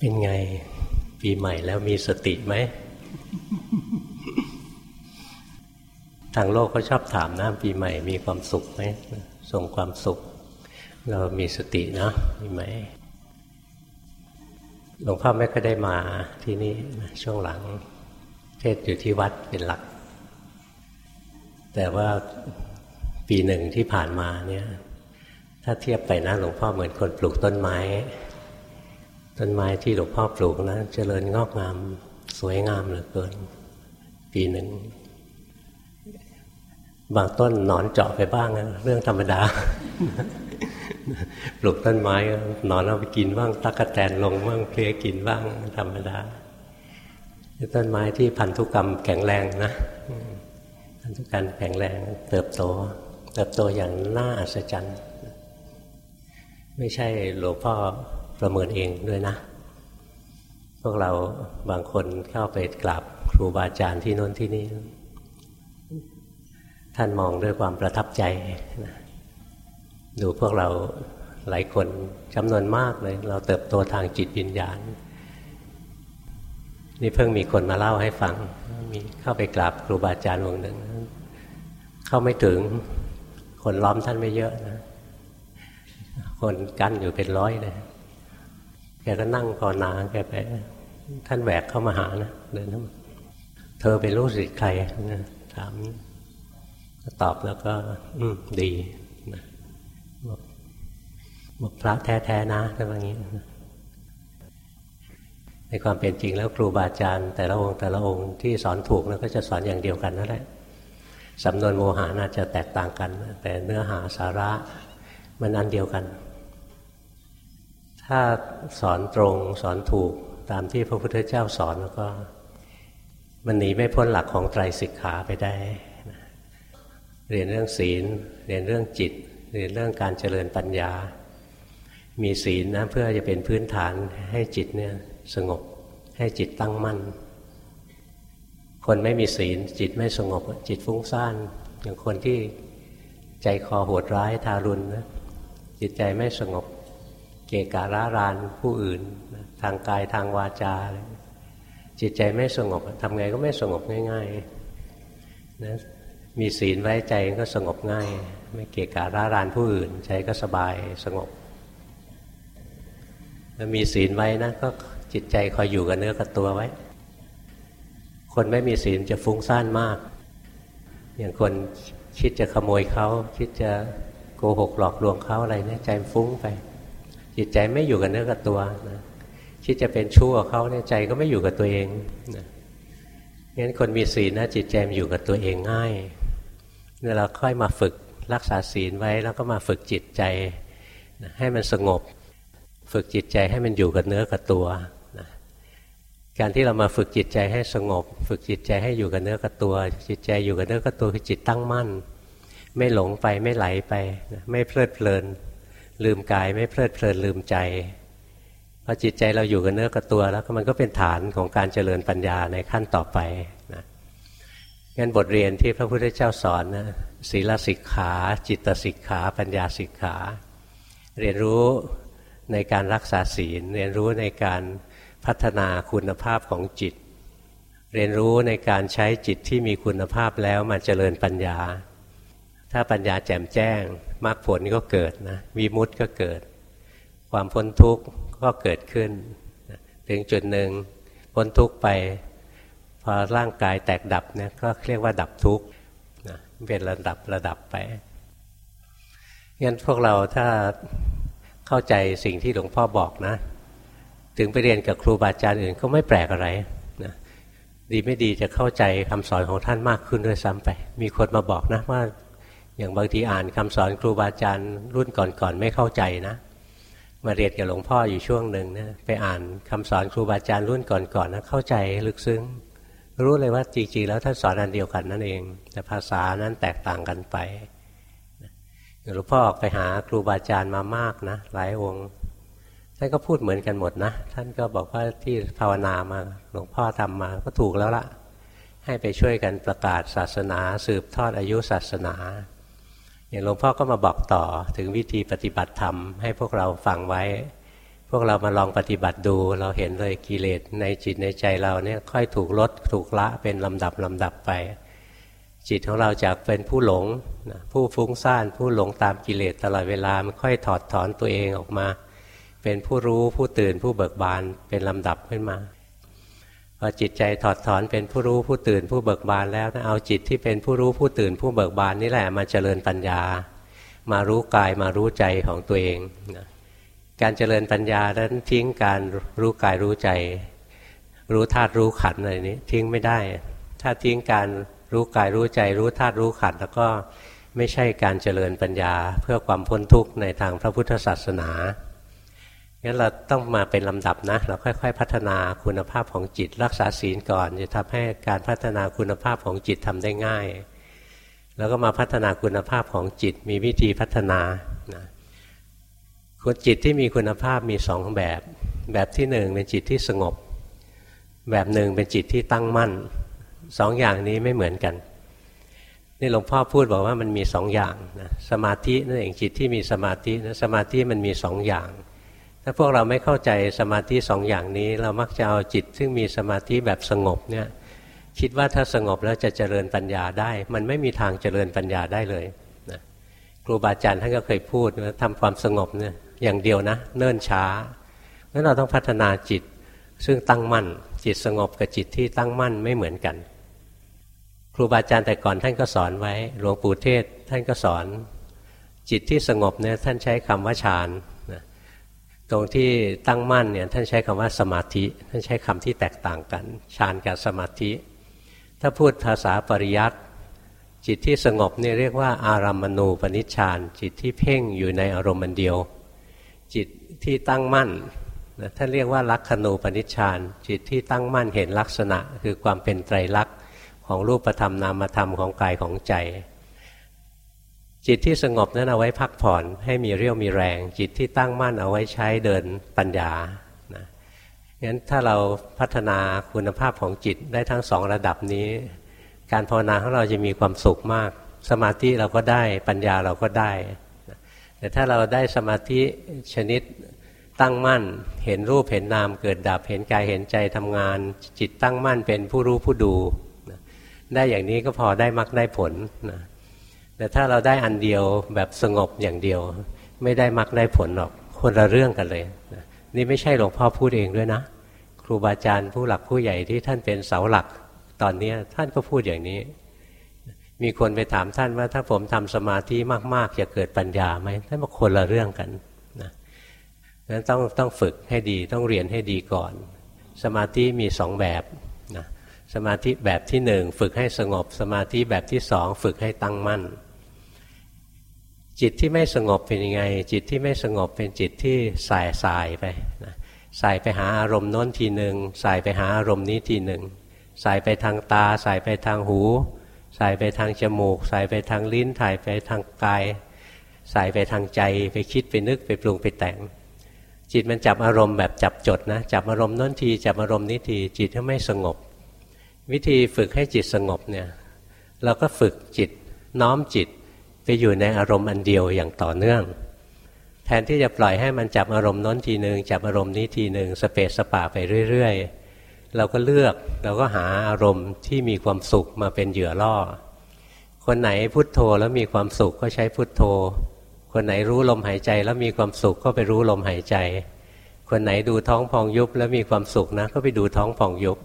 เป็นไงปีใหม่แล้วมีสติไหม ทางโลกเขาชอบถามนะปีใหม่มีความสุขไหมส่งความสุข เรามีสตินะมีไหมหลวงพ่อไม่ก็ได้มาที่นี่ช่วงหลัง เทศอยู่ที่วัดเป็นหลัก แต่ว่าปีหนึ่งที่ผ่านมาเนี่ย ถ้าเทียบไปนะหลวงพ่อเหมือนคนปลูกต้นไม้ ต้นไม้ที่หลวงพ่อปลูกนะเจริญงอกงาม สวยงามเหลือเกิน ปีหนึ่ง บางต้นหนอนเจาะไปบ้างนะเรื่องธรรมดา ปลูกต้นไม้หนอนเอาไปกินบ้างตะกะแตนลงบ้างเพลียกินบ้างธรรมดาต้นไม้ที่พันธุกรรมแข็งแรงนะพันธุกรรมแข็งแรง เติบโต เติบโตอย่างน่าอัศจรรย์ ไม่ใช่หลวงพ่อ ประเมินเองด้วยนะ พวกเราบางคนเข้าไปกราบครูบาอาจารย์ที่โน้นที่นี่ ท่านมองด้วยความประทับใจนะดูพวกเราหลายคนจำนวนมากเลย เราเติบโตทางจิตวิญญาณ นี่เพิ่งมีคนมาเล่าให้ฟัง มีเข้าไปกราบครูบาอาจารย์วงหนึ่ง เข้าไม่ถึง คนล้อมท่านไม่เยอะนะ คนกั้นอยู่เป็นร้อยเลย กก็นั่งภาวนาแกไป ท่านแหวกเข้ามาหานะเดินเข้ามาเธอเป็นลูกศิษย์ใครนะถามตอบแล้วก็ อืมดีนะบอกบอกพระแท้ๆนะอะไรอย่างนี้ในความเป็นจริงแล้วครูบาอาจารย์ แต่ละองค์แต่ละองค์ที่สอนถูกนะก็จะสอนอย่างเดียวกันนั่นแหละสำนวนโมหาน่าจะแตกต่างกัน แต่เนื้อหาสาระมันอันเดียวกัน ถ้าสอนตรงสอนถูกตามที่พระพุทธเจ้าสอนแล้วก็ มันหนีไม่พ้นหลักของไตรสิกขาไปได้ เรียนเรื่องศีล เรียนเรื่องจิต เรียนเรื่องการเจริญปัญญา มีศีลนะเพื่อจะเป็นพื้นฐานให้จิตเนี่ยสงบให้จิตตั้งมั่น คนไม่มีศีลจิตไม่สงบจิตฟุ้งซ่านอย่างคนที่ใจคอโหดร้ายทารุณนะจิตใจไม่สงบ เกะกะร้ารานผู้อื่น ทางกายทางวาจา จิตใจไม่สงบทำไงก็ไม่สงบง่ายๆนะมีศีลไว้ใจก็สงบง่าย ไม่เกะกะร้ารานผู้อื่น ใจก็สบายสงบแล้วมีศีลไว้นะก็จิตใจคอยอยู่กับเนื้อกับตัวไว้ คนไม่มีศีลจะฟุ้งซ่านมาก อย่างคนคิดจะขโมยเขา คิดจะโกหกหลอกลวงเขาอะไรเนี่ยใจฟุ้งไป จิตใจไม่อยู่กับเนื้อกับตัวนะคิดจะเป็นชั่วเขาเนี่ยใจก็ไม่อยู่กับตัวเองนะงั้นคนมีศีลนะจิตใจมันอยู่กับตัวเองง่ายเนี่ยเราค่อยมาฝึกรักษาศีลไว้แล้วก็มาฝึกจิตใจนะให้มันสงบ ฝึกจิตใจให้มันอยู่กับเนื้อกับตัวนะการที่เรามาฝึกจิตใจให้สงบ ฝึกจิตใจให้อยู่กับเนื้อกับตัว จิตใจอยู่กับเนื้อกับตัวคือจิตตั้งมั่น ไม่หลงไปไม่ไหลไปนะไม่เพลิดเพลิน ลืมกายไม่เพลิดเพลินลืมใจพอจิตใจเราอยู่กับเนื้อกับตัวแล้วมันก็เป็นฐานของการเจริญปัญญาในขั้นต่อไปนะงั้นบทเรียนที่พระพุทธเจ้าสอนนะศีลสิกขา จิตสิกขา ปัญญาสิกขา เรียนรู้ในการรักษาศีล เรียนรู้ในการพัฒนาคุณภาพของจิต เรียนรู้ในการใช้จิตที่มีคุณภาพแล้วมาเจริญปัญญา ถ้าปัญญาแจ่มแจ้งมรรคผลก็เกิดนะวิมุตต์ก็เกิด ความพ้นทุกข์ก็เกิดขึ้น ถึงจุดหนึ่งพ้นทุกข์ไป พอร่างกายแตกดับเนี่ยก็เรียกว่าดับทุกข์เป็นระดับระดับไปงั้นพวกเราถ้าเข้าใจสิ่งที่หลวงพ่อบอกนะ ถึงไปเรียนกับครูบาอาจารย์อื่นก็ไม่แปลกอะไรนะดีไม่ดีจะเข้าใจคำสอนของท่านมากขึ้นด้วยซ้ำไป มีคนมาบอกนะว่า อย่างบางทีอ่านคำสอนครูบาอาจารย์รุ่นก่อนๆไม่เข้าใจนะ มาเรียนกับหลวงพ่ออยู่ช่วงหนึ่งนะไปอ่านคำสอนครูบาอาจารย์รุ่นก่อนๆนะเข้าใจลึกซึ้ง รู้เลยว่าจริงๆแล้วท่านสอนอันเดียวกันนั่นเอง แต่ภาษานั้นแตกต่างกันไปหลวงพ่อออกไปหาครูบาอาจารย์มามากนะหลายองค์ท่านก็พูดเหมือนกันหมดนะท่านก็บอกว่าที่ภาวนามาหลวงพ่อทำมาก็ถูกแล้วละให้ไปช่วยกันประกาศศาสนา สืบทอดอายุศาสนา อย่างหลวงพ่อก็มาบอกต่อถึงวิธีปฏิบัติธรรมให้พวกเราฟังไว้ พวกเรามาลองปฏิบัติดู เราเห็นเลยกิเลสในจิตในใจเราเนี่ยค่อยถูกลดถูกละเป็นลำดับลำดับไป จิตของเราจากเป็นผู้หลงผู้ฟุ้งซ่านผู้หลงตามกิเลสตลอดเวลามันค่อยถอดถอนตัวเองออกมา เป็นผู้รู้ผู้ตื่นผู้เบิกบานเป็นลำดับขึ้นมา พอจิตใจถอดถอนเป็นผู้รู้ผู้ตื่นผู้เบิกบานแล้วเอาจิตที่เป็นผู้รู้ผู้ตื่นผู้เบิกบานนี่แหละมาเจริญปัญญา มารู้กายมารู้ใจของตัวเองนะการเจริญปัญญานั้นทิ้งการรู้กายรู้ใจ รู้ธาตุรู้ขันอะไรนี้ทิ้งไม่ได้ ถ้าทิ้งการรู้กายรู้ใจ รู้ธาตุรู้ขันแล้วก็ไม่ใช่การเจริญปัญญาเพื่อความพ้นทุกข์ในทางพระพุทธศาสนา งั้นเราต้องมาเป็นลำดับนะ เราค่อย ๆ พัฒนาคุณภาพของจิต รักษาศีลก่อนจะทำให้การพัฒนาคุณภาพของจิตทำได้ง่าย แล้วก็มาพัฒนาคุณภาพของจิตมีวิธีพัฒนานะคนจิตที่มีคุณภาพมีสองแบบ แบบที่หนึ่งเป็นจิตที่สงบ แบบหนึ่งเป็นจิตที่ตั้งมั่นสองอย่างนี้ไม่เหมือนกันนี่หลวงพ่อพูดบอกว่ามันมีสองอย่างนะสมาธินั่นเองจิตที่มีสมาธินะสมาธิมันมีสองอย่าง ถ้าพวกเราไม่เข้าใจสมาธิสองอย่างนี้ เรามักจะเอาจิต ซึ่งมีสมาธิแบบสงบเนี่ยคิดว่าถ้าสงบแล้วจะเจริญปัญญาได้ มันไม่มีทางเจริญปัญญาได้เลยนะครูบาอาจารย์ท่านก็เคยพูดว่าทำความสงบเนี่ยอย่างเดียวนะ เนิ่นช้าเพราะเราต้องพัฒนาจิตซึ่งตั้งมั่น จิตสงบกับจิตที่ตั้งมั่นไม่เหมือนกัน ครูบาอาจารย์แต่ก่อนท่านก็สอนไว้หลวงปู่เทศท่านก็สอน จิตที่สงบเนี่ยท่านใช้คำว่าฌาน ตรงที่ตั้งมั่นเนี่ยท่านใช้คำว่าสมาธิ ท่านใช้คำที่แตกต่างกันฌานกับสมาธิ ถ้าพูดภาษาปริยัติจิตที่สงบนี่เรียกว่าอารัมมณูปนิชฌานจิตที่เพ่งอยู่ในอารมณ์เดียว จิตที่ตั้งมั่นท่านเรียกว่าลักขณูปนิชฌานจิตที่ตั้งมั่นเห็นลักษณะ คือความเป็นไตรลักษณ์ของรูปธรรมนามธรรมของกายของใจ จิตที่สงบนั้นเอาไว้พักผ่อนให้มีเรี่ยวมีแรง จิตที่ตั้งมั่นเอาไว้ใช้เดินปัญญานะงั้นถ้าเราพัฒนาคุณภาพของจิตได้ทั้งสองระดับนี้ การภาวนาของเราจะมีความสุขมาก สมาธิเราก็ได้ปัญญาเราก็ได้ แต่ถ้าเราได้สมาธิชนิดตั้งมั่น เห็นรูปเห็นนามเกิดดับเห็นกายเห็นใจทำงาน จิตตั้งมั่นเป็นผู้รู้ผู้ดูได้อย่างนี้ก็พอได้มรรคได้ผลนะ แต่ถ้าเราได้อันเดียวแบบสงบอย่างเดียว ไม่ได้มักได้ผลหรอกคนละเรื่องกันเลยนี่ไม่ใช่หลวงพ่อพูดเองด้วยนะ ครูบาอาจารย์ผู้หลักผู้ใหญ่ที่ท่านเป็นเสาหลักตอนนี้ท่านก็พูดอย่างนี้ มีคนไปถามท่านว่าถ้าผมทำสมาธิมากๆจะเกิดปัญญาไหมท่านบอกคนละเรื่องกันนะนั้นต้องต้องฝึกให้ดีต้องเรียนให้ดีก่อน สมาธิมีสองแบบนะสมาธิแบบที่หนึ่งฝึกให้สงบ สมาธิแบบที่สองฝึกให้ตั้งมั่น จิตที่ไม่สงบเป็นยังไง จิตที่ไม่สงบเป็นจิตที่สายสายไปนะสายไปหาอารมณ์โน้นทีหนึ่งสายไปหาอารมณ์นี้ทีหนึ่งสายไปทางตาสายไปทางหูสายไปทางจมูกสายไปทางลิ้นถ่ายไปทางกายสายไปทางใจไปคิดไปนึกไปปรุงไปแต่ง จิตมันจับอารมณ์แบบจับจดนะจับอารมณ์น้นทีจับอารมณ์นี้ทีจิตถ้าไม่สงบ วิธีฝึกให้จิตสงบเนี่ยเราก็ฝึกจิตน้อมจิต ไปอยู่ในอารมณ์อันเดียวอย่างต่อเนื่อง แทนที่จะปล่อยให้มันจับอารมณ์น้นทีหนึ่งจับอารมณ์นี้ทีหนึ่งสเปสสปาไปเรื่อย ๆ เราก็เลือกเราก็หาอารมณ์ที่มีความสุขมาเป็นเหยื่อล่อ คนไหนพุโทโธแล้วมีความสุขก็ใช้พุโทโธ คนไหนรู้ลมหายใจแล้วมีความสุขก็ไปรู้ลมหายใจ คนไหนดูท้องพองยุบแล้วมีความสุขนะก็ไปดูท้องพองยุบ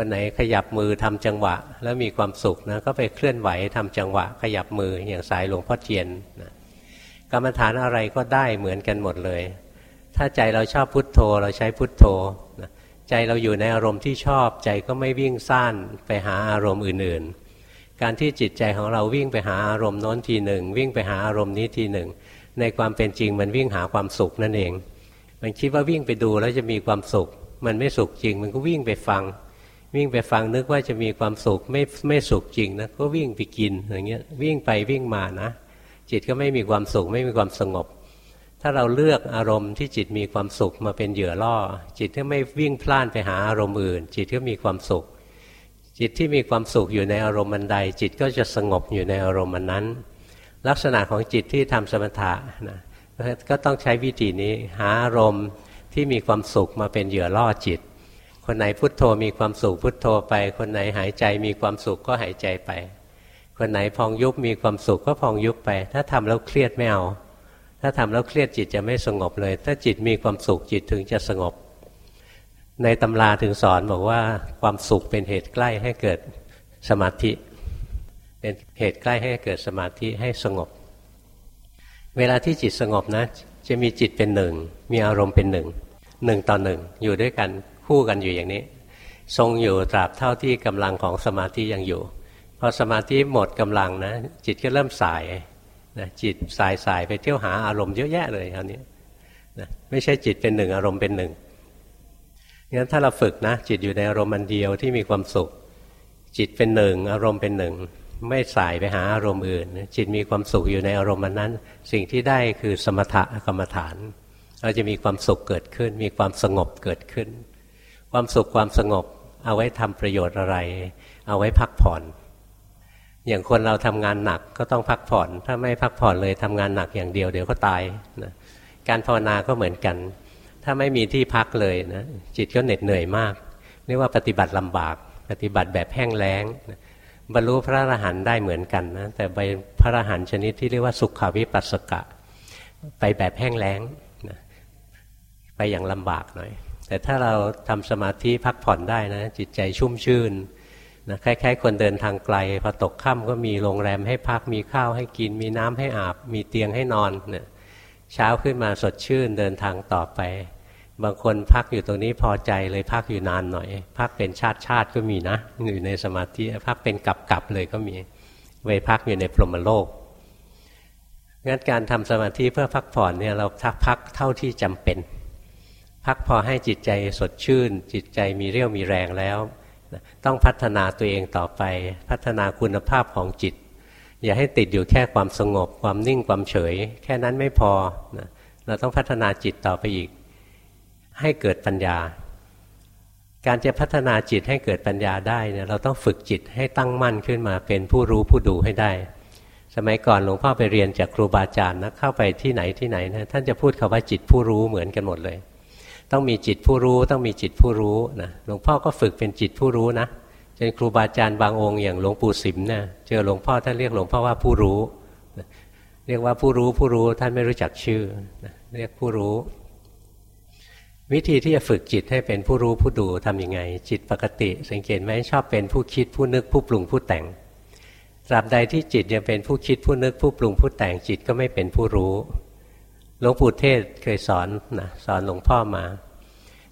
คนไหนขยับมือทำจังหวะ แล้วมีความสุขนะก็ไปเคลื่อนไหวทำจังหวะ ขยับมืออย่างสายหลวงพ่อเทียนนะกรรมฐานอะไรก็ได้เหมือนกันหมดเลย ถ้าใจเราชอบพุทโธเราใช้พุทโธนะใจเราอยู่ในอารมณ์ที่ชอบใจก็ไม่วิ่งซ่านไปหาอารมณ์อื่น ๆ การที่จิตใจของเราวิ่งไปหาอารมณ์โน้นทีหนึ่งวิ่งไปหาอารมณ์นี้ทีหนึ่งในความเป็นจริงมันวิ่งหาความสุขนั่นเอง มันคิดว่าวิ่งไปดูแล้วจะมีความสุข มันไม่สุขจริง มันก็วิ่งไปฟัง วิ่งไปฟังนึกว่าจะมีความสุขไม่ไม่สุขจริงนะก็วิ่งไปกินอย่างเงี้ยวิ่งไปวิ่งมานะจิตก็ไม่มีความสุขไม่มีความสงบ ถ้าเราเลือกอารมณ์ที่จิตมีความสุขมาเป็นเหยื่อล่อ จิตก็ไม่วิ่งพล่านไปหาอารมณ์อื่น จิตก็มีความสุข จิตที่มีความสุขอยู่ในอารมณ์มันใด จิตก็จะสงบอยู่ในอารมณ์มันนั้น ลักษณะของจิตที่ทำสมถะนะก็ต้องใช้วิธีนี้หาอารมณ์ที่มีความสุขมาเป็นเหยื่อล่อจิต คนไหนพุทโธมีความสุขพุทโธไป คนไหนหายใจมีความสุขก็หายใจไป คนไหนพองยุบมีความสุขก็พองยุบไป ถ้าทำแล้วเครียดไม่เอา ถ้าทำแล้วเครียดจิตจะไม่สงบเลย ถ้าจิตมีความสุขจิตถึงจะสงบ ในตำราถึงสอนบอกว่าความสุขเป็นเหตุใกล้ให้เกิดสมาธิ เป็นเหตุใกล้ให้เกิดสมาธิให้สงบ เวลาที่จิตสงบนะ จะมีจิตเป็นหนึ่งมีอารมณ์เป็นหนึ่งหนึ่งต่อหนึ่งอยู่ด้วยกัน คู่กันอยู่อย่างนี้ ทรงอยู่ตราบเท่าที่กำลังของสมาธิยังอยู่พอสมาธิหมดกำลังนะจิตก็เริ่มสายนะจิตสายสายไปเที่ยวหาอารมณ์เยอะแยะเลยคราวนี้นะไม่ใช่จิตเป็นหนึ่งอารมณ์เป็นหนึ่งงั้นถ้าเราฝึกนะจิตอยู่ในอารมณ์อันเดียวที่มีความสุข จิตเป็นหนึ่งอารมณ์เป็นหนึ่งไม่สายไปหาอารมณ์อื่น จิตมีความสุขอยู่ในอารมณ์นั้น สิ่งที่ได้คือสมถะกรรมฐาน เราจะมีความสุขเกิดขึ้น มีความสงบเกิดขึ้น ความสุขความสงบ เอาไว้ทำประโยชน์อะไร เอาไว้พักผ่อน อย่างคนเราทำงานหนักก็ต้องพักผ่อน ถ้าไม่พักผ่อนเลยทำงานหนักอย่างเดียวเดี๋ยวก็ตายนะการภาวนาก็เหมือนกัน ถ้าไม่มีที่พักเลยนะจิตก็เหน็ดเหนื่อยมากเรียกว่าปฏิบัติลำบาก ปฏิบัติแบบแห้งแล้งนะบรรลุพระอรหันต์ได้เหมือนกันนะแต่ไปพระอรหันต์ชนิดที่เรียกว่าสุขวิปัสสกะ ไปแบบแห้งแล้งนะไปอย่างลำบากหน่อย แต่ถ้าเราทำสมาธิพักผ่อนได้นะ จิตใจชุ่มชื่นนะคล้ายๆ คนเดินทางไกลพอตกค่ำก็มีโรงแรมให้พักมีข้าวให้กิน มีน้ำให้อาบ มีเตียงให้นอนเนะเช้าขึ้นมาสดชื่นเดินทางต่อไป บางคนพักอยู่ตรงนี้พอใจเลยพักอยู่นานหน่อย พักเป็นชาติชาติก็มีนะอยู่ในสมาธิพักเป็นกับกับเลยก็มีไว้พักอยู่ในพรหมโลกงั้นการทำสมาธิเพื่อพักผ่อนเนี่ยเราพักเท่าที่จำเป็น พักพอให้จิตใจสดชื่น จิตใจมีเรี่ยวมีแรงแล้ว ต้องพัฒนาตัวเองต่อไป พัฒนาคุณภาพของจิต อย่าให้ติดอยู่แค่ความสงบ ความนิ่งความเฉย แค่นั้นไม่พอเราต้องพัฒนาจิตต่อไปอีก ให้เกิดปัญญา การจะพัฒนาจิตให้เกิดปัญญาได้เนี่ยเราต้องฝึกจิตให้ตั้งมั่นขึ้นมาเป็นผู้รู้ผู้ดูให้ได้ สมัยก่อนหลวงพ่อไปเรียนจากครูบาอาจารย์นะเข้าไปที่ไหนที่ไหนนะท่านจะพูดคาว่าจิตผู้รู้เหมือนกันหมดเลย ต้องมีจิตผู้รู้ ต้องมีจิตผู้รู้นะหลวงพ่อก็ฝึกเป็นจิตผู้รู้นะจนครูบาอาจารย์บางองค์อย่างหลวงปู่สิมเนี่ยเจอหลวงพ่อท่านเรียกหลวงพ่อว่าผู้รู้ เรียกว่าผู้รู้ผู้รู้ท่านไม่รู้จักชื่อเรียกผู้รู้ วิธีที่จะฝึกจิตให้เป็นผู้รู้ผู้ดูทำยังไง จิตปกติ สังเกตไหมชอบเป็นผู้คิดผู้นึกผู้ปรุงผู้แต่งตราบใดที่จิตยังเป็นผู้คิดผู้นึกผู้ปรุงผู้แต่งจิตก็ไม่เป็นผู้รู้ หลวงปู่เทศเคยสอนนะสอนหลวงพ่อมา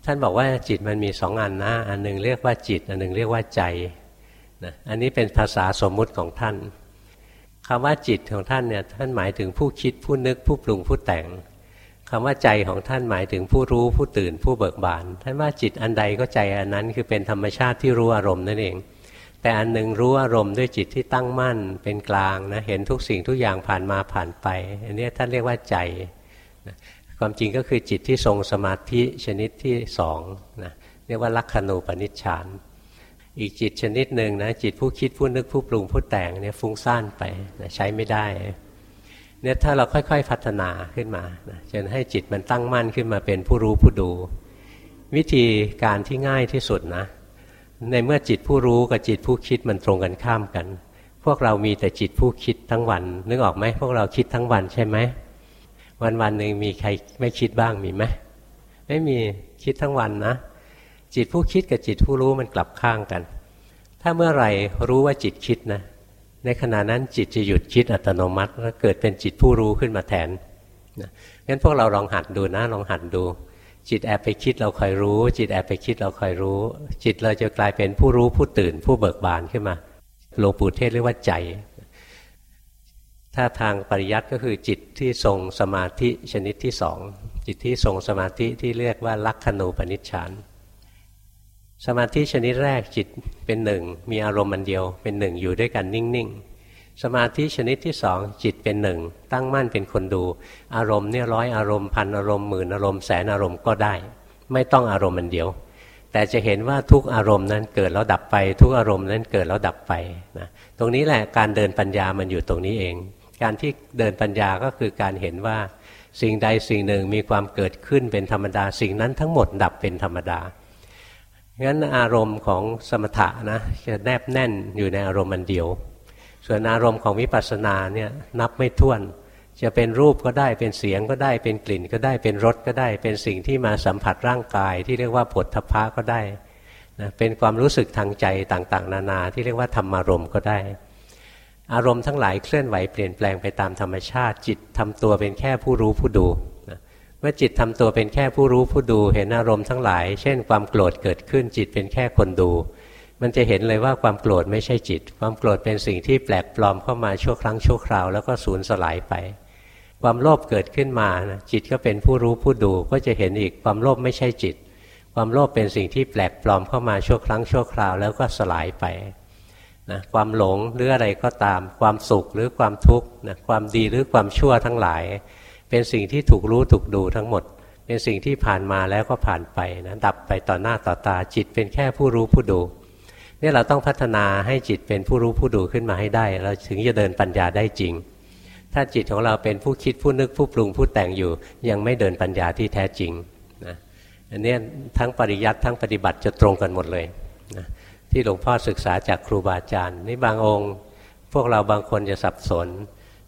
ท่านบอกว่าจิตมันมีสองอันนะ อันหนึ่งเรียกว่าจิต อันหนึ่งเรียกว่าใจนะอันนี้เป็นภาษาสมมุติของท่านคำว่าจิตของท่านเนี่ยท่านหมายถึงผู้คิดผู้นึกผู้ปรุงผู้แต่งคำว่าใจของท่านหมายถึงผู้รู้ผู้ตื่นผู้เบิกบาน ท่านว่าจิตอันใดก็ใจอันนั้นคือเป็นธรรมชาติที่รู้อารมณ์นั่นเอง แต่อันหนึ่งรู้อารมณ์ด้วยจิตที่ตั้งมั่นเป็นกลางนะเห็นทุกสิ่งทุกอย่างผ่านมาผ่านไป อันนี้ท่านเรียกว่าใจ ความจริงก็คือจิตที่ทรงสมาธิชนิดที่สองนะเรียกว่าลักขณูปนิชฌาน อีกจิตชนิดหนึ่งนะจิตผู้คิดผู้นึกผู้ปรุงผู้แต่งเนี่ยฟุ้งซ่านไปนะใช้ไม่ได้เนี่ยถ้าเราค่อยๆพัฒนาขึ้นมาจนให้จิตมันตั้งมั่นขึ้นมาเป็นผู้รู้ผู้ดู วิธีการที่ง่ายที่สุดนะ ในเมื่อจิตผู้รู้กับจิตผู้คิดมันตรงกันข้ามกัน พวกเรามีแต่จิตผู้คิดทั้งวัน นึกออกไหมพวกเราคิดทั้งวันใช่ไหม วันวันหนึ่งมีใครไม่คิดบ้างมีไหมไม่มีคิดทั้งวันนะ จิตผู้คิดกับจิตผู้รู้มันกลับข้างกัน ถ้าเมื่อไหร่รู้ว่าจิตคิดนะ ในขณะนั้นจิตจะหยุดคิดอัตโนมัติแล้วเกิดเป็นจิตผู้รู้ขึ้นมาแทนนะงั้นพวกเราลองหัดดูนะลองหัดดู จิตแอบไปคิดเราคอยรู้ จิตแอบไปคิดเราคอยรู้ จิตเราจะกลายเป็นผู้รู้ผู้ตื่นผู้เบิกบานขึ้นมาหลวงปู่เทศเรียกว่าใจ ถ้าทางปริยัติก็คือจิตที่ทรงสมาธิชนิดที่สองจิตที่ทรงสมาธิที่เรียกว่าลักขณูปนิชฌานสมาธิชนิดแรกจิตเป็นหนึ่งมีอารมณ์มันเดียว เป็นหนึ่งอยู่ด้วยกันนิ่งๆ สมาธิชนิดที่สองจิตเป็นหนึ่งตั้งมั่นเป็นคนดู อารมณ์เนี่ยร้อยอารมณ์พันอารมณ์หมื่นอารมณ์แสนอารมณ์ก็ได้ ไม่ต้องอารมณ์มันเดียว แต่จะเห็นว่าทุกอารมณ์นั้นเกิดแล้วดับไป ทุกอารมณ์นั้นเกิดแล้วดับไปนะตรงนี้แหละการเดินปัญญามันอยู่ตรงนี้เอง การที่เดินปัญญาก็คือการเห็นว่าสิ่งใดสิ่งหนึ่งมีความเกิดขึ้นเป็นธรรมดา สิ่งนั้นทั้งหมดดับเป็นธรรมดางั้นอารมณ์ของสมถะนะจะแนบแน่นอยู่ในอารมณ์มันเดียว ส่วนอารมณ์ของวิปัสสนาเนี่ยนับไม่ถ้วน จะเป็นรูปก็ได้เป็นเสียงก็ได้เป็นกลิ่นก็ได้เป็นรสก็ได้ เป็นสิ่งที่มาสัมผัสร่างกายที่เรียกว่าผลทพะก็ได้นะเป็นความรู้สึกทางใจต่างๆ นานาที่เรียกว่าธรรมารมณ์ก็ได้ อารมณ์ทั้งหลายเคลื่อนไหวเปลี่ยนแปลงไปตามธรรมชาติ จิตทำตัวเป็นแค่ผู้รู้ผู้ดูเมื่อจิตทำตัวเป็นแค่ผู้รู้ผู้ดู เห็นอารมณ์ทั้งหลาย เช่น ความโกรธเกิดขึ้นจิตเป็นแค่คนดู มันจะเห็นเลยว่าความโกรธไม่ใช่จิต ความโกรธเป็นสิ่งที่แปลกปลอมเข้ามาชั่วครั้งชั่วคราวแล้วก็สูญสลายไป ความโลภเกิดขึ้นมานะจิตก็เป็นผู้รู้ผู้ดูก็จะเห็นอีกความโลภไม่ใช่จิต ความโลภเป็นสิ่งที่แปลกปลอมเข้ามาชั่วครั้งชั่วคราวแล้วก็สลายไป นะความหลงหรืออะไรก็ตาม ความสุขหรือความทุกข์นะความดีหรือความชั่วทั้งหลาย เป็นสิ่งที่ถูกรู้ถูกดูทั้งหมด เป็นสิ่งที่ผ่านมาแล้วก็ผ่านไปนะดับไปต่อหน้าต่อตา จิตเป็นแค่ผู้รู้ผู้ดูนี่เราต้องพัฒนาให้จิตเป็นผู้รู้ผู้ดูขึ้นมาให้ได้ เราถึงจะเดินปัญญาได้จริง ถ้าจิตของเราเป็นผู้คิดผู้นึกผู้ปรุงผู้แต่งอยู่ ยังไม่เดินปัญญาที่แท้จริงนะอันนี้ทั้งปริยัติทั้งปฏิบัติจะตรงกันหมดเลยนะ ที่หลวงพ่อศึกษาจากครูบาอาจารย์นี่บางองค์ พวกเราบางคนจะสับสน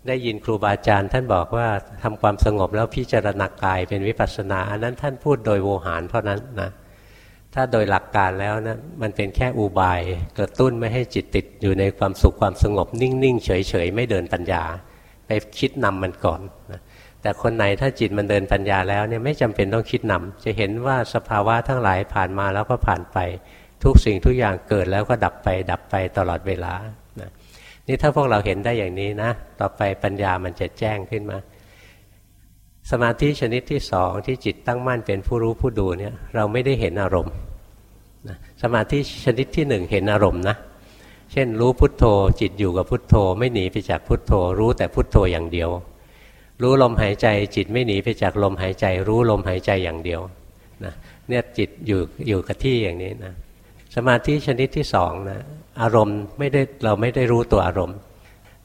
ได้ยินครูบาอาจารย์ ท่านบอกว่าทำความสงบแล้วพิจารณากายเป็นวิปัสสนาอันนั้นท่านพูดโดยโวหารเท่านั้นนะถ้าโดยหลักการแล้วนะมันเป็นแค่อุบายกระตุ้นไม่ให้จิตติดอยู่ในความสุขความสงบนิ่งๆเฉยๆไม่เดินปัญญา ไปคิดนำมันก่อนนะแต่คนไหนถ้าจิตมันเดินปัญญาแล้วเนี่ยไม่จำเป็นต้องคิดนำจะเห็นว่าสภาวะทั้งหลายผ่านมาแล้วก็ผ่านไป ทุกสิ่งทุกอย่างเกิดแล้วก็ดับไป ดับไปตลอดเวลานี่ถ้าพวกเราเห็นได้อย่างนี้นะ ต่อไปปัญญามันจะแจ้งขึ้นมา สมาธิชนิดที่สองที่จิตตั้งมั่นเป็นผู้รู้ผู้ดูเนี่ยเราไม่ได้เห็นอารมณ์สมาธิชนิดที่หนึ่งเห็นอารมณ์นะ เช่นรู้พุทโธ จิตอยู่กับพุทโธ ไม่หนีไปจากพุทโธ รู้แต่พุทโธอย่างเดียว รู้ลมหายใจ จิตไม่หนีไปจากลมหายใจ รู้ลมหายใจอย่างเดียวนะเนี่ยจิตอยู่อยู่กับที่อย่างนี้นะ สมาธิชนิดที่สองนะอารมณ์ไม่ได้เราไม่ได้รู้ตัวอารมณ์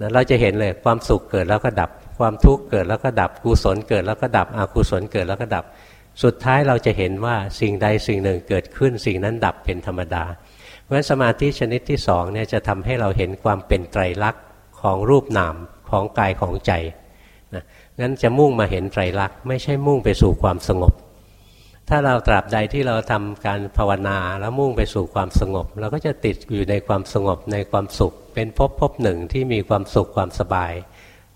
นะเราจะเห็นเลยความสุขเกิดแล้วก็ดับ ความทุกข์เกิดแล้วก็ดับกุศลเกิดแล้วก็ดับอกุศลเกิดแล้วก็ดับ สุดท้ายเราจะเห็นว่าสิ่งใดสิ่งหนึ่งเกิดขึ้น สิ่งนั้นดับเป็นธรรมดา เพราะฉะนั้นสมาธิชนิดที่สองเนี่ยจะทำให้เราเห็นความเป็นไตรลักษณ์ของรูปนามของกายของใจนะงั้นจะมุ่งมาเห็นไตรลักษณ์ไม่ใช่มุ่งไปสู่ความสงบ ถ้าเราตราบใดที่เราทำการภาวนาแล้วมุ่งไปสู่ความสงบ เราก็จะติดอยู่ในความสงบในความสุข เป็นภพภพหนึ่งที่มีความสุขความสบาย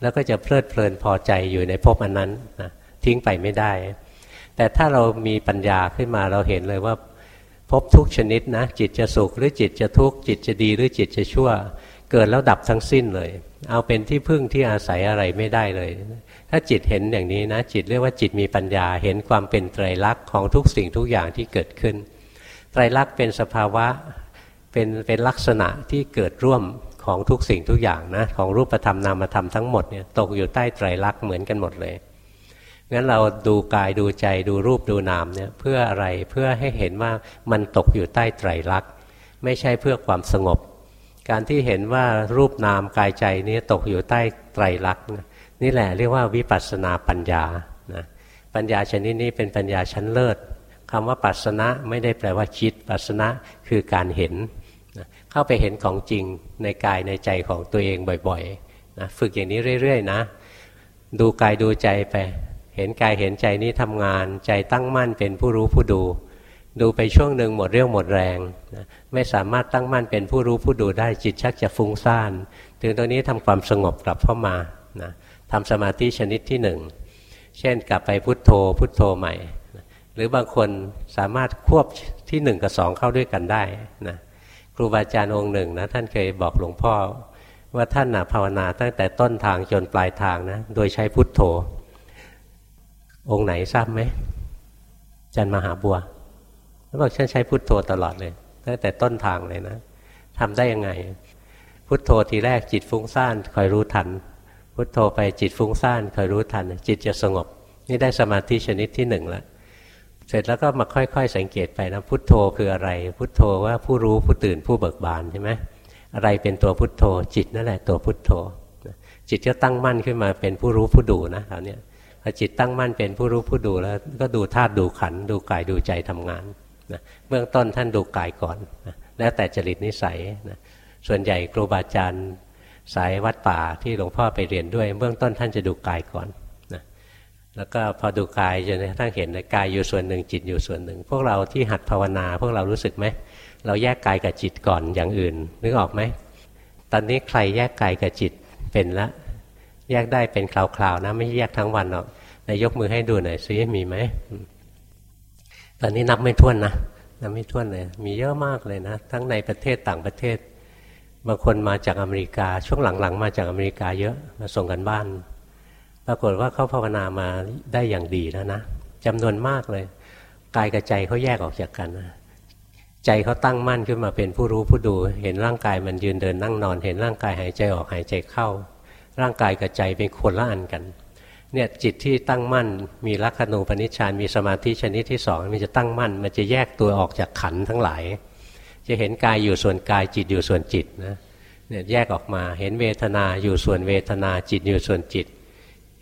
แล้วก็จะเพลิดเพลินพอใจอยู่ในภพอันนั้นนะทิ้งไปไม่ได้ แต่ถ้าเรามีปัญญาขึ้นมาเราเห็นเลยว่าพบทุกชนิดนะ จิตจะสุขหรือจิตจะทุกข์จิตจะดีหรือจิตจะชั่ว เกิดแล้วดับทั้งสิ้นเลย เอาเป็นที่พึ่งที่อาศัยอะไรไม่ได้เลย ถ้าจิตเห็นอย่างนี้นะจิตเรียกว่าจิตมีปัญญาเห็นความเป็นไตรลักษณ์ของทุกสิ่งทุกอย่างที่เกิดขึ้น ไตรลักษณ์เป็นสภาวะเป็นเป็นลักษณะที่เกิดร่วมของทุกสิ่งทุกอย่างนะของรูปธรรมนามธรรมทั้งหมดเนี่ยตกอยู่ใต้ไตรลักษณ์เหมือนกันหมดเลยงั้นเราดูกายดูใจดูรูปดูนามเนี่ยเพื่ออะไรเพื่อให้เห็นว่ามันตกอยู่ใต้ไตรลักษณ์ไม่ใช่เพื่อความสงบ การที่เห็นว่ารูปนามกายใจนี้ตกอยู่ใต้ไตรลักษณ์ นี่แหละเรียกว่าวิปัสสนาปัญญานะปัญญาชนิดนี้เป็นปัญญาชั้นเลิศคำว่าปัสนะไม่ได้แปลว่าคิดปัสนะคือการเห็นนะเข้าไปเห็นของจริงในกายในใจของตัวเองบ่อยๆนะฝึกอย่างนี้เรื่อยๆนะ ดูกายดูใจไป เห็นกายเห็นใจนี้ทำงาน ใจตั้งมั่นเป็นผู้รู้ผู้ดู ดูไปช่วงหนึ่งหมดเรี่ยวหมดแรงนะไม่สามารถตั้งมั่นเป็นผู้รู้ผู้ดูได้จิตชักจะฟุ้งซ่าน ถึงตรงนี้ทำความสงบกลับเข้ามานะ ทำสมาธิชนิดที่หนึ่งเช่นกลับไปพุทโธ พุทโธใหม่ หรือบางคนสามารถควบที่หนึ่งกับสองเข้าด้วยกันได้นะครูบาอาจารย์องค์หนึ่งนะท่านเคยบอกหลวงพ่อว่าท่านนะภาวนาตั้งแต่ต้นทางจนปลายทางนะโดยใช้พุทโธ องค์ไหนทราบไหมจันมหาบัวแล้วบอกฉันใช้พุทโธตลอดเลยตั้งแต่ต้นทางเลยนะทำได้ยังไง พุทโธทีแรกจิตฟุ้งซ่านคอยรู้ทัน พุทโธไปจิตฟุ้งซ่านคอยรู้ทัน จิตจะสงบ นี่ได้สมาธิชนิดที่หนึ่งแล้วเสร็จแล้วก็มาค่อย ๆ สังเกตไปนะพุทโธคืออะไร พุทโธว่าผู้รู้ผู้ตื่นผู้เบิกบานใช่ไหมอะไรเป็นตัวพุทโธ จิตนั่นแหละตัวพุทโธ จิตก็ตั้งมั่นขึ้นมาเป็นผู้รู้ผู้ดูนะคราวนี้พอจิตตั้งมั่นเป็นผู้รู้ผู้ดูแล้ว ก็ดูธาตุดูขันดูกายดูใจทำงานนะเบื้องต้นท่านดูกายก่อนนะแล้วแต่จริตนิสัยนะส่วนใหญ่ครูบาอาจารย์ สายวัดป่าที่หลวงพ่อไปเรียนด้วย เบื้องต้นท่านจะดูกายก่อนนะแล้วก็พอดูกายจนกระทั่งเห็นกายอยู่ส่วนหนึ่งจิตอยู่ส่วนหนึ่ง พวกเราที่หัดภาวนา พวกเรารู้สึกไหมเราแยกกายกับจิตก่อนอย่างอื่นนึกออกไหมตอนนี้ใครแยกกายกับจิตเป็นละ แยกได้เป็นคราวๆนะ ไม่แยกทั้งวันหรอกนายยกมือให้ดูหน่อยซิมีไหมตอนนี้นับไม่ถ้วนนะนับไม่ถ้วนเลย มีเยอะมากเลยนะ ทั้งในประเทศต่างประเทศ บางคนมาจากอเมริกา ช่วงหลังๆ มาจากอเมริกาเยอะมาส่งกันบ้าน ปรากฏว่าเขาภาวนามาได้อย่างดีแล้วนะจำนวนมากเลยกายกับใจเขาแยกออกจากกันนะใจเขาตั้งมั่นขึ้นมาเป็นผู้รู้ผู้ดู เห็นร่างกายมันยืนเดินนั่งนอน เห็นร่างกายหายใจออกหายใจเข้า ร่างกายกับใจเป็นคนละอันกันเนี่ยจิตที่ตั้งมั่นมีลักขณูปนิชฌานมีสมาธิชนิดที่สองมันจะตั้งมั่น มันจะแยกตัวออกจากขันทั้งหลาย จะเห็นกายอยู่ส่วนกายจิตอยู่ส่วนจิตนะเนี่ยแยกออกมาเห็นเวทนาอยู่ส่วนเวทนาจิตอยู่ส่วนจิต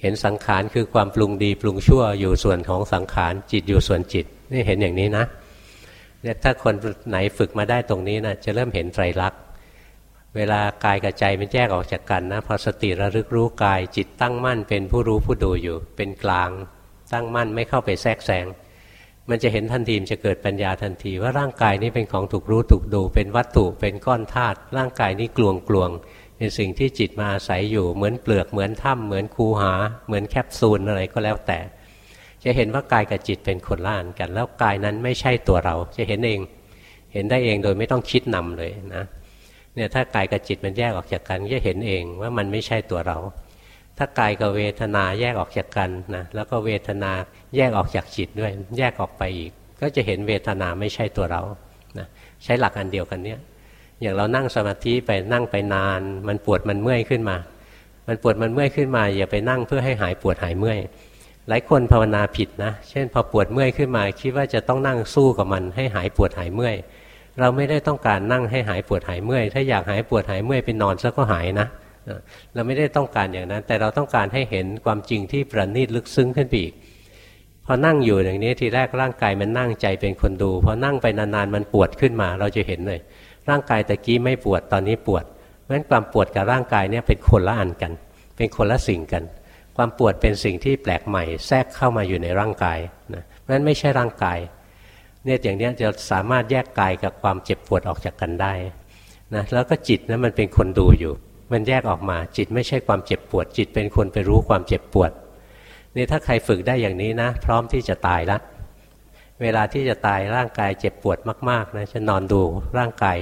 เห็นสังขารคือความปรุงดีปรุงชั่วอยู่ส่วนของสังขารจิตอยู่ส่วนจิตนี่เห็นอย่างนี้นะเนี่ยถ้าคนไหนฝึกมาได้ตรงนี้นะจะเริ่มเห็นไตรลักษณ์เวลากายกับใจมันแยกออกจากกันนะพอสติระลึกรู้กายจิตตั้งมั่นเป็นผู้รู้ผู้ดูอยู่เป็นกลาง ตั้งมั่นไม่เข้าไปแทรกแซง มันจะเห็นทันทีมจะเกิดปัญญาทันที ว่าร่างกายนี้เป็นของถูกรู้ถูกดู เป็นวัตถุเป็นก้อนธาตุร่างกายนี้กลวงกลวงเป็นสิ่งที่จิตมาอาศัยอยู่เหมือนเปลือกเหมือนถ้ำเหมือนคูหา เหมือนแคปซูลอะไรก็แล้วแต่ จะเห็นว่ากายกับจิตเป็นคนละอันกัน แล้วกายนั้นไม่ใช่ตัวเรา จะเห็นเอง เห็นได้เองโดยไม่ต้องคิดนำเลยนะเนี่ยถ้ากายกับจิตมันแยกออกจากกันจะเห็นเองว่ามันไม่ใช่ตัวเรา ถ้ากายกับเวทนาแยกออกจากกันนะแล้วก็เวทนาแยกออกจากจิตด้วย แยกออกไปอีก ก็จะเห็นเวทนาไม่ใช่ตัวเรานะใช้หลักอันเดียวกันเนี้ยอย่างเรานั่งสมาธิไปนั่งไปนาน มันปวดมันเมื่อยขึ้นมา มันปวดมันเมื่อยขึ้นมา อย่าไปนั่งเพื่อให้หายปวดหายเมื่อย หลายคนภาวนาผิดนะ เช่น พอปวดเมื่อยขึ้นมา คิดว่าจะต้องนั่งสู้กับมันให้หายปวดหายเมื่อย เราไม่ได้ต้องการนั่งให้หายปวดหายเมื่อย ถ้าอยากหายปวดหายเมื่อยไปนอนซะก็หายนะ เราไม่ได้ต้องการอย่างนั้น แต่เราต้องการให้เห็นความจริงที่ประณีตลึกซึ้งขึ้นไปอีกพอนั่งอยู่อย่างนี้ทีแรกร่างกายมันนั่งใจเป็นคนดูพอนั่งไปนานๆมันปวดขึ้นมา เราจะเห็นเลย ร่างกายตะกี้ไม่ปวดตอนนี้ปวดเพราะฉะนั้นความปวดกับร่างกายเนี่ยเป็นคนละอันกัน เป็นคนละสิ่งกัน ความปวดเป็นสิ่งที่แปลกใหม่ แทรกเข้ามาอยู่ในร่างกายนะเพราะฉะนั้นไม่ใช่ร่างกายเนี่ยอย่างนี้จะสามารถแยกกายกับความเจ็บปวดออกจากกันได้นะแล้วก็จิตนะมันเป็นคนดูอยู่ มันแยกออกมาจิตไม่ใช่ความเจ็บปวด จิตเป็นคนไปรู้ความเจ็บปวดนี่ถ้าใครฝึกได้อย่างนี้นะ พร้อมที่จะตายล้วเวลาที่จะตายร่างกายเจ็บปวดมากๆนะจะนอนดูร่างกาย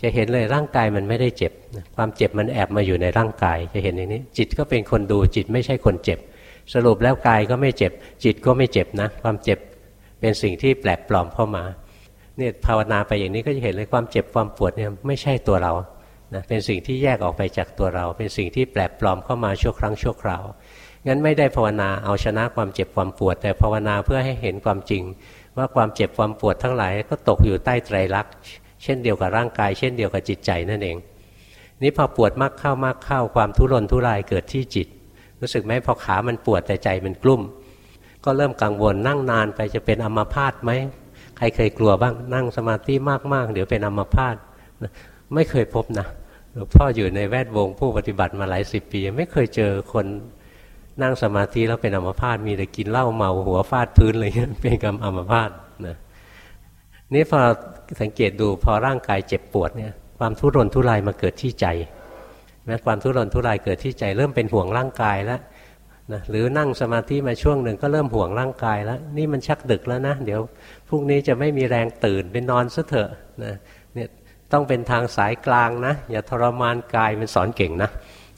จะเห็นเลยร่างกายมันไม่ได้เจ็บ ความเจ็บมันแอบมาอยู่ในร่างกาย จะเห็นอย่างนี้ จิตก็เป็นคนดูจิตไม่ใช่คนเจ็บ สรุปแล้วกายก็ไม่เจ็บ จิตก็ไม่เจ็บนะ ความเจ็บเป็นสิ่งที่แปลกปลอมเข้ามาเนี่ยภาวนาไปอย่างนี้ก็จะเห็นเลยความเจ็บความปวดเนี่ยไม่ใช่ตัวเรา นะเป็นสิ่งที่แยกออกไปจากตัวเรา เป็นสิ่งที่แปลกปลอมเข้ามาชั่วครั้งชั่วคราวงั้นไม่ได้ภาวนาเอาชนะความเจ็บความปวด แต่ภาวนาเพื่อให้เห็นความจริง ว่าความเจ็บความปวดทั้งหลายก็ตกอยู่ใต้ไตรลักษณ์เช่นเดียวกับร่างกาย เช่นเดียวกับจิตใจนั่นเอง นี่พอปวดมากเข้ามากเข้าความทุรนทุรายเกิดที่จิต รู้สึกไหมพอขามันปวดแต่ใจมันกลุ้มก็เริ่มกังวลนั่งนานไปจะเป็นอัมพาตไหมใครเคยกลัวบ้างนั่งสมาธิมากๆเดี๋ยวเป็นอัมพาตไม่เคยพบนะ หลวงพ่ออยู่ในแวดวงผู้ปฏิบัติมาหลายสิบปี ไม่เคยเจอคนนั่งสมาธิแล้วเป็นอัมพาตมีแต่กินเหล้าเมาหัวฟาดพื้นอะไรเงี้ยเป็นกรรมอัมพาตนะนี่พอสังเกตดูพอร่างกายเจ็บปวดเนี่ยความทุรนทุรายมาเกิดที่ใจแม้ความทุรนทุรายเกิดที่ใจ เริ่มเป็นห่วงร่างกายแล้วนะหรือนั่งสมาธิมาช่วงหนึ่งก็เริ่มห่วงร่างกายแล้ว นี่มันชักดึกแล้วนะ เดี๋ยวพรุ่งนี้จะไม่มีแรงตื่นไปนอนซะเถอะนะ ต้องเป็นทางสายกลางนะ อย่าทรมานกายมันสอนเก่งนะ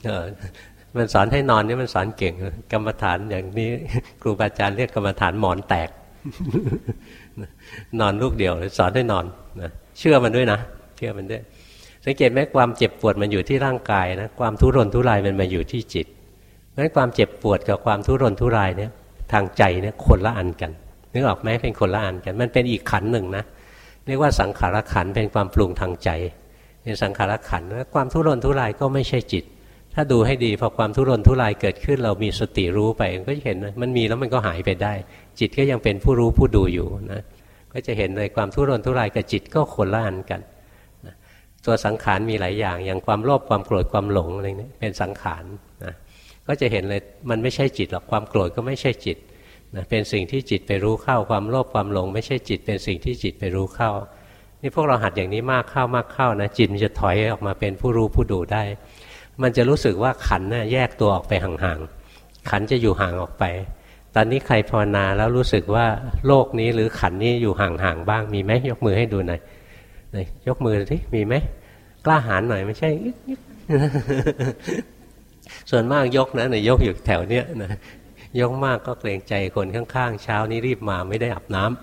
เออมันสอนให้นอนนี่มันสอนเก่ง กรรมฐานอย่างนี้ครูบาอาจารย์เรียกกรรมฐานหมอนแตก นอนลูกเดียวสอนให้นอนนะเชื่อมันด้วยนะเชื่อมันด้วยสังเกตไหมความเจ็บปวดมันอยู่ที่ร่างกายนะความทุรนทุรายมันมาอยู่ที่จิตงั้นความเจ็บปวดกับความทุรนทุรายเนี่ยทางใจเนี่ยคนละอันกันนึกออกไหมเป็นคนละอันกัน มันเป็นอีกขันหนึ่งนะ เรียกว่าสังขารขันเป็นความปรุงทางใจเป็นสังขารขันความทุรนทุรายก็ไม่ใช่จิต ถ้าดูให้ดีพอความทุรนทุรายเกิดขึ้น เรามีสติรู้ไปก็จะเห็นมันมีแล้วมันก็หายไปได้ จิตก็ยังเป็นผู้รู้ผู้ดูอยู่นะก็จะเห็นเลยความทุรนทุรายกับจิตก็คนละอันกันตัวสังขารมีหลายอย่าง อย่างความโลภความโกรธความหลงอะไรนี้เป็นสังขารนะก็จะเห็นเลยมันไม่ใช่จิตหรอกความโกรธก็ไม่ใช่จิต นะเป็นสิ่งที่จิตไปรู้เข้าความโลภความหลง ไม่ใช่จิตเป็นสิ่งที่จิตไปรู้เข้า นี่พวกเราหัดอย่างนี้มากเข้ามากเข้านะจิตมันจะถอยออกมาเป็นผู้รู้ผู้ดูได้ มันจะรู้สึกว่าขันน่ะแยกตัวออกไปห่างๆขันจะอยู่ห่างออกไป ตอนนี้ใครภาวนาแล้วรู้สึกว่าโลกนี้หรือขันนี้อยู่ห่างๆบ้างมีไหมยกมือให้ดูหน่อยยกมือที่มีไหมกล้าหาญหน่อยไม่ใช่ส่วนมากยกนะเนี่ยยกอยู่แถวเนี้ยนะ ยกมากก็เกรงใจคนข้างๆ เช้านี้รีบมาไม่ได้อาบน้ำ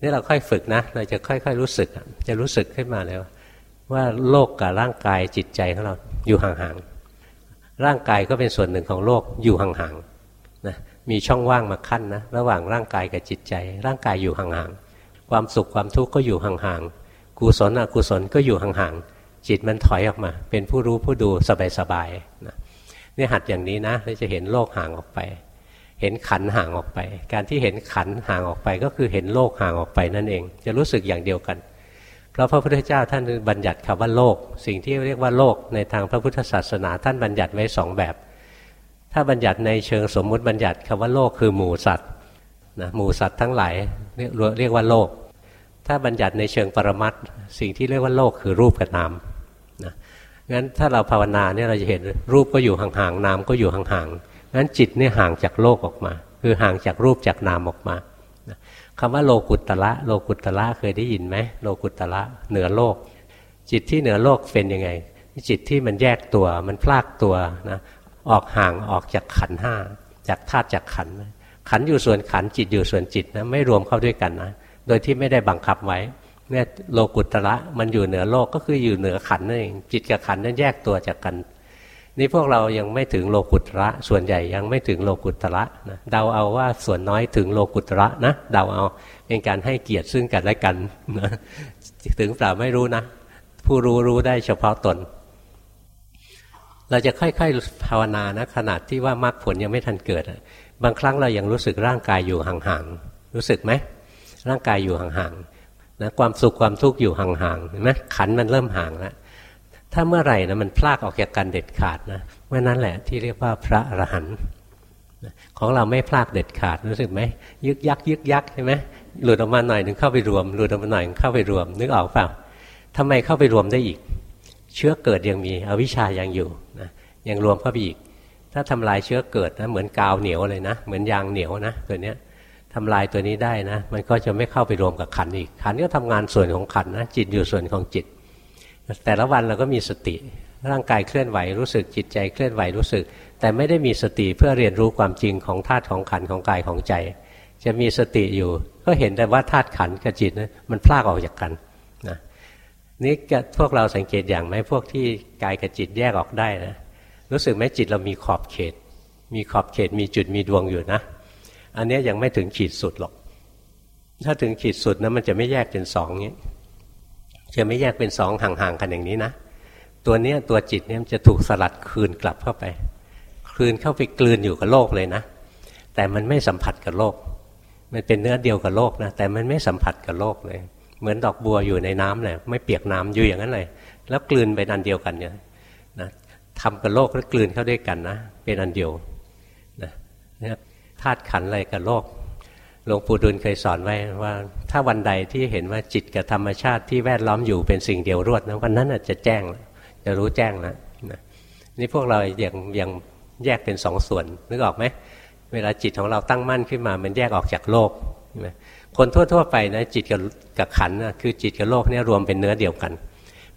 นี่เราค่อยฝึกนะ เราจะค่อย ๆ รู้สึก จะรู้สึกขึ้นมาเลยว่าโลกกับร่างกายจิตใจของเราอยู่ห่างๆ ร่างกายก็เป็นส่วนหนึ่งของโลกอยู่ห่างๆนะมีช่องว่างมาขั้นนะระหว่างร่างกายกับจิตใจ ร่างกายอยู่ห่างๆ ความสุขความทุกข์ก็อยู่ห่างๆ กุศลอกุศลก็อยู่ห่างๆ จิตมันถอยออกมา เป็นผู้รู้ผู้ดูสบายๆนะ นี่หัดอย่างนี้นะเราจะเห็นโลกห่างออกไป เห็นขันห่างออกไป การที่เห็นขันห่างออกไป ก็คือเห็นโลกห่างออกไปนั่นเอง จะรู้สึกอย่างเดียวกันเพราะพระพุทธเจ้าท่านบัญญัติคำว่าโลก สิ่งที่เรียกว่าโลกในทางพระพุทธศาสนา ท่านบัญญัติไว้สองแบบ ถ้าบัญญัติในเชิงสมมุติบัญญัติคำว่าโลกคือหมู่สัตว์นะหมู่สัตว์ทั้งหลายเรียกเรียกว่าโลก ถ้าบัญญัติในเชิงปรมัตสิ่งที่เรียกว่าโลกคือรูปกับนาม งั้นถ้าเราภาวนาเนี่ยเราจะเห็นรูปก็อยู่ห่างๆนามก็อยู่ห่างๆงั้นจิตเนี่ยห่างจากโลกออกมา คือห่างจากรูปจากนามออกมาคำว่าโลกุตตะโลกุตตะเคยได้ยินไหมโลกุตตะเหนือโลก จิตที่เหนือโลกเป็นยังไง จิตที่มันแยกตัวมันพลากตัวนะออกห่างออกจากขันห้าจากธาตุจากขัน ขันอยู่ส่วนขันจิตอยู่ส่วนจิตนะไม่รวมเข้าด้วยกันนะโดยที่ไม่ได้บังคับไว้ เนี่ยโลกุตระมันอยู่เหนือโลกก็คืออยู่เหนือขันนั่นเองจิตกับขันนั้นแยกตัวจากกัน นี่พวกเรายังไม่ถึงโลกุตระ ส่วนใหญ่ยังไม่ถึงโลกุตระนะเดาเอาว่าส่วนน้อยถึงโลกุตระนะเดาเอาเป็นการให้เกียรติซึ่งกันและกันนะถึงเปล่าไม่รู้นะ ผู้รู้รู้ได้เฉพาะตน เราจะค่อยๆภาวนานะขนาดที่ว่ามรรคผลยังไม่ทันเกิดบางครั้งเรายังรู้สึกร่างกายอยู่ห่างๆรู้สึกไหมร่างกายอยู่ห่างๆ นะความสุขความทุกข์อยู่ห่างๆเห็นไหมขันมันเริ่มห่างแล้วถ้าเมื่อไหร่นะมันพลากออกจากกันเด็ดขาดนะเมื่อนั้นแหละที่เรียกว่าพระอรหันต์ของเราไม่พลากเด็ดขาดรู้สึกไหมยึกยักยึกยักใช่ไหมหลุดออกมาหน่อยหนึ่งเข้าไปรวมหลุดออกมาหน่อยเข้าไปรวม นึกออกเปล่าทำไมเข้าไปรวมได้อีก เชื้อเกิดยังมีอวิชายังอยู่นะยังรวมเข้าไปอีก ถ้าทำลายเชื้อเกิดนะเหมือนกาวเหนียวเลยนะ เหมือนยางเหนียวนะตัวเนี้ย ทำลายตัวนี้ได้นะ มันก็จะไม่เข้าไปรวมกับขันอีก ขันก็ทำงานส่วนของขันนะ จิตอยู่ส่วนของจิต แต่ละวันเราก็มีสติ ร่างกายเคลื่อนไหวรู้สึกจิตใจเคลื่อนไหวรู้สึก แต่ไม่ได้มีสติเพื่อเรียนรู้ความจริงของธาตุของขันของกายของใจ จะมีสติอยู่ ก็เห็นแต่ว่าธาตุขันกับจิตนะมันพลากออกจากกันนะนี่พวกเราสังเกตอย่างไหมพวกที่กายกับจิตแยกออกได้นะรู้สึกไหมจิตเรามีขอบเขต มีขอบเขตมีจุดมีดวงอยู่นะ อันนี้ยังไม่ถึงขีดสุดหรอก ถ้าถึงขีดสุดนะมันจะไม่แยกเป็นสองนี้จะไม่แยกเป็นสองห่างๆกันอย่างนี้นะตัวเนี้ยตัวจิตเนี่ยจะถูกสลัดคืนกลับเข้าไป คืนเข้าไปกลืนอยู่กับโลกเลยนะ แต่มันไม่สัมผัสกับโลก มันเป็นเนื้อเดียวกับโลกนะแต่มันไม่สัมผัสกับโลกเลย เหมือนดอกบัวอยู่ในน้ำเลยไม่เปียกน้ำอยู่อย่างนั้นเลย แล้วกลืนเป็นอันเดียวกันเนี่ยนะทำกับโลกแล้วกลืนเข้าด้วยกันนะ เป็นอันเดียวนะ ธาตุขันอะไรกับโลกหลวงปู่ดุลเคยสอนไว้ว่า ถ้าวันใดที่เห็นว่าจิตกับธรรมชาติที่แวดล้อมอยู่เป็นสิ่งเดียวรวดนะวันนั้นจะแจ้งจะรู้แจ้งแล้วนะนี่พวกเราอยังยังแยกเป็นสองส่วนนึกออกไหมเวลาจิตของเราตั้งมั่นขึ้นมา มันแยกออกจากโลกคนทั่ว ๆ ไปนะจิตกับกับขันนะคือจิตกับโลกเนี่ยรวมเป็นเนื้อเดียวกัน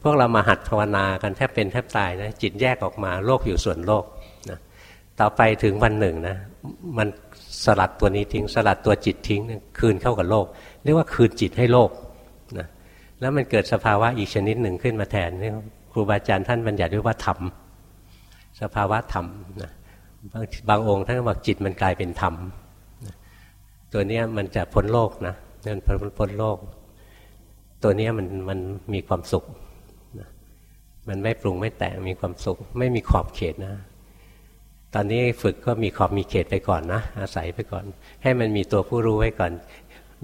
พวกเรามาหัดภาวนากันแทบเป็นแทบตายนะจิตแยกออกมาโลกอยู่ส่วนโลกนะต่อไปถึงวันหนึ่งนะมัน สลัดตัวนี้ทิ้ง สลัดตัวจิตทิ้ง คืนเข้ากับโลก เรียกว่าคืนจิตให้โลกนะแล้วมันเกิดสภาวะอีกชนิดหนึ่งขึ้นมาแทนนี่ครูบาอาจารย์ท่านบัญญัติด้วยว่าธรรมสภาวะธรรมนะบางบางองค์ท่านบอกจิตมันกลายเป็นธรรมนะตัวนี้มันจะพ้นโลกนะมันพ้นพ้นโลก ตัวนี้มันมันมีความสุขนะมันไม่ปรุงไม่แต่งมีความสุข ไม่มีขอบเขตนะ ตอนนี้ฝึกก็มีขอบมีเขตไปก่อนนะ อาศัยไปก่อน ให้มันมีตัวผู้รู้ไว้ก่อน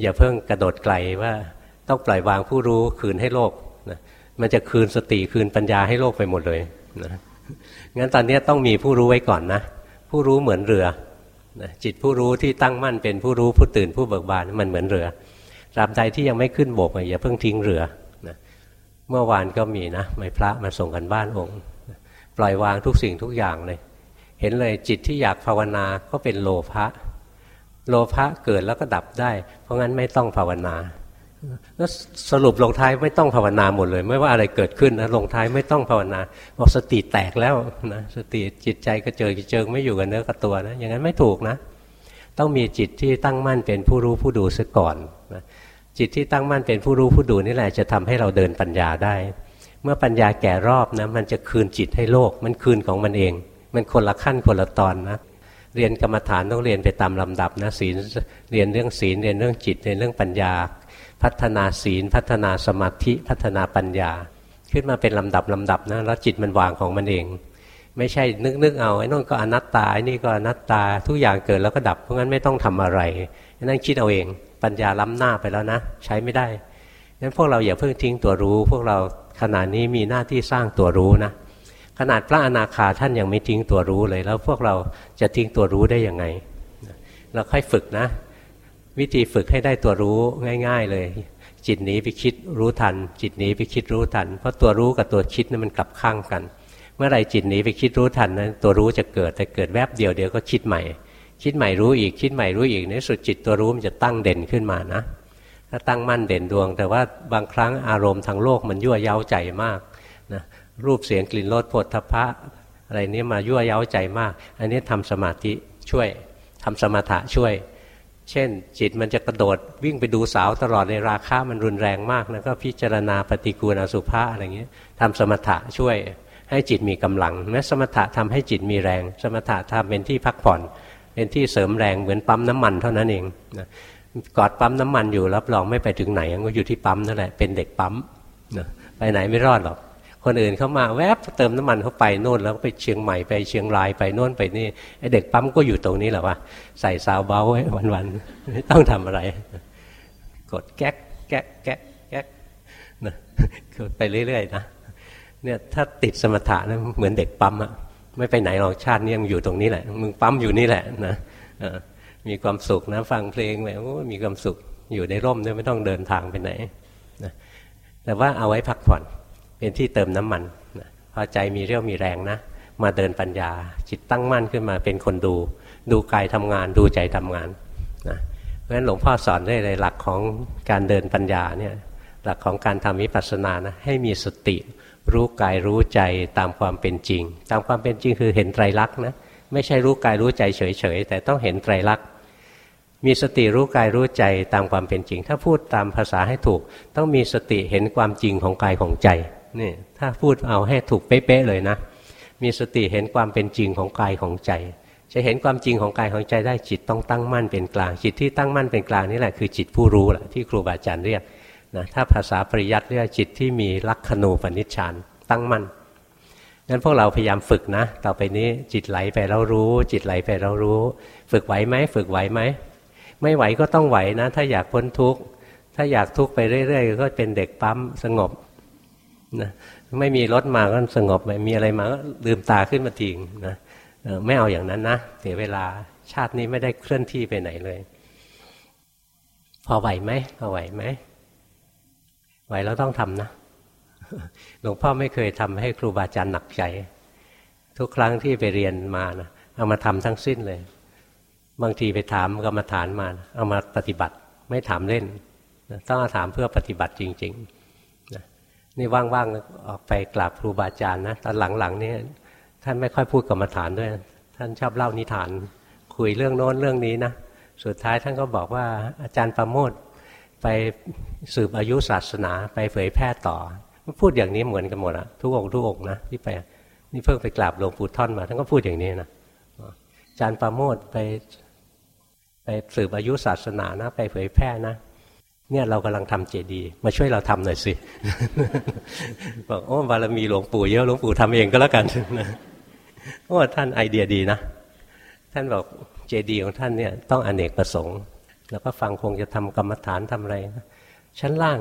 อย่าเพิ่งกระโดดไกลว่าต้องปล่อยวางผู้รู้คืนให้โลกนะมันจะคืนสติคืนปัญญาให้โลกไปหมดเลยนะงั้นตอนนี้ต้องมีผู้รู้ไว้ก่อนนะ ผู้รู้เหมือนเรือนะจิตผู้รู้ที่ตั้งมั่นเป็นผู้รู้ผู้ตื่นผู้เบิกบานมันเหมือนเรือตราบใดที่ยังไม่ขึ้นบกอย่าเพิ่งทิ้งเรือนะเมื่อวานก็มีนะไม่พระมาส่งกันบ้านองค์ ปล่อยวางทุกสิ่งทุกอย่างเลย เห็นเลยจิตที่อยากภาวนาก็เป็นโลภะโลภะเกิดแล้วก็ดับได้ เพราะงั้นไม่ต้องภาวนาแล้วสรุปลงท้ายไม่ต้องภาวนาหมดเลย ไม่ว่าอะไรเกิดขึ้นนะลงท้ายไม่ต้องภาวนาบอกสติแตกแล้วนะสติจิตใจก็เจอเจิงไม่อยู่กับเนื้อกับตัวนะอย่างนั้นไม่ถูกนะ ต้องมีจิตที่ตั้งมั่นเป็นผู้รู้ผู้ดูซะก่อนนะจิตที่ตั้งมั่นเป็นผู้รู้ผู้ดูนี่แหละจะทำให้เราเดินปัญญาได้ เมื่อปัญญาแก่รอบนะมันจะคืนจิตให้โลก มันคืนของมันเอง มันคนละขั้นคนละตอนนะเรียนกรรมฐานต้องเรียนไปตามลำดับนะศีลเรียนเรื่องศีลเรียนเรื่องจิตเรียนเรื่องปัญญา พัฒนาศีล พัฒนาสมาธิพัฒนาปัญญา ขึ้นมาเป็นลำดับลำดับนะแล้วจิตมันวางของมันเอง ไม่ใช่นึกนึกเอาไอ้นู่นก็อนัตตาไอ้นี่ก็อนัตตาทุกอย่างเกิดแล้วก็ดับเพราะงั้นไม่ต้องทำอะไรนั่นคิดเอาเอง ปัญญาล้ำหน้าไปแล้วนะ ใช้ไม่ได้งั้นพวกเราอย่าเพิ่งทิ้งตัวรู้ พวกเราขณะนี้มีหน้าที่สร้างตัวรู้นะ ขนาดพระอนาคาท่านยังไม่ทิ้งตัวรู้เลย แล้วพวกเราจะทิ้งตัวรู้ได้ยังไง เราค่อยฝึกนะ วิธีฝึกให้ได้ตัวรู้ง่าย ๆ เลย จิตหนีไปคิดรู้ทัน จิตหนีไปคิดรู้ทัน เพราะตัวรู้กับตัวคิดนั้นมันกลับข้างกัน เมื่อไรจิตหนีไปคิดรู้ทันนั้นตัวรู้จะเกิดแต่เกิดแวบเดียวเดียวก็คิดใหม่ คิดใหม่รู้อีกคิดใหม่รู้อีกในสุดจิตตัวรู้มันจะตั้งเด่นขึ้นมานะถ้าตั้งมั่นเด่นดวง แต่ว่าบางครั้งอารมณ์ทางโลกมันยั่วเย้าใจมากนะ รูปเสียงกลิ่นรสผลทพะอะไรนี้มายั่วเย้าใจมาก อันนี้ทำสมาธิช่วยทำสมถะช่วย เช่น จิตมันจะกระโดดวิ่งไปดูสาวตลอดในราคามันรุนแรงมากนะก็พิจารณาปฏิกูลอสุภะอะไรเงี้ยทำสมถะช่วย ให้จิตมีกำลังแม้สมถะทำให้จิตมีแรง สมถะทำเป็นที่พักผ่อน เป็นที่เสริมแรงเหมือนปั๊มน้ำมันเท่านั้นเองนะกอดปั๊มน้ำมันอยู่รับรองไม่ไปถึงไหนก็อยู่ที่ปั๊มนั่นแหละเป็นเด็กปั๊มนะไปไหนไม่รอดหรอก คนอื่นเขามาแวบเติมน้ำมันเขาไปโน่นแล้วไปเชียงใหม่ไปเชียงรายไปโน่นไปนี่ไอเด็กปั๊มก็อยู่ตรงนี้แหละว่าใส่ซาวเบาไว้วันๆไม่ต้องทำอะไร กดแก๊กแก๊กแก๊กแก๊กนะไปเรื่อยๆนะเนี่ยถ้าติดสมถะนะเหมือนเด็กปั๊มอะไม่ไปไหนหรอกชาตินี้ยังอยู่ตรงนี้แหละมึงปั๊มอยู่นี่แหละนะมีความสุขนะฟังเพลงแบบมีความสุขอยู่ในร่มเนี่ยไม่ต้องเดินทางไปไหนนะแต่ว่าเอาไว้พักผ่อน เป็นที่เติมน้ำมันนะพอใจมีเรี่ยวมีแรงนะ มาเดินปัญญา จิตตั้งมั่นขึ้นมาเป็นคนดู ดูกายทำงานดูใจทำงานนะเพราะฉะนั้นหลวงพ่อสอนได้เลยหลักของการเดินปัญญาเนี่ยหลักของการทำวิปัสสนานะให้มีสติ รู้กายรู้ใจตามความเป็นจริง ตามความเป็นจริงคือเห็นไตรลักษณ์นะไม่ใช่รู้กายรู้ใจเฉยๆแต่ต้องเห็นไตรลักษณ์มีสติรู้กายรู้ใจตามความเป็นจริง ถ้าพูดตามภาษาให้ถูก ต้องมีสติเห็นความจริงของกายของใจ นี่ถ้าพูดเอาให้ถูกเป๊ะๆเลยนะ มีสติเห็นความเป็นจริงของกายของใจ จะเห็นความจริงของกายของใจได้จิตต้องตั้งมั่นเป็นกลาง จิตที่ตั้งมั่นเป็นกลางนี่แหละคือจิตผู้รู้แหละที่ครูบาอาจารย์เรียกนะถ้าภาษาปริยัติเรียกจิตที่มีลักขณูปนิชฌานตั้งมั่นงั้นพวกเราพยายามฝึกนะ ต่อไปนี้จิตไหลไปเรารู้ จิตไหลไปเรารู้ ฝึกไหวไหมฝึกไหวไหมไม่ไหวก็ต้องไหวนะ ถ้าอยากพ้นทุกข์ถ้าอยากทุกข์ไปเรื่อย ๆ ก็เป็นเด็กปั๊มสงบ นะไม่มีรถมาก็สงบไม่มีอะไรมาก็ลืมตาขึ้นมาทิ้งนะไม่เอาอย่างนั้นนะเสียเวลาชาตินี้ไม่ได้เคลื่อนที่ไปไหนเลย พอไหวไหมพอไหวไหมไหวแล้วต้องทำนะหลวงพ่อไม่เคยทำให้ครูบาอาจารย์หนักใจ ทุกครั้งที่ไปเรียนมานะเอามาทำทั้งสิ้นเลย บางทีไปถามกรรมฐานมา เอามาปฏิบัติ ไม่ถามเล่น ต้องถามเพื่อปฏิบัติจริง ๆ นี่ว่างๆออกไปกราบครูบาอาจารย์นะตอนหลังๆนี่ท่านไม่ค่อยพูดกรรมฐานด้วย ท่านชอบเล่านิทาน คุยเรื่องโน้นเรื่องนี้นะสุดท้ายท่านก็บอกว่าอาจารย์ประโมทไปสืบอายุศาสนาไปเผยแพร่ต่อ พูดอย่างนี้เหมือนกันหมดอะทุกองทุกองนะที่ไปนี่เพิ่งไปกราบหลวงปู่ท่อนมาท่านก็พูดอย่างนี้นะอาจารย์ประโมทไปไปสืบอายุศาสนานะ ไปเผยแพร่นะ เนี่ยเรากำลังทำเจดีย์มาช่วยเราทำหน่อยสิบอกโอ้บารมีหลวงปู่เยอะหลวงปู่ทำเองก็แล้วกันนะโอ้ท่านไอเดียดีนะ ท่านบอกเจดีย์ของท่านเนี่ยต้องอเนกประสงค์ แล้วก็ฟังคงจะทำกรรมฐานทำอะไรชั้นล่าง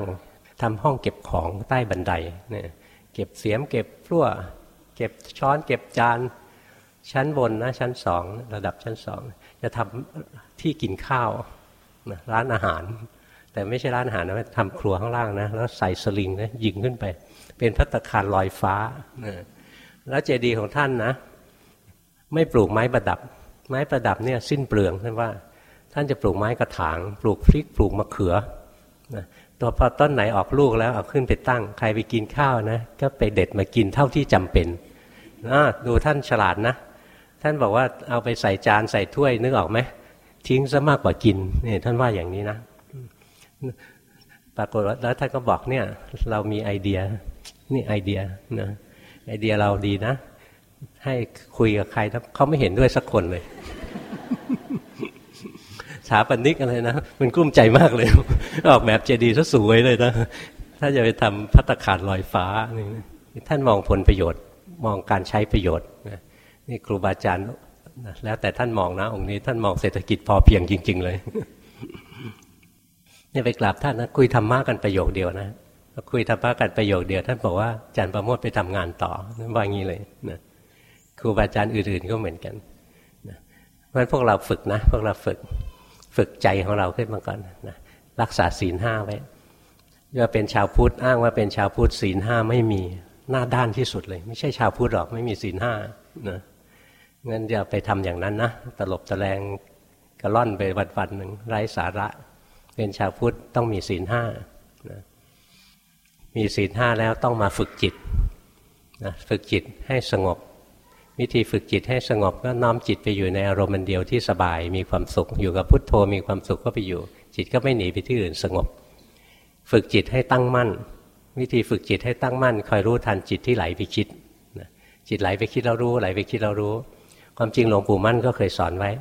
ทำห้องเก็บของใต้บันไดเนี่ยเก็บเสียมเก็บพลั่วเก็บช้อนเก็บจานชั้นบนนะชั้นสองระดับชั้นสองจะทำที่กินข้าวนะร้านอาหาร แต่ไม่ใช่ร้านอาหารนะทำครัวข้างล่างนะแล้วใส่สลิงนะยิงขึ้นไป เป็นพัตคารลอยฟ้านะแล้วเจดีย์ของท่านนะ ไม่ปลูกไม้ประดับ ไม้ประดับเนี่ยสิ้นเปลืองท่านว่า ท่านจะปลูกไม้กระถาง ปลูกพริกปลูกมะเขือนะตัวพอต้นไหนออกลูกแล้วเอาขึ้นไปตั้ง ใครไปกินข้าวนะ ก็ไปเด็ดมากินเท่าที่จำเป็นดูท่านฉลาดนะ ท่านบอกว่าเอาไปใส่จานใส่ถ้วยนึกออกไหมทิ้งซะมากกว่ากินนี่ท่านว่าอย่างนี้นะ ปรากฏว่าแล้วท่านก็บอกเนี่ย เรามีไอเดีย นี่ไอเดียนะไอเดียเราดีนะ ให้คุยกับใครเขาไม่เห็นด้วยสักคนเลยสถาปนิกอะไรนะ มันกลุ้มใจมากเลย ออกแบบเจดีย์ซะสวยเลยนะ ถ้าจะไปทำพัตคาดลอยฟ้านี่ท่านมองผลประโยชน์ มองการใช้ประโยชน์นี่ครูบาอาจารย์แล้วแต่ท่านมองนะองค์นี้ท่านมองเศรษฐกิจพอเพียงจริง ๆ เลย เนี่ยไปกราบท่านนะคุยธรรมะกันประโยคเดียวนะคุยธรรมะกันประโยคเดียว ท่านบอกว่าอาจารย์ประโมทไปทำงานต่อนั่นว่างี้เลยนะครูบาอาจารย์อื่นๆก็เหมือนกันนะเพราะฉะนั้นพวกเราฝึกนะ พวกเราฝึกฝึกใจของเราขึ้นมาก่อนนะรักษาศีลห้าไว้ว่าเป็นชาวพุทธอ้างว่าเป็นชาวพุทธศีลห้าไม่มีหน้าด้านที่สุดเลย ไม่ใช่ชาวพุทธหรอกไม่มีศีลห้านะงั้นอย่าไปทำอย่างนั้นนะตลบตะแลงกระล่อนไปวันวันหนึ่งไร้สาระ เป็นชาวพุทธต้องมีศีลห้านะมีศีลห้าแล้วต้องมาฝึกจิตนะฝึกจิตให้สงบ วิธีฝึกจิตให้สงบก็น้อมจิตไปอยู่ในอารมณ์เดียวที่สบายมีความสุข อยู่กับพุทโธมีความสุขก็ไปอยู่ จิตก็ไม่หนีไปที่อื่นสงบ ฝึกจิตให้ตั้งมั่น วิธีฝึกจิตให้ตั้งมั่น คอยรู้ทันจิตที่ไหลไปคิดจิตไหลไปคิดเรารู้ไหลไปคิดเรารู้ ความจริงหลวงปู่มั่นก็เคยสอนไว้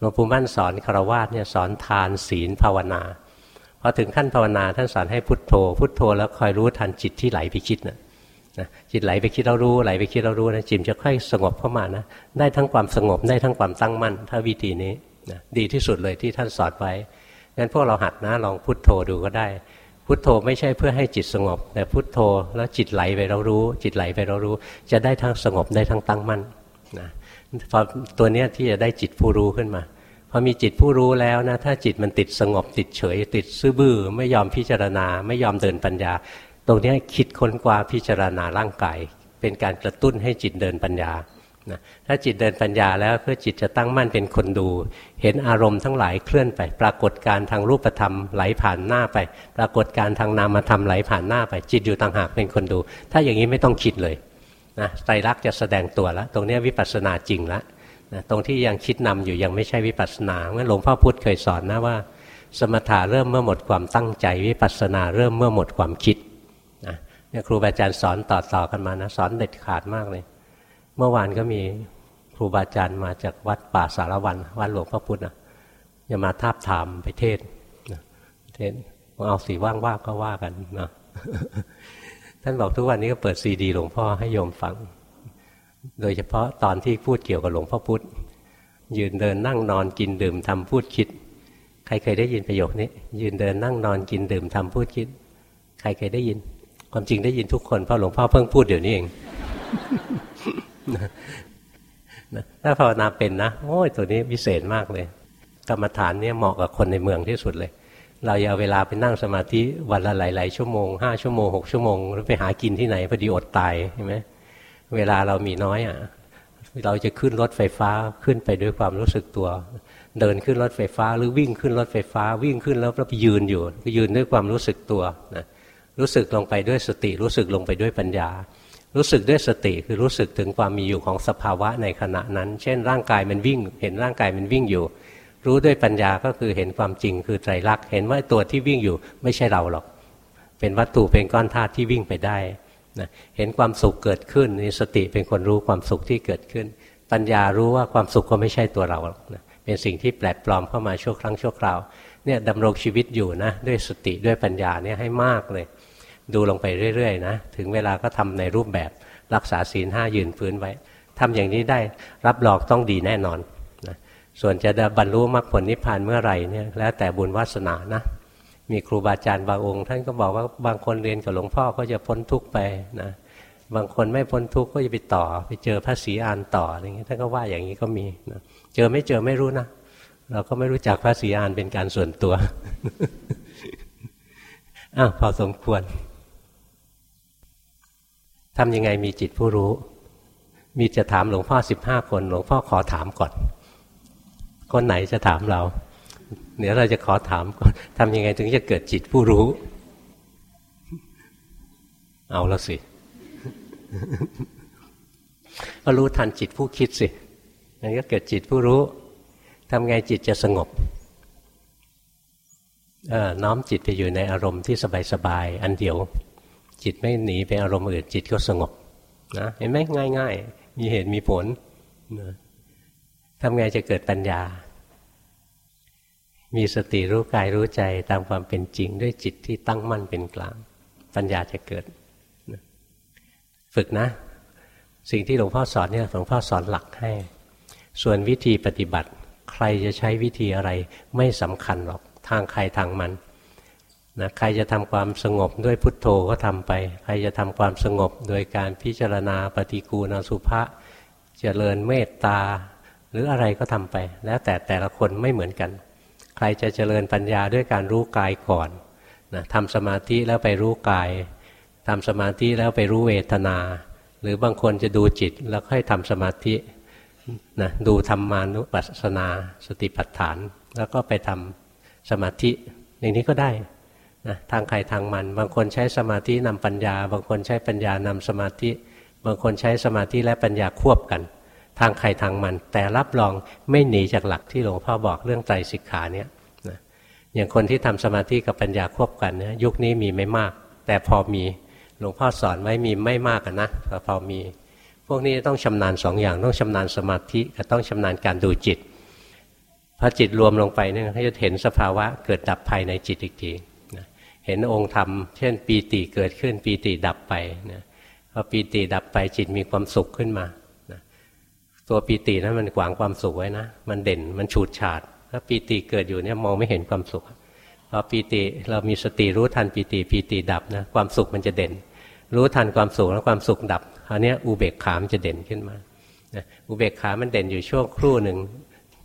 หลวงปู่มั่นสอนคารวะเนี่ยสอนทานศีลภาวนาพอถึงขั้นภาวนาท่านสอนให้พุทโธ พุทโธแล้วคอยรู้ทันจิตที่ไหลไปคิดนะนะจิตไหลไปคิดเรารู้ไหลไปคิดเรารู้นะจิตจะค่อยสงบเข้ามานะได้ทั้งความสงบได้ทั้งความตั้งมั่น ถ้าวิธีนี้นะดีที่สุดเลยที่ท่านสอนไว้งั้นพวกเราหัดนะลองพุทโธดูก็ได้ พุทโธไม่ใช่เพื่อให้จิตสงบ แต่พุทโธแล้วจิตไหลไปเรารู้ จิตไหลไปเรารู้ จะได้ทั้งสงบได้ทั้งตั้งมั่นนะ พอตัวเนี้ยที่จะได้จิตผู้รู้ขึ้นมาพอมีจิตผู้รู้แล้วนะถ้าจิตมันติดสงบติดเฉย ติดซื่อบื้อไม่ยอมพิจารณา ไม่ยอมเดินปัญญา ตรงนี้คิดค้นคว้าพิจารณาร่างกายเป็นการกระตุ้นให้จิตเดินปัญญานะถ้าจิตเดินปัญญาแล้วเพื่อจิตจะตั้งมั่นเป็นคนดู เห็นอารมณ์ทั้งหลายเคลื่อนไป ปรากฏการทางรูปธรรมไหลผ่านหน้าไป ปรากฏการทางนามธรรมไหลผ่านหน้าไป จิตอยู่ต่างหากเป็นคนดู ถ้าอย่างนี้ไม่ต้องคิดเลย นะไตรลักษณ์จะแสดงตัวแล้ว ตรงนี้วิปัสสนาจริงแล้วนะตรงที่ยังคิดนำอยู่ยังไม่ใช่วิปัสสนาเมื่อหลวงพ่อพุธเคยสอนนะว่า สมถะเริ่มเมื่อหมดความตั้งใจ วิปัสสนาเริ่มเมื่อหมดความคิดเนี่ยครูบาอาจารย์สอนต่อๆกันมานะสอนเด็ดขาดมากเลย เมื่อวานก็มีครูบาอาจารย์มาจากวัดป่าสารวันวัดหลวงพ่อพุธนะจะมาทาบถามไปเทศนะเทศเอาสีว่างว่าก็ว่ากันนะ ท่านบอกทุกวันนี้ก็เปิดซีดีหลวงพ่อให้โยมฟัง โดยเฉพาะตอนที่พูดเกี่ยวกับหลวงพ่อพุธยืนเดินนั่งนอนกินดื่มทำพูดคิด ใครเคยได้ยินประโยคนี้ ยืนเดินนั่งนอนกินดื่มทำพูดคิด ใครเคยได้ยิน ความจริงได้ยินทุกคนเพราะหลวงพ่อเพิ่งพูดเดี๋ยวนี้เองถ้าภาวนาเป็นนะโอ้ยตัวนี้พิเศษมากเลย กรรมฐานเนี่ยเหมาะกับคนในเมืองที่สุดเลย เราอย่าเวลาไปนั่งสมาธิวันละหลาย ๆ ชั่วโมงห้าชั่วโมงหกชั่วโมงแล้วไปหากินที่ไหนพอดีอดตายใช่ไหมเวลาเรามีน้อยอะเราจะขึ้นรถไฟฟ้าขึ้นไปด้วยความรู้สึกตัว เดินขึ้นรถไฟฟ้าหรือวิ่งขึ้นรถไฟฟ้า วิ่งขึ้นแล้วเราไปยืนอยู่ก็ยืนด้วยความรู้สึกตัวนะรู้สึกลงไปด้วยสติ รู้สึกลงไปด้วยปัญญา รู้สึกด้วยสติคือรู้สึกถึงความมีอยู่ของสภาวะในขณะนั้น เช่น ร่างกายมันวิ่ง เห็นร่างกายมันวิ่งอยู่ รู้ด้วยปัญญาก็คือเห็นความจริงคือไตรลักษณ์เห็นว่าตัวที่วิ่งอยู่ไม่ใช่เราหรอก เป็นวัตถุเป็นก้อนธาตุที่วิ่งไปได้นะเห็นความสุขเกิดขึ้นนี่สติเป็นคนรู้ความสุขที่เกิดขึ้น ปัญญารู้ว่าความสุขก็ไม่ใช่ตัวเรานะเป็นสิ่งที่แปลปลอมเข้ามาชั่วครั้งชั่วคราวเนี่ยดำรงชีวิตอยู่นะด้วยสติด้วยปัญญาเนี่ยให้มากเลย ดูลงไปเรื่อยๆนะถึงเวลาก็ทำในรูปแบบรักษาศีลห้ายืนพื้นไว้ทำอย่างนี้ได้รับรองต้องดีแน่นอน ส่วนจะบรรลุมรรคผลนิพพานเมื่อไหร่เนี่ยแล้วแต่บุญวาสนานะมีครูบาอาจารย์บางองค์ ท่านก็บอกว่าบางคนเรียนกับหลวงพ่อก็จะพ้นทุกข์ไปนะบางคนไม่พ้นทุกข์ก็จะไปต่อ ไปเจอพระศรีอานต่ออะไรเงี้ยท่านก็ว่าอย่างนี้ก็มีนะเจอไม่เจอไม่รู้นะเราก็ไม่รู้จักพระศรีอานเป็นการส่วนตัวอ้าวพอสมควรทำยังไงมีจิตผู้รู้ มีจะถามหลวงพ่อสิบห้าคน หลวงพ่อขอถามก่อน คนไหนจะถามเรา เดี๋ยวเราจะขอถามก่อนทำยังไงถึงจะเกิดจิตผู้รู้ เอาแล้วสิ ก็รู้ทันจิตผู้คิดสิมันก็เกิดจิตผู้รู้ทำไงจิตจะสงบเออน้อมจิตไปอยู่ในอารมณ์ที่สบายๆอันเดียว จิตไม่หนีไปอารมณ์อื่นจิตก็สงบนะเห็นไหมง่าย ๆ มีเหตุมีผลนะ ทำไงจะเกิดปัญญา มีสติรู้กายรู้ใจตามความเป็นจริงด้วยจิตที่ตั้งมั่นเป็นกลาง ปัญญาจะเกิด ฝึกนะ สิ่งที่หลวงพ่อสอนเนี่ยหลวงพ่อสอนหลักให้ ส่วนวิธีปฏิบัติ ใครจะใช้วิธีอะไรไม่สำคัญหรอกทางใครทางมันนะใครจะทำความสงบด้วยพุทโธก็ทำไป ใครจะทำความสงบโดยการพิจารณาปฏิกูณสุภะเจริญเมตตา หรืออะไรก็ทำไป แล้วแต่แต่ละคนไม่เหมือนกัน ใครจะเจริญปัญญาด้วยการรู้กายก่อนนะทำสมาธิแล้วไปรู้กายทำสมาธิแล้วไปรู้เวทนา หรือบางคนจะดูจิตแล้วค่อยทำสมาธินะดูธรรมานุปัสสนาสติปัฏฐาน แล้วก็ไปทำสมาธิอย่างนี้ก็ได้นะทางใครทางมัน บางคนใช้สมาธินำปัญญา บางคนใช้ปัญญานำสมาธิ บางคนใช้สมาธิและปัญญาควบกัน ทางใครทางมัน แต่รับรองไม่หนีจากหลักที่หลวงพ่อบอกเรื่องไตรสิกขาเนี่ยนะอย่างคนที่ทำสมาธิกับปัญญาควบกันเนี่ยยุคนี้มีไม่มาก แต่พอมีหลวงพ่อสอนไว้มีไม่มากนะแต่พอมี พวกนี้ต้องชำนาญสองอย่างต้องชำนาญสมาธิกับต้องชำนาญการดูจิตพอจิตรวมลงไปเนี่ยเขาจะเห็นสภาวะเกิดดับภายในจิตอีกทีเห็นองค์ธรรม เช่น ปีติเกิดขึ้นปีติดับไปนะพอปีติดับไปจิตมีความสุขขึ้นมา ตัวปีตินั้นมันขวางความสุขไว้นะ มันเด่นมันฉูดฉาด ถ้าปีติเกิดอยู่เนี่ยมองไม่เห็นความสุขพอปีติเรามีสติรู้ทันปีติปีติดับนะความสุขมันจะเด่น รู้ทันความสุขแล้วความสุขดับคราวนี้อุเบกขามจะเด่นขึ้นมาอุเบกขามันเด่นอยู่ช่วงครู่หนึ่ง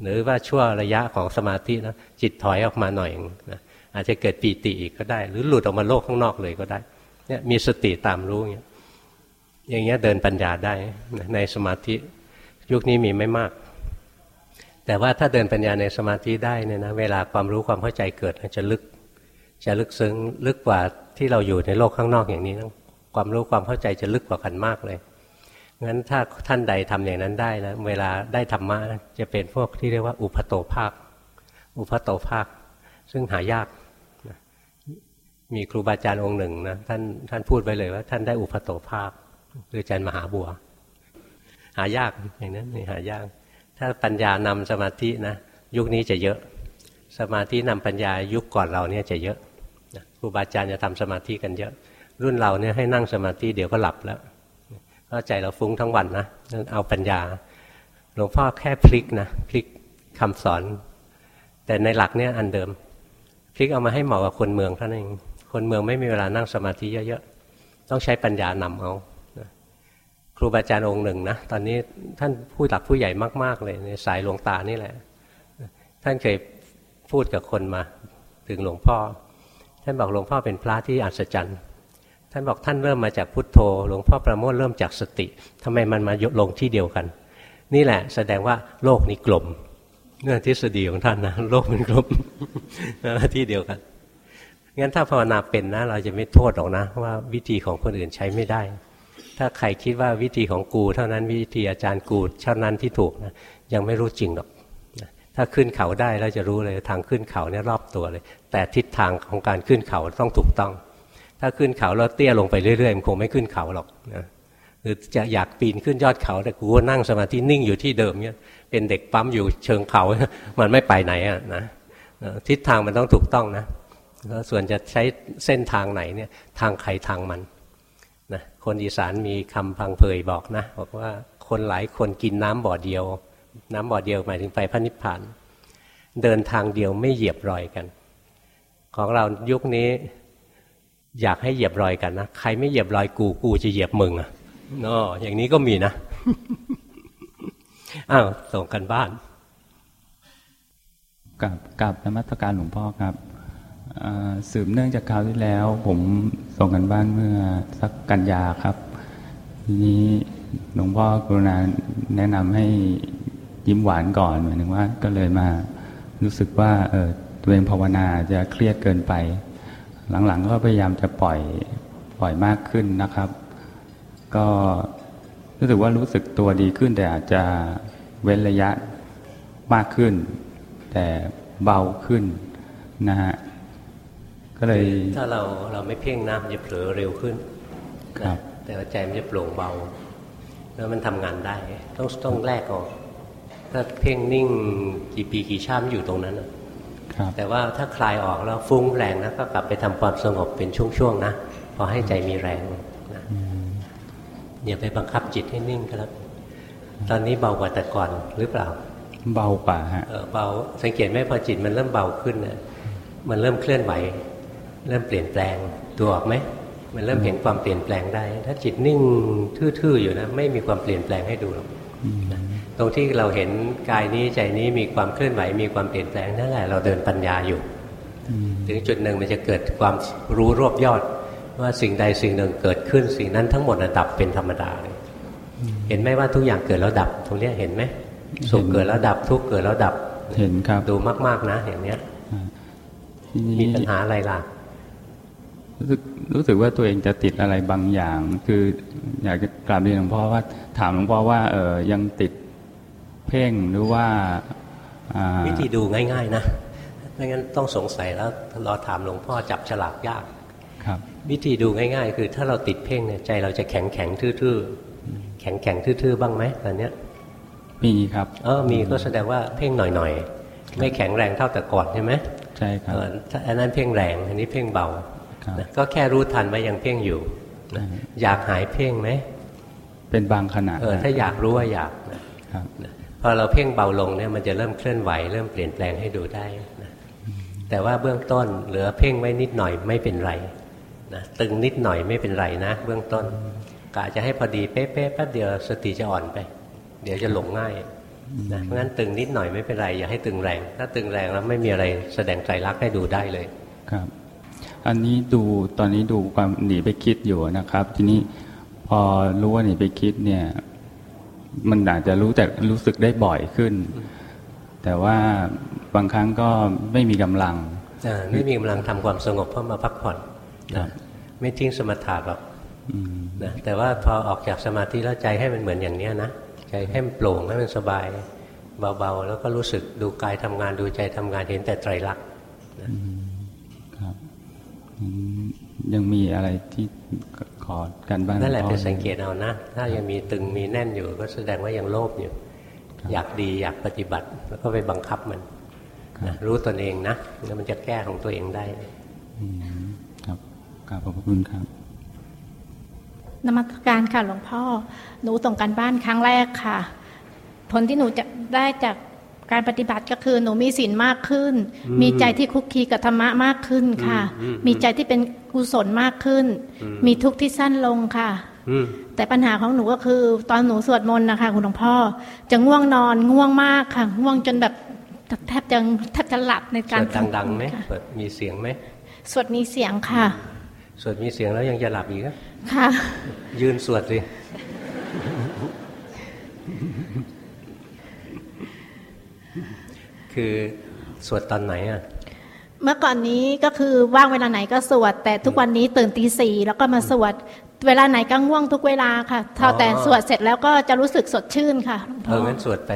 หรือว่าช่วงระยะของสมาธินะจิตถอยออกมาหน่อยนะอาจจะเกิดปีติอีกก็ได้ หรือหลุดออกมาโลกข้างนอกเลยก็ได้เนี่ยมีสติตามรู้อย่างเงี้ยอย่างเงี้ยเดินปัญญาได้ในสมาธิ ยุคนี้มีไม่มาก แต่ว่าถ้าเดินปัญญาในสมาธิได้เนี่ยนะเวลาความรู้ความเข้าใจเกิดจะลึก จะลึกซึ้งลึกกว่าที่เราอยู่ในโลกข้างนอกอย่างนี้นะความรู้ความเข้าใจจะลึกกว่ากันมากเลยงั้นถ้าท่านใดทำอย่างนั้นได้นะเวลาได้ธรรมะจะเป็นพวกที่เรียกว่าอุปโตภาค อุปโตภาค ซึ่งหายากมีครูบาอาจารย์องค์หนึ่งนะท่านท่านพูดไปเลยว่าท่านได้อุปโตภาคคืออาจารย์มหาบัว หายากอย่างนั้นนี่หายาก ถ้าปัญญานำสมาธินะยุคนี้จะเยอะ สมาธินำปัญญายุคก่อนเราเนี่ยจะเยอะครูบาอาจารย์จะทำสมาธิกันเยอะ รุ่นเราเนี่ยให้นั่งสมาธิเดี๋ยวก็หลับแล้วก็ใจเราฟุ้งทั้งวันนะนั่นเอาปัญญา หลวงพ่อแค่พลิกนะพลิกคำสอน แต่ในหลักเนี่ยอันเดิม พลิกเอามาให้เหมาะกับคนเมืองท่านเองคนเมืองไม่มีเวลานั่งสมาธิเยอะๆต้องใช้ปัญญานำเอา ครูบาอาจารย์องค์หนึ่งนะตอนนี้ท่านผู้หลักผู้ใหญ่มาก ๆ เลยในสายหลวงตานี่แหละ ท่านเคยพูดกับคนมาถึงหลวงพ่อ ท่านบอกหลวงพ่อเป็นพระที่อัศจรรย์ท่านบอกท่านเริ่มมาจากพุทโธ หลวงพ่อประโมทเริ่มจากสติทำไมมันมาลงที่เดียวกัน นี่แหละ แสดงว่าโลกนี้กลมเนื่อทฤษฎีของท่านนะโลกมันกลมที่เดียวกันงั้นถ้าภาวนาเป็นนะ เราจะไม่โทษหรอกนะ ว่าวิธีของคนอื่นใช้ไม่ได้ ถ้าใครคิดว่าวิธีของกู เท่านั้นวิธีอาจารย์กูเท่านั้นที่ถูกนะยังไม่รู้จริงหรอกถ้าขึ้นเขาได้เราจะรู้เลยทางขึ้นเขาเนี่ยรอบตัวเลย แต่ทิศทางของการขึ้นเขาต้องถูกต้อง ถ้าขึ้นเขาแล้วเตี้ยลงไปเรื่อยๆมันคงไม่ขึ้นเขาหรอกนะรือจะอยากปีนขึ้นยอดเขาแต่กูก็นั่งสมาธินิ่งอยู่ที่เดิมเนี่ยเป็นเด็กปั๊มอยู่เชิงเขา มันไม่ไปไหนอะนะทิศทางมันต้องถูกต้องนะแล้วส่วนจะใช้เส้นทางไหนเนี่ยทางใครทางมัน คนอีสานมีคำพังเพยบอกนะบอกว่าคนหลายคนกินน้ำบ่อเดียว น้ำบ่อเดียวหมายถึงไปพระนิพพาน เดินทางเดียวไม่เหยียบรอยกัน ของเรายุคนี้อยากให้เหยียบรอยกันนะใครไม่เหยียบรอยกูกูจะเหยียบมึงอะนออย่างนี้ก็มีนะอ้าวส่งกันบ้านกับกับนมัสการหลวงพ่อครับ สืบเนื่องจากคราวที่แล้ว ผมส่งกันบ้านเมื่อสักกันยาครับทีนี้หลวงพ่อกรุณาแนะนำให้ยิ้มหวานก่อนหมายถึงว่าก็เลยมารู้สึกว่าเออตัวเองภาวนาจะเครียดเกินไป หลังๆก็พยายามจะปล่อยปล่อยมากขึ้นนะครับ ก็รู้สึกว่ารู้สึกตัวดีขึ้น แต่อาจจะเว้นระยะมากขึ้น แต่เบาขึ้นนะฮะ ก็เลย ถ้าเราเราไม่เพ่งนะมันจะเผลอเร็วขึ้นครับแต่ว่าใจมันจะโปร่งเบา แล้วมันทำงานได้ ต้องต้องแลกออกถ้าเพ่งนิ่งกี่ปีกี่ชาติอยู่ตรงนั้นครับ แต่ว่าถ้าคลายออกแล้วฟุ้งแรงนะก็กลับไปทำความสงบเป็นช่วงๆนะพอให้ใจมีแรงนะอย่าไปบังคับจิตให้นิ่งก็แล้วตอนนี้เบากว่าแต่ก่อนหรือเปล่า เบากว่าฮะเบาสังเกตไหมพอจิตมันเริ่มเบาขึ้นเนี่ยมันเริ่มเคลื่อนไหว เริ่มเปลี่ยนแปลงตัวออกไหมมันเริ่มเห็นความเปลี่ยนแปลงได้ ถ้าจิตนิ่งทื่อๆอยู่นะไม่มีความเปลี่ยนแปลงให้ดูหรอกตรงที่เราเห็นกายนี้ใจนี้มีความเคลื่อนไหวมีความเปลี่ยนแปลงนั่นแหละเราเดินปัญญาอยู่ถึงจุดหนึ่งมันจะเกิดความรู้รวบยอด ว่าสิ่งใดสิ่งหนึ่งเกิดขึ้น สิ่งนั้นทั้งหมดดับเป็นธรรมดาเลยเห็นไหมว่าทุกอย่างเกิดแล้วดับ ตรงนี้เห็นไหมสุขเกิดแล้วดับทุกเกิดแล้วดับ เห็นครับดูมาก ๆนะอย่างเนี้ยมีปัญหาอะไรล่ะ รู้สึกรู้สึกว่าตัวเองจะติดอะไรบางอย่าง คืออยากจะกราบเรียนหลวงพ่อว่าถามหลวงพ่อว่าเออยังติดเพ่งหรือว่าวิธีดูง่าย ๆ นะไม่งั้นต้องสงสัยแล้วรอถามหลวงพ่อจับฉลากยากครับ วิธีดูง่าย ๆ คือถ้าเราติดเพ่งเนี่ยใจเราจะแข็งแข็งทื่อๆแข็งแข็งทื่อๆบ้างไหมตอนเนี้ยมีครับเออมีก็แสดงว่าเพ่งหน่อยๆไม่แข็งแรงเท่าแต่ก่อนใช่ไหมใช่ครับอันนั้นเพ่งแรงอันนี้เพ่งเบา ก็แค่รู้ทันว่ายังเพ่งอยู่อยากหายเพ่งไหมเป็นบางขณะเออถ้าอยากรู้ว่าอยากครับพอเราเพ่งเบาลงเนี่ยมันจะเริ่มเคลื่อนไหวเริ่มเปลี่ยนแปลงให้ดูได้แต่ว่าเบื้องต้นเหลือเพ่งไว้นิดหน่อยไม่เป็นไรนะตึงนิดหน่อยไม่เป็นไรนะ เบื้องต้นกะจะให้พอดีเป๊ะๆแป๊บเดียวสติจะอ่อนไป เดี๋ยวจะหลงง่ายนะเพราะงั้นตึงนิดหน่อยไม่เป็นไรอย่าให้ตึงแรง ถ้าตึงแรงแล้วไม่มีอะไรแสดงใจรักให้ดูได้เลยครับ อันนี้ดูตอนนี้ดูความหนีไปคิดอยู่นะครับ ทีนี้พอรู้ว่าหนีไปคิดเนี่ย มันอาจจะรู้แต่รู้สึกได้บ่อยขึ้น แต่ว่าบางครั้งก็ไม่มีกำลังไม่มีกำลังทำความสงบเพราะมาพักผ่อนนะไม่ทิ้งสมถะหรอกนะแต่ว่าพอออกจากสมาธิแล้วใจให้มันเหมือนอย่างเนี้ยนะใจให้มันโปร่งให้มันสบายเบาๆ แล้วก็รู้สึกดูกายทำงานดูใจทำงานเห็นแต่ไตรลักษณ์ครับ ยังมีอะไรที่ขอกันบ้างนั่นแหละเป็นสังเกตเอานะ ถ้ายังมีตึงมีแน่นอยู่ก็แสดงว่ายังโลภอยู่ อยากดีอยากปฏิบัติ แล้วก็ไปบังคับมันนะรู้ตนเองนะแล้วมันจะแก้ของตัวเองได้ครับกราบขอบคุณครับนมัสการค่ะหลวงพ่อ หนูส่งการบ้านครั้งแรกค่ะ ผลที่หนูจะได้จาก การปฏิบัติก็คือหนูมีศีลมากขึ้น มีใจที่คุกคีกับธรรมะมากขึ้นค่ะ มีใจที่เป็นกุศลมากขึ้น มีทุกข์ที่สั้นลงค่ะแต่ปัญหาของหนูก็คือ ตอนหนูสวดมนต์นะคะคุณหลวงพ่อ จะง่วงนอนง่วงมากค่ะ ง่วงจนแบบแทบจะแทบจะหลับในการสวดดังๆไหมสวดมีเสียงไหมสวดมีเสียงค่ะสวดมีเสียงแล้วยังจะหลับอีกค่ะ ยืนสวดสิ คือสวดตอนไหนอะเมื่อก่อนนี้ก็คือว่างเวลาไหนก็สวด แต่ทุกวันนี้ตื่นตีสี่แล้วก็มาสวดเวลาไหนก็ง่วงทุกเวลาค่ะเท่าแต่สวดเสร็จแล้วก็จะรู้สึกสดชื่นค่ะเอองั้นสวดไป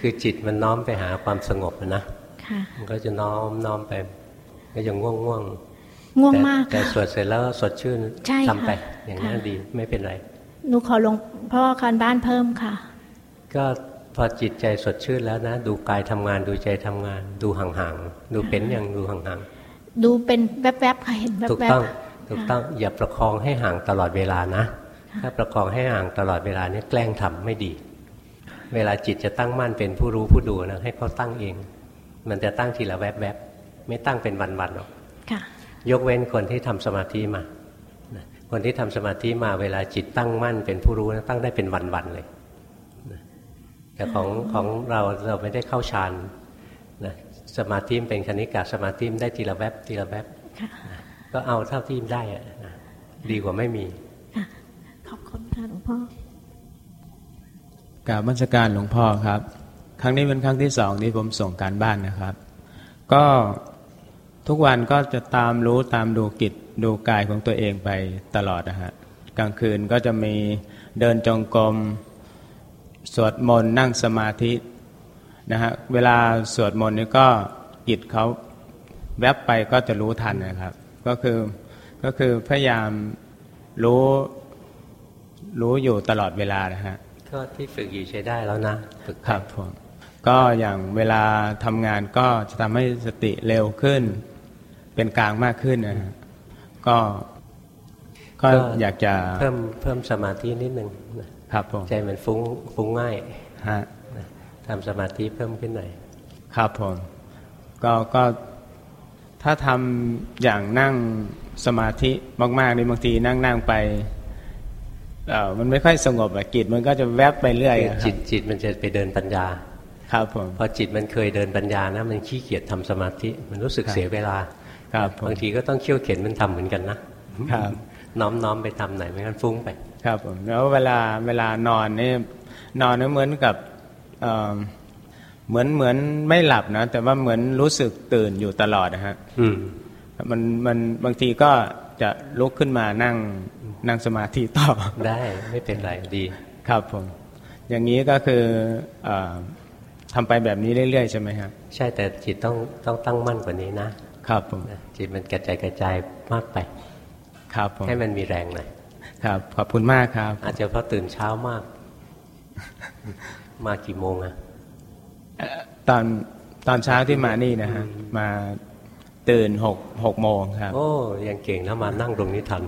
คือจิตมันน้อมไปหาความสงบนะมันก็จะน้อมน้อมไป ก็ยังง่วงง่วงง่วงมากแต่สวดเสร็จแล้วสดชื่นทำไป อย่างนั้นดีไม่เป็นไรหนูขอหลวงพ่อการบ้านเพิ่มค่ะ ก็ พอจิตใจสดชื่นแล้วนะ ดูกายทำงานดูใจทำงาน ดูห่างๆดูเป็นอย่างดูห่างดูเป็นแวบๆค่ะเห็นแวๆถูกบต้องถูกต้องอย่าประคองให้ห่างตลอดเวลานะ ถ้าประคองให้ห่างตลอดเวลานี่แกล้งทำไม่ดี เวลาจิตจะตั้งมั่นเป็นผู้รู้ผู้ดูนะให้เขาตั้งเอง มันจะตั้งทีละแวบๆไม่ตั้งเป็นวันๆหรอกๆค่ะยกเว้นคนที่ทำสมาธิมานะคนที่ทำสมาธิมาเวลาจิตตั้งมั่นเป็นผู้รู้นะตั้งได้เป็นวันๆเลยนะ แต่ของของเราเราไม่ได้เข้าฌานนะสมาธิมันเป็นคณิกาสมาธิมันได้ทีละแวบทีละแวบค่ะนะก็เอาเท่าที่ได้อะนะดีกว่าไม่มีค่ะขอบคุณค่ะหลวงพ่อกราบบัญชาการหลวงพ่อครับ ครั้งนี้เป็นครั้งที่สองที่ผมส่งการบ้านนะครับ ก็ทุกวันก็จะตามรู้ตามดูกิจดูกายของตัวเองไปตลอดนะฮะกลางคืนก็จะมีเดินจงกรม สวดมนต์นั่งสมาธินะฮะเวลาสวดมนต์นี่ก็จิตเขาแวบไปก็จะรู้ทันนะครับ ก็คือก็คือพยายามรู้รู้อยู่ตลอดเวลานะฮะก็ที่ฝึกอยู่ใช้ได้แล้วนะฝึกครับผมก็อย่างเวลาทำงานก็จะทำให้สติเร็วขึ้น เป็นกลางมากขึ้นนะฮะก็ก็อยากจะเพิ่มเพิ่มสมาธินิดนึงนะ ครับผมใจมันฟุ้งฟุ้งง่ายฮะนะทำสมาธิเพิ่มขึ้นหน่อยครับผมก็ก็ถ้าทำอย่างนั่งสมาธิมากๆนี่บางทีนั่งนั่งไปเอ่อมันไม่ค่อยสงบอะจิตมันก็จะแวบไปเรื่อยอะครัจิบตจิตมันจะไปเดินปัญญา ครับผมพอจิตมันเคยเดินปัญญานะมันขี้เกียจทำสมาธิ มันรู้สึกครับเสียเวลา ครับผมบางทีก็ต้องเขี่ยวเข็นมันทำเหมือนกันนะครับ น้อมน้อมไปทำไหนอยไม่งั้นฟุ้งไป ครับผมแล้วเวลาเวลานอนนี่นอนนี่เหมือนกับเอ่อเหมือนเหมือนไม่หลับนะแต่ว่าเหมือนรู้สึกตื่นอยู่ตลอดนะฮะอืมมันมันบางทีก็จะลุกขึ้นมานั่งนั่งสมาธิต่อได้ไม่เป็นไรดีครับผม อย่างนี้ก็คือเออทำไปแบบนี้เรื่อยๆใช่ไหมครับใช่แต่จิตต้องต้องตั้งมั่นกว่านี้นะครับผมนะจิตมันกระจายกระจายมากไป ครับผมให้มันมีแรงหน่อย ครับ ขอบคุณมากครับ อาจจะเพราะตื่นเช้ามาก มากี่โมงอะตอนตอนเช้าที่มานี่นะฮะมาตื่นหกหกโมงครับ โอ้ยังเก่งนะมานั่งตรงนี้ทัน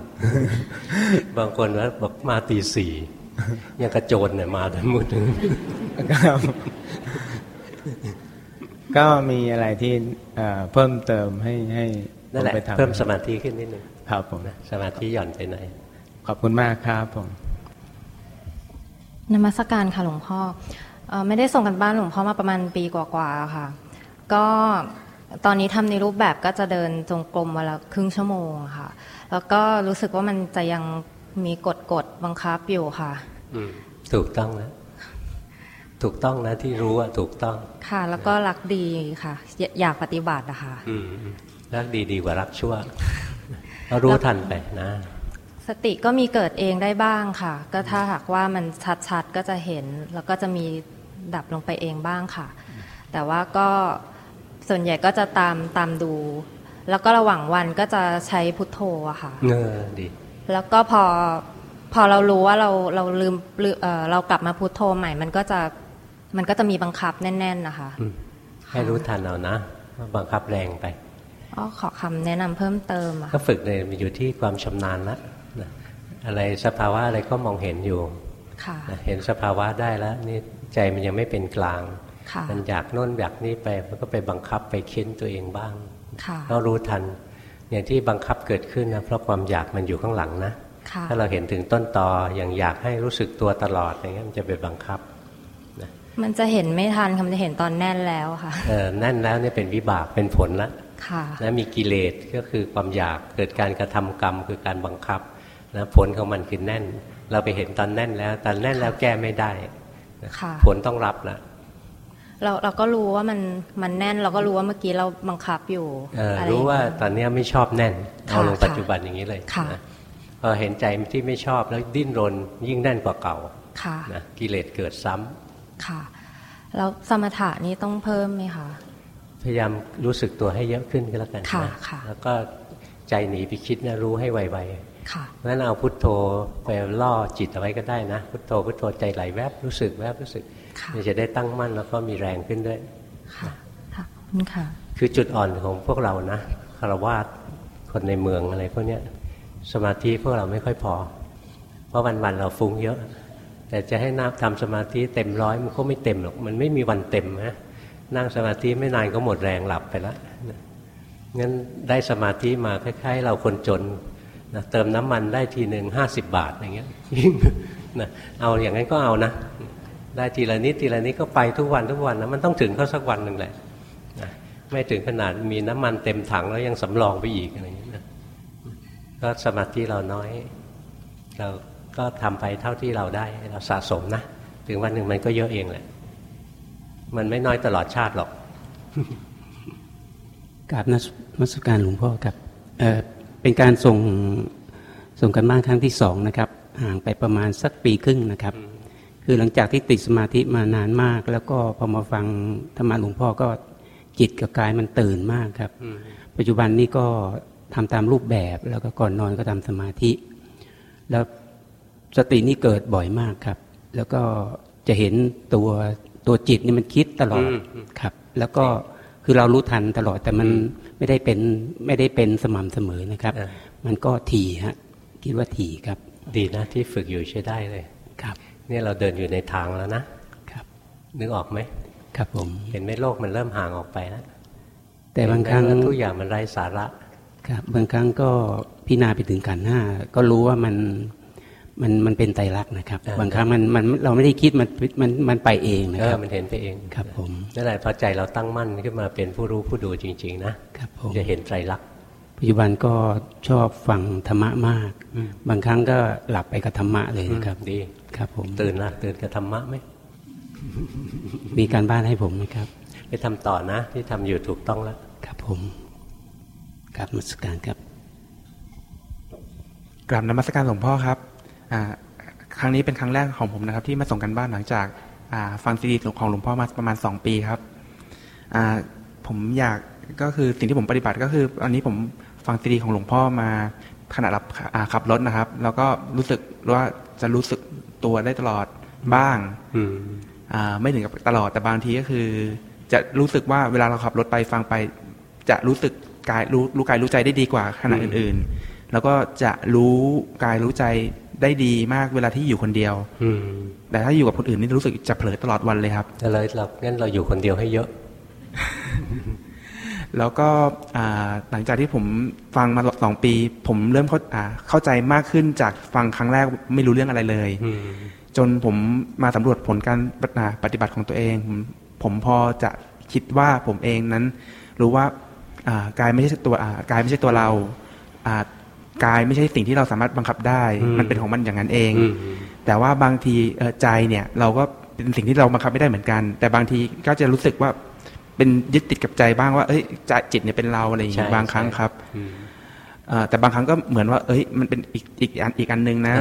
บางคนว่าบอกมาตีสี่ยังกระโจนเนี่ยมาทั้งหมดถึงครับก็มีอะไรที่เอ่อเพิ่มเติมให้ให้นั่นแหละผมไปทำเพิ่มสมาธิขึ้นนิดนึงครับผมนะสมาธิหย่อนไปไหนอย ขอบคุณมากครับผมนมัสการค่ะหลวงพ่อเอ่อไม่ได้ส่งกันบ้านหลวงพ่อมาประมาณปีกว่าๆค่ะ ก็ตอนนี้ทำในรูปแบบก็จะเดินจงกรมวันละครึ่งชั่วโมงค่ะ แล้วก็รู้สึกว่ามันจะยังมีกฎกฎบังคับอยู่ค่ะอืมถูกต้องนะถูกต้องนะที่รู้อะถูกต้อง ค่ะ แล้วก็รักดีค่ะ อยอยากปฏิบัตินะคะอืมอืมรักดีดีกว่ารักชั่วก็รู้ทันไปนะ สติก็มีเกิดเองได้บ้างค่ะ ก็ถ้าหากว่ามันชัดๆก็จะเห็น แล้วก็จะมีดับลงไปเองบ้างค่ะ แต่ว่าก็ส่วนใหญ่ก็จะตามตามดู แล้วก็ระหว่างวันก็จะใช้พุทโธอะค่ะเงอดีแล้วก็พอพอเรารู้ว่าเราเราลืมลืมเอ่อเรากลับมาพุทโธใหม่ มันก็จะมันก็จะมีบังคับแน่น ๆ นะคะอืมให้รู้ทันเอานะว่าบังคับแรงไปอ๋อขอคำแนะนำเพิ่มเติมอะก็ค่ะฝึกเลยมันอยู่ที่ความชำนาญละนะ อะไรสภาวะอะไรก็มองเห็นอยู่ค่ะนะเห็นสภาวะได้แล้วนี่ใจมันยังไม่เป็นกลางค่ะมันอยากโน่นอยากนี่ไปมันก็ไปบังคับไปเค้นตัวเองบ้างค่ะก็รู้ทันอย่างที่บังคับเกิดขึ้นนะเพราะความอยากมันอยู่ข้างหลังนะค่ะถ้าเราเห็นถึงต้นตออย่างอยากให้รู้สึกตัวตลอดอย่างเงี้ยมันจะไปบังคับมันจะเห็นไม่ทันค่ะมันจะเห็นตอนแน่นแล้วค่ะเออนั่นแล้วเนี่ยเป็นวิบากเป็นผลละค่ะนะมีกิเลสก็คือความอยากเกิดการกระทำกรรมคือการบังคับ นะผลของมันคือแน่น เราไปเห็นตอนแน่นแล้วตอนแน่นแล้วแก้ไม่ได้นะค่ะผลต้องรับละเราเราก็รู้ว่ามันมันแน่นเราก็รู้ว่าเมื่อกี้เราบังคับอยู่เอออะไรรู้ว่าอย่งเงี้ยตอนเนี้ยไม่ชอบแน่นค่ะเอาลงค่ะปัจจุบันอย่างนี้เลยค่ะนะพอเห็นใจที่ไม่ชอบแล้วดิ้นรนยิ่งแน่นกว่าเก่าค่ะนะกิเลสเกิดซ้ำค่ะแล้วสมถะนี้ต้องเพิ่มไหมคะพยายามรู้สึกตัวให้เยอะขึ้นก็แล้วกันค่ะนะค่ะแล้วก็ใจหนีไปคิดนะรู้ให้ไวค่ะเพราะฉะนั้นเอาพุทโธไปล่อจิตเอาไว้ก็ได้นะ พุทโธพุทโธใจไหลแวบรู้สึกแวบรู้สึกมันจะได้ตั้งมั่นแล้วก็มีแรงขึ้นด้วย ค่ะค่ะคุณค่ะ คือจุดอ่อนของพวกเรานะคารวาสคนในเมืองอะไรพวกนี้สมาธิพวกเราไม่ค่อยพอ เพราะวันๆเราฟุ้งเยอะ แต่จะให้นับทำสมาธิเต็มร้อยมันก็ไม่เต็มหรอกมันไม่มีวันเต็มนะนั่งสมาธิไม่นานก็หมดแรงหลับไปแล้วงั้นได้สมาธิมาคล้ายๆ เราคนจน นะเติมน้ำมันได้ทีหนึ่งห้าสิบบาทอย่างเงี้ยนะเอาอย่างนั้นก็เอานะ ได้ทีละนิดทีละนิดก็ไปทุกวันทุกวันนะมันต้องถึงเขาสักวันหนึ่งแหละนะไม่ถึงขนาดมีน้ำมันเต็มถังแล้วยังสำรองไปอีกอะไรอย่างเงี้ยนะก็สมาธิเราน้อย เราก็ทำไปเท่าที่เราได้เราสะสมนะ ถึงวันหนึ่งมันก็เยอะเองแหละ มันไม่น้อยตลอดชาติหรอกกราบนัสการหลวงพ่อครับ เป็นการส่งส่งกันบ้านครั้งที่สองนะครับ ห่างไปประมาณสักปีครึ่งนะครับ คือหลังจากที่ติดสมาธิมานานมาก แล้วก็พอมาฟังธรรมะหลวงพ่อก็จิตกับกายมันตื่นมากครับ ปัจจุบันนี้ก็ทำตามรูปแบบแล้วก็ก่อนนอนก็ทำสมาธิ แล้วสตินี่เกิดบ่อยมากครับ แล้วก็จะเห็นตัวตัวจิตนี่มันคิดตลอดครับ แล้วก็ คือเรารู้ทันตลอดแต่มันไม่ได้เป็นไม่ได้เป็นสม่ำเสมอนะครับ มันก็ถี่ฮะคิดว่าถี่ครับ ดีนะที่ฝึกอยู่ใช้ได้เลยครับเนี่ยเราเดินอยู่ในทางแล้วนะครับ นึกออกไหมครับผมเห็นไหมโลกมันเริ่มห่างออกไปแล้วแต่บางครั้งทุกอย่างมันไร้สาระ ครับ บางครั้งก็พิจารณาไปถึงขันห้าก็รู้ว่ามัน มันมันเป็นไตรลักษณ์นะครับ บางครั้งมันมันเราไม่ได้คิดมันมันมันไปเองนะครับมันเห็นไปเองครับผมนั่นแหละพอใจเราตั้งมั่นขึ้นมาเป็นผู้รู้ผู้ดูจริง ๆ นะครับผมจะเห็นไตรลักษณ์ปัจจุบันก็ชอบฟังธรรมะมาก บางครั้งก็หลับไปกับธรรมะเลยนะครับดีครับ ผมตื่นละตื่นกับธรรมะไหมมีการบ้านให้ผมไหมครับ ไปทำต่อนะ ที่ทำอยู่ถูกต้องแล้วครับผมกราบนมัสการครับกราบนมัสการหลวงพ่อครับ ครั้งนี้เป็นครั้งแรกของผมนะครับ ที่มาส่งกันบ้านหลังจากฟังซีดีของหลวงพ่อมาประมาณสองปีครับผมอยากก็คือสิ่งที่ผมปฏิบัติก็คืออันนี้ผมฟังซีดีของหลวงพ่อมาขณะรับขับรถนะครับ แล้วก็รู้สึกว่าจะรู้สึกตัวได้ตลอดบ้างไม่ถึงกับตลอดแต่บางทีก็คือ จะรู้สึกว่าเวลาเราขับรถไปฟังไป จะรู้สึกกายรู้รู้กายรู้ใจได้ดีกว่าขณะอื่น ๆ แล้วก็จะรู้กายรู้ใจ ได้ดีมากเวลาที่อยู่คนเดียว อืแต่ถ้าอยู่กับคนอื่นนี่รู้สึกจะเผลอตลอดวันเลยครับจะเลยเรางั้นเราอยู่คนเดียวให้เยอะ แล้วก็หลังจากที่ผมฟังมาสองปี ผมเริ่มเข้าเข้าใจมากขึ้นจากฟังครั้งแรกไม่รู้เรื่องอะไรเลยจนผมมาสำรวจผลการปฏิบัติของตัวเอง ผมพอจะคิดว่าผมเองนั้นรู้ว่ากายไม่ใช่ตัวกายไม่ใช่ตัวเรา กายไม่ใช่สิ่งที่เราสามารถบังคับได้ มันเป็นของมันอย่างนั้นเอง แต่ว่าบางทีใจเนี่ยเราก็เป็นสิ่งที่เราบังคับไม่ได้เหมือนกัน แต่บางทีก็จะรู้สึกว่าเป็นยึดติดกับใจบ้างว่า เอ้ยใจจิตเนี่ยเป็นเราอะไรอย่างเงี้ยบางครั้งครับแต่บางครั้งก็เหมือนว่า เอ้ย มันเป็นอีกอีกอันอีกอันหนึ่งนะ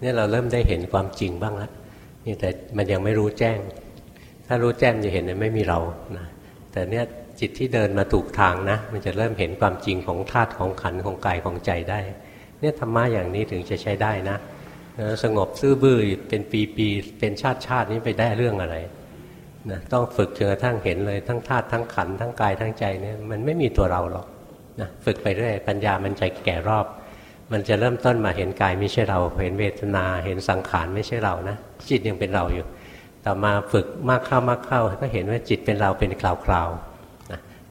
เนี่ยเราเริ่มได้เห็นความจริงบ้างแล้วนี่แต่มันยังไม่รู้แจ้ง ถ้ารู้แจ้งจะเห็นเนี่ยไม่มีเรานะแต่เนี่ย จิตที่เดินมาถูกทางนะ มันจะเริ่มเห็นความจริงของธาตุของขันของกายของใจได้ เนี่ยธรรมะอย่างนี้ถึงจะใช้ได้นะสงบซื่อบื้อเป็นปีๆเป็นชาติชาตินี้ไปได้เรื่องอะไรนะต้องฝึกจนกระทั่งเห็นเลยทั้งธาตุทั้งขันทั้งกายทั้งใจเนี่ยมันไม่มีตัวเราหรอกนะฝึกไปเรื่อยปัญญามันใจแก่รอบ มันจะเริ่มต้นมาเห็นกายไม่ใช่เรา เห็นเวทนาเห็นสังขารไม่ใช่เรานะจิตยังเป็นเราอยู่ ต่อมาฝึกมากเข้ามากเข้าก็เห็นว่าจิตเป็นเราเป็นคราวๆ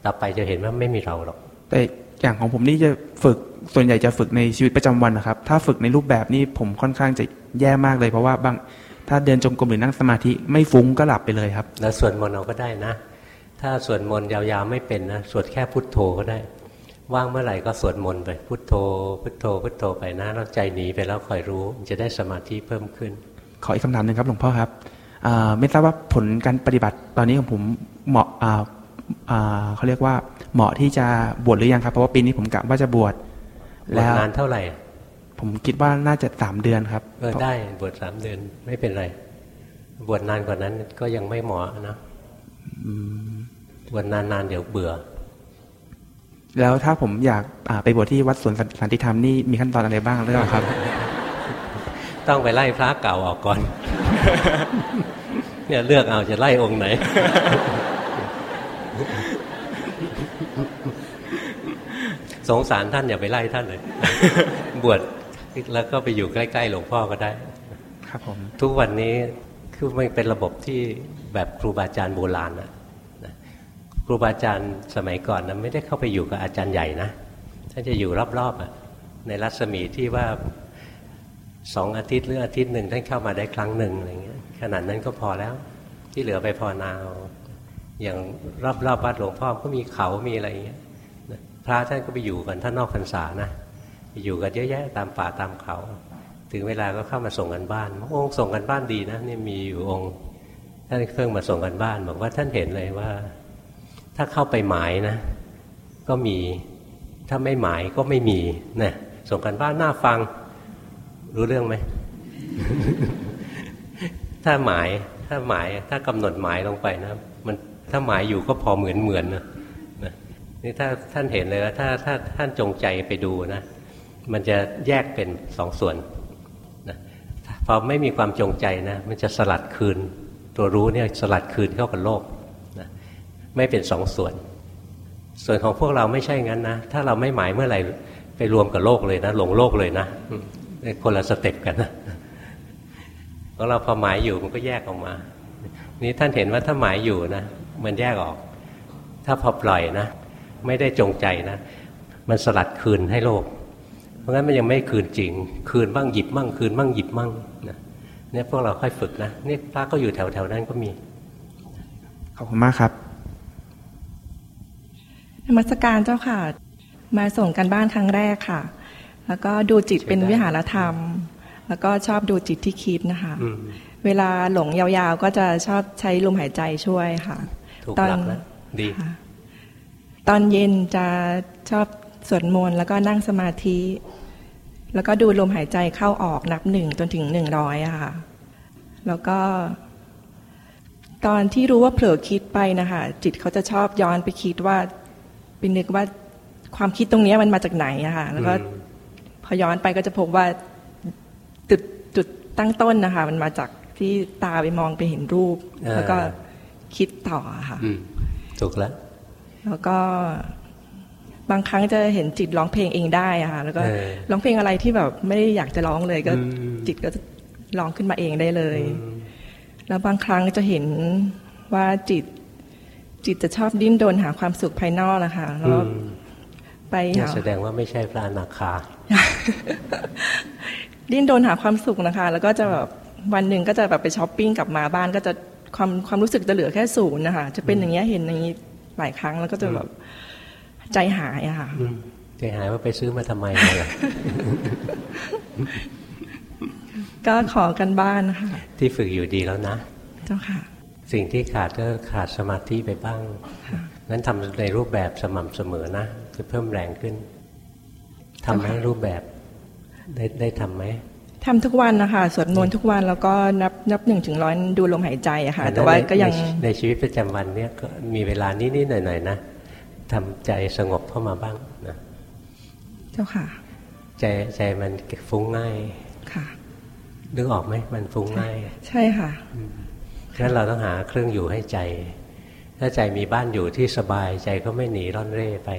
ต่อไปจะเห็นว่าไม่มีเราหรอก แต่อย่างของผมนี่จะฝึกส่วนใหญ่จะฝึกในชีวิตประจำวันนะครับ ถ้าฝึกในรูปแบบนี้ผมค่อนข้างจะแย่มากเลยเพราะว่าบางถ้าเดินจงกรมหรือนั่งสมาธิไม่ฟุ้งก็หลับไปเลยครับแล้วสวดมนต์เราก็ได้นะ ถ้าสวดมนต์ยาวๆไม่เป็นนะสวดแค่พุทโธก็ได้ ว่างเมื่อไหร่ก็สวดมนต์ไปพุทโธ พุทโธ พุทโธไปนะแล้วใจหนีไปแล้วคอยรู้จะได้สมาธิเพิ่มขึ้น ขออีกคำถามหนึ่งครับหลวงพ่อครับไม่ทราบว่าผลการปฏิบัติตอนนี้ของผมเหมาะ เขาเรียกว่าเหมาะที่จะบวชหรือยังครับ เพราะว่าปีนี้ผมกะว่าจะบวชแล้วนานเท่าไหร่ ผมคิดว่าน่าจะสามเดือนครับเออได้บวชสามเดือนไม่เป็นไร บวชนานกว่านั้นก็ยังไม่เหมาะนะบวชนานๆเดี๋ยวเบื่อ แล้วถ้าผมอยากไปบวชที่วัดสวนสันติธรรมนี่มีขั้นตอนอะไรบ้างหรือเปล่าครับ ต้องไปไล่พระเก่าออกก่อน เนี่ยเลือกเอาจะไล่องค์ไหน สงสารท่านอย่าไปไล่ท่านเลย บวชแล้วก็ไปอยู่ใกล้ๆหลวงพ่อก็ได้ ครับผม ทุกวันนี้คือมันเป็นระบบที่แบบครูบาอาจารย์โบราณนะครูบาอาจารย์สมัยก่อนนะไม่ได้เข้าไปอยู่กับอาจารย์ใหญ่นะท่านจะอยู่รอบๆอะในรัศมีที่ว่าสองอาทิตย์หรืออาทิตย์หนึ่งท่านเข้ามาได้ครั้งหนึ่งอะไรเงี้ยขนาดนั้นก็พอแล้ว ที่เหลือไปพอนาวอย่างรอบๆวัดหลวงพ่อก็มีเขามีอะไรเงี้ย พระท่านก็ไปอยู่กันท่านนอกพรรษานะไปอยู่กันเยอะแยะตามป่าตามเขา ถึงเวลาก็เข้ามาส่งกันบ้านองค์ส่งกันบ้านดีนะนี่มีอยู่องค์ท่านเพิ่งมาส่งกันบ้านบอกว่าท่านเห็นเลยว่า ถ้าเข้าไปหมายนะ ก็มีถ้าไม่หมายก็ไม่มีนะส่งกันบ้านน่าฟัง รู้เรื่องไหมถ้าหมายถ้าหมายถ้ากำหนดหมายลงไปนะ มันถ้าหมายอยู่ก็พอเหมือนเหมือนนะ นี่ถ้าท่านเห็นเลยว่าถ้าถ้าท่านจงใจไปดูนะ มันจะแยกเป็นสองส่วนนะพอไม่มีความจงใจนะ มันจะสลัดคืน ตัวรู้เนี่ยสลัดคืนเข้ากับโลกนะไม่เป็นสองส่วน ส่วนของพวกเราไม่ใช่งั้นนะ ถ้าเราไม่หมายเมื่อไหร่ไปรวมกับโลกเลยนะ หลงโลกเลยนะคนละสเต็ปกันนะของเราพอหมายอยู่มันก็แยกออกมา นี่ท่านเห็นว่าถ้าหมายอยู่นะ มันแยกออก ถ้าพอปล่อยนะ ไม่ได้จงใจนะ มันสลัดคืนให้โลก เพราะงั้นมันยังไม่คืนจริง คืนบ้างหยิบมั่งคืนบ้างหยิบมั่งนะเนี่ยพวกเราค่อยฝึกนะนี่พระก็อยู่แถวๆนั้นก็มีขอบคุณมากครับนมัสการเจ้าค่ะ มาส่งกันบ้านครั้งแรกค่ะ แล้วก็ดูจิตเป็นวิหารธรรม แล้วก็ชอบดูจิตที่คิดนะคะ เวลาหลงยาวๆก็จะชอบใช้ลมหายใจช่วยค่ะตอนดี ตอนเย็นจะชอบสวดมนต์แล้วก็นั่งสมาธิ แล้วก็ดูลมหายใจเข้าออกนับหนึ่งจนถึงหนึ่งร้อยค่ะ แล้วก็ ตอนที่รู้ว่าเผลอคิดไปนะคะจิตเขาจะชอบย้อนไปคิดว่าไปนึกว่าความคิดตรงนี้มันมาจากไหนอะค่ะแล้วก็พอย้อนไปก็จะพบว่าจุดจุดตั้งต้นนะคะ มันมาจากที่ตาไปมองไปเห็นรูป แล้วก็คิดต่อค่ะถูกแล้ว แล้วก็บางครั้งจะเห็นจิตร้องเพลงเองได้อะค่ะแล้วก็ร้องเพลงอะไรที่แบบไม่ได้อยากจะร้องเลยก็จิตก็จะร้องขึ้นมาเองได้เลย แล้วบางครั้งจะเห็นว่าจิตจิตจะชอบดิ้นโดนหาความสุขภายนอกนะคะแล้วไปแสดงว่าไม่ใช่พระอนาคา ดิ้นโดนหาความสุขนะคะ แล้วก็จะแบบวันหนึ่งก็จะแบบไปช้อปปิ้งกลับมาบ้านก็จะความความรู้สึกจะเหลือแค่ศูนย์นะคะจะเป็นอย่างเงี้ยเห็นอย่างนี้ หลายครั้งแล้วก็จะแบบใจหายอะค่ะใจหายว่าไปซื้อมาทำไมล่ะก็ขอกันบ้านค่ะที่ฝึกอยู่ดีแล้วนะ เจ้าค่ะ สิ่งที่ขาดก็ขาดสมาธิไปบ้างนั้นทำในรูปแบบสม่ำเสมอนะจะเพิ่มแรงขึ้นทำไหมรูปแบบได้ได้ทำไหม ทำทุกวันนะคะสวดมนต์ทุกวันแล้วก็นับนับหนึ่งถึงร้อยดูลมหายใจอะค่ะ แต่ว่าก็ยังในชีวิตประจำวันเนี้ยก็มีเวลานิดๆหน่อยๆนะทำใจสงบเข้ามาบ้างนะเจ้าค่ะ ใจใจมันฟุ้งง่ายค่ะนึกออกไหมมันฟุ้งง่าย ใช่ค่ะงั้นเราต้องหาเครื่องอยู่ให้ใจ ถ้าใจมีบ้านอยู่ที่สบายใจก็ไม่หนีร่อนเร่ไป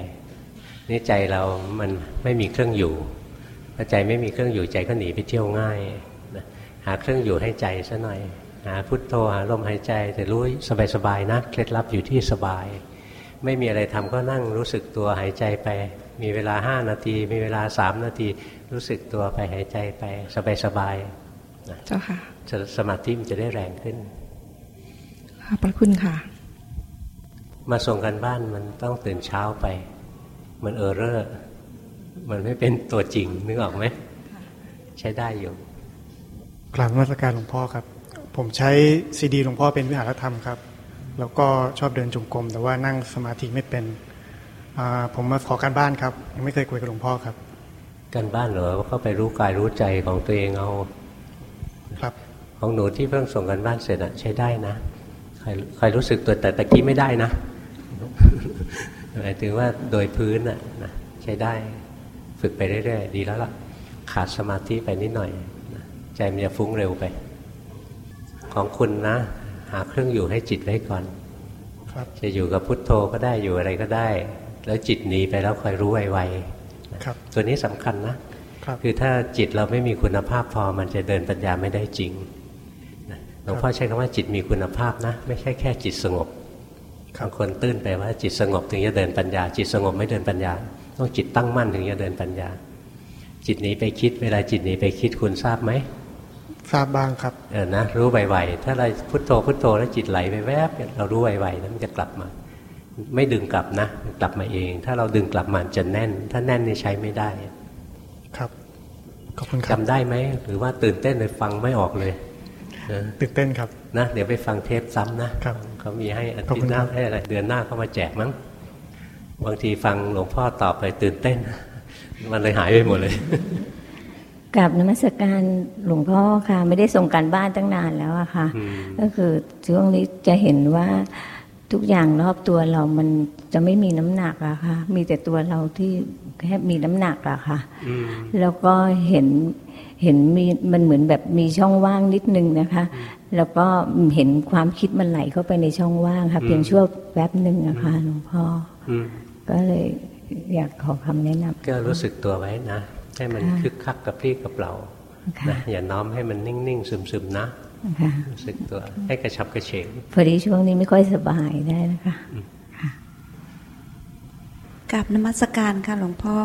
นี่ใจเรามันไม่มีเครื่องอยู่ พอใจไม่มีเครื่องอยู่ใจก็หนีไปเที่ยวง่ายนะหาเครื่องอยู่ให้ใจซะหน่อย หาพุทโธหาลมหายใจแต่รู้สบายๆนะเคล็ดลับอยู่ที่สบาย ไม่มีอะไรทำก็นั่งรู้สึกตัวหายใจไป มีเวลาห้านาที มีเวลาสามนาที รู้สึกตัวไปหายใจไปสบายๆนะเจ้าค่ะสมาธิมันจะได้แรงขึ้นขอบพระคุณค่ะ มาส่งกันบ้านมันต้องตื่นเช้าไป มันเออเรอร์ มันไม่เป็นตัวจริงนึกออกไหมใช้ได้อยู่กราบมาตรการหลวงพ่อครับ ผมใช้ซีดีหลวงพ่อเป็นวิหารธรรมครับ แล้วก็ชอบเดินจงกรมแต่ว่านั่งสมาธิไม่เป็นผมมาขอการบ้านครับ ยังไม่เคยคุยกับหลวงพ่อครับการบ้านเหรอเข้าไปรู้กายรู้ใจของตัวเองเอาครับ ของหนูที่เพิ่งส่งกันบ้านเสร็จอะใช้ได้นะใครใครรู้สึกตัวแต่ตะกี้ไม่ได้นะหมายถึงว่าโดยพื้นน่ะนะใช้ได้ ฝึกไปเรื่อยๆดีแล้วล่ะ ขาดสมาธิไปนิดหน่อยนะใจมันจะฟุ้งเร็วไป ของคุณนะ หาเครื่องอยู่ให้จิตไว้ก่อนครับจะอยู่กับพุทโธก็ได้อยู่อะไรก็ได้ แล้วจิตหนีไปแล้วคอยรู้ไวๆนะครับตัวนี้สำคัญนะครับคือถ้าจิตเราไม่มีคุณภาพพอมันจะเดินปัญญาไม่ได้จริงนะหลวงพ่อใช้คำว่าจิตมีคุณภาพนะ ไม่ใช่แค่จิตสงบครับบางคนตื้นไปว่าจิตสงบถึงจะเดินปัญญา จิตสงบไม่เดินปัญญา ต้องจิตตั้งมั่นถึงจะเดินปัญญา จิตหนีไปคิด เวลาจิตหนีไปคิดคุณทราบไหมทราบบ้างครับเออนะรู้ไวๆถ้าเราพุทโธพุทโธแล้วจิตไหลไปแวบเนี่ยเรารู้ไวๆแล้วมันจะกลับมา ไม่ดึงกลับนะกลับมาเอง ถ้าเราดึงกลับมาจะแน่น ถ้าแน่นนี่ใช้ไม่ได้ครับขอบคุณครับจำได้ไหมหรือว่าตื่นเต้นเลยฟังไม่ออกเลยเออตื่นเต้นครับนะเดี๋ยวไปฟังเทปซ้ำนะครับเขามีให้อาขอบทิตคุณย์หน้าครับให้อะไรเดือนหน้าเขามาแจกมั้ง บางทีฟังหลวงพ่อตอบไปตื่นเต้น มันเลยหายไปหมดเลยกราบนมัสการหลวงพ่อค่ะ ไม่ได้ส่งการบ้านตั้งนานแล้วอะค่ะอืมก็คือช่วงนี้จะเห็นว่าทุกอย่างรอบตัวเรามันจะไม่มีน้ำหนักอะค่ะ มีแต่ตัวเราที่แค่มีน้ำหนักอะค่ะอืมแล้วก็เห็นเห็นมีมันเหมือนแบบมีช่องว่างนิดนึงนะคะ แล้วก็เห็นความคิดมันไหลเข้าไปในช่องว่างค่ะ เพียงชั่วแป๊บหนึ่งอะค่ะหลวงพ่ออืม ก็เลยอยากขอคำแนะนำก็รู้สึกตัวไว้นะ ให้มันค่ะคึกคักกับพี่กับเราค่ะนะอย่าน้อมให้มันนิ่งๆซึมๆนะค่ะรู้สึกตัว ให้กระฉับกระเฉงพอดีช่วงนี้ไม่ค่อยสบายได้นะคะกับนมัสการค่ะหลวงพ่อ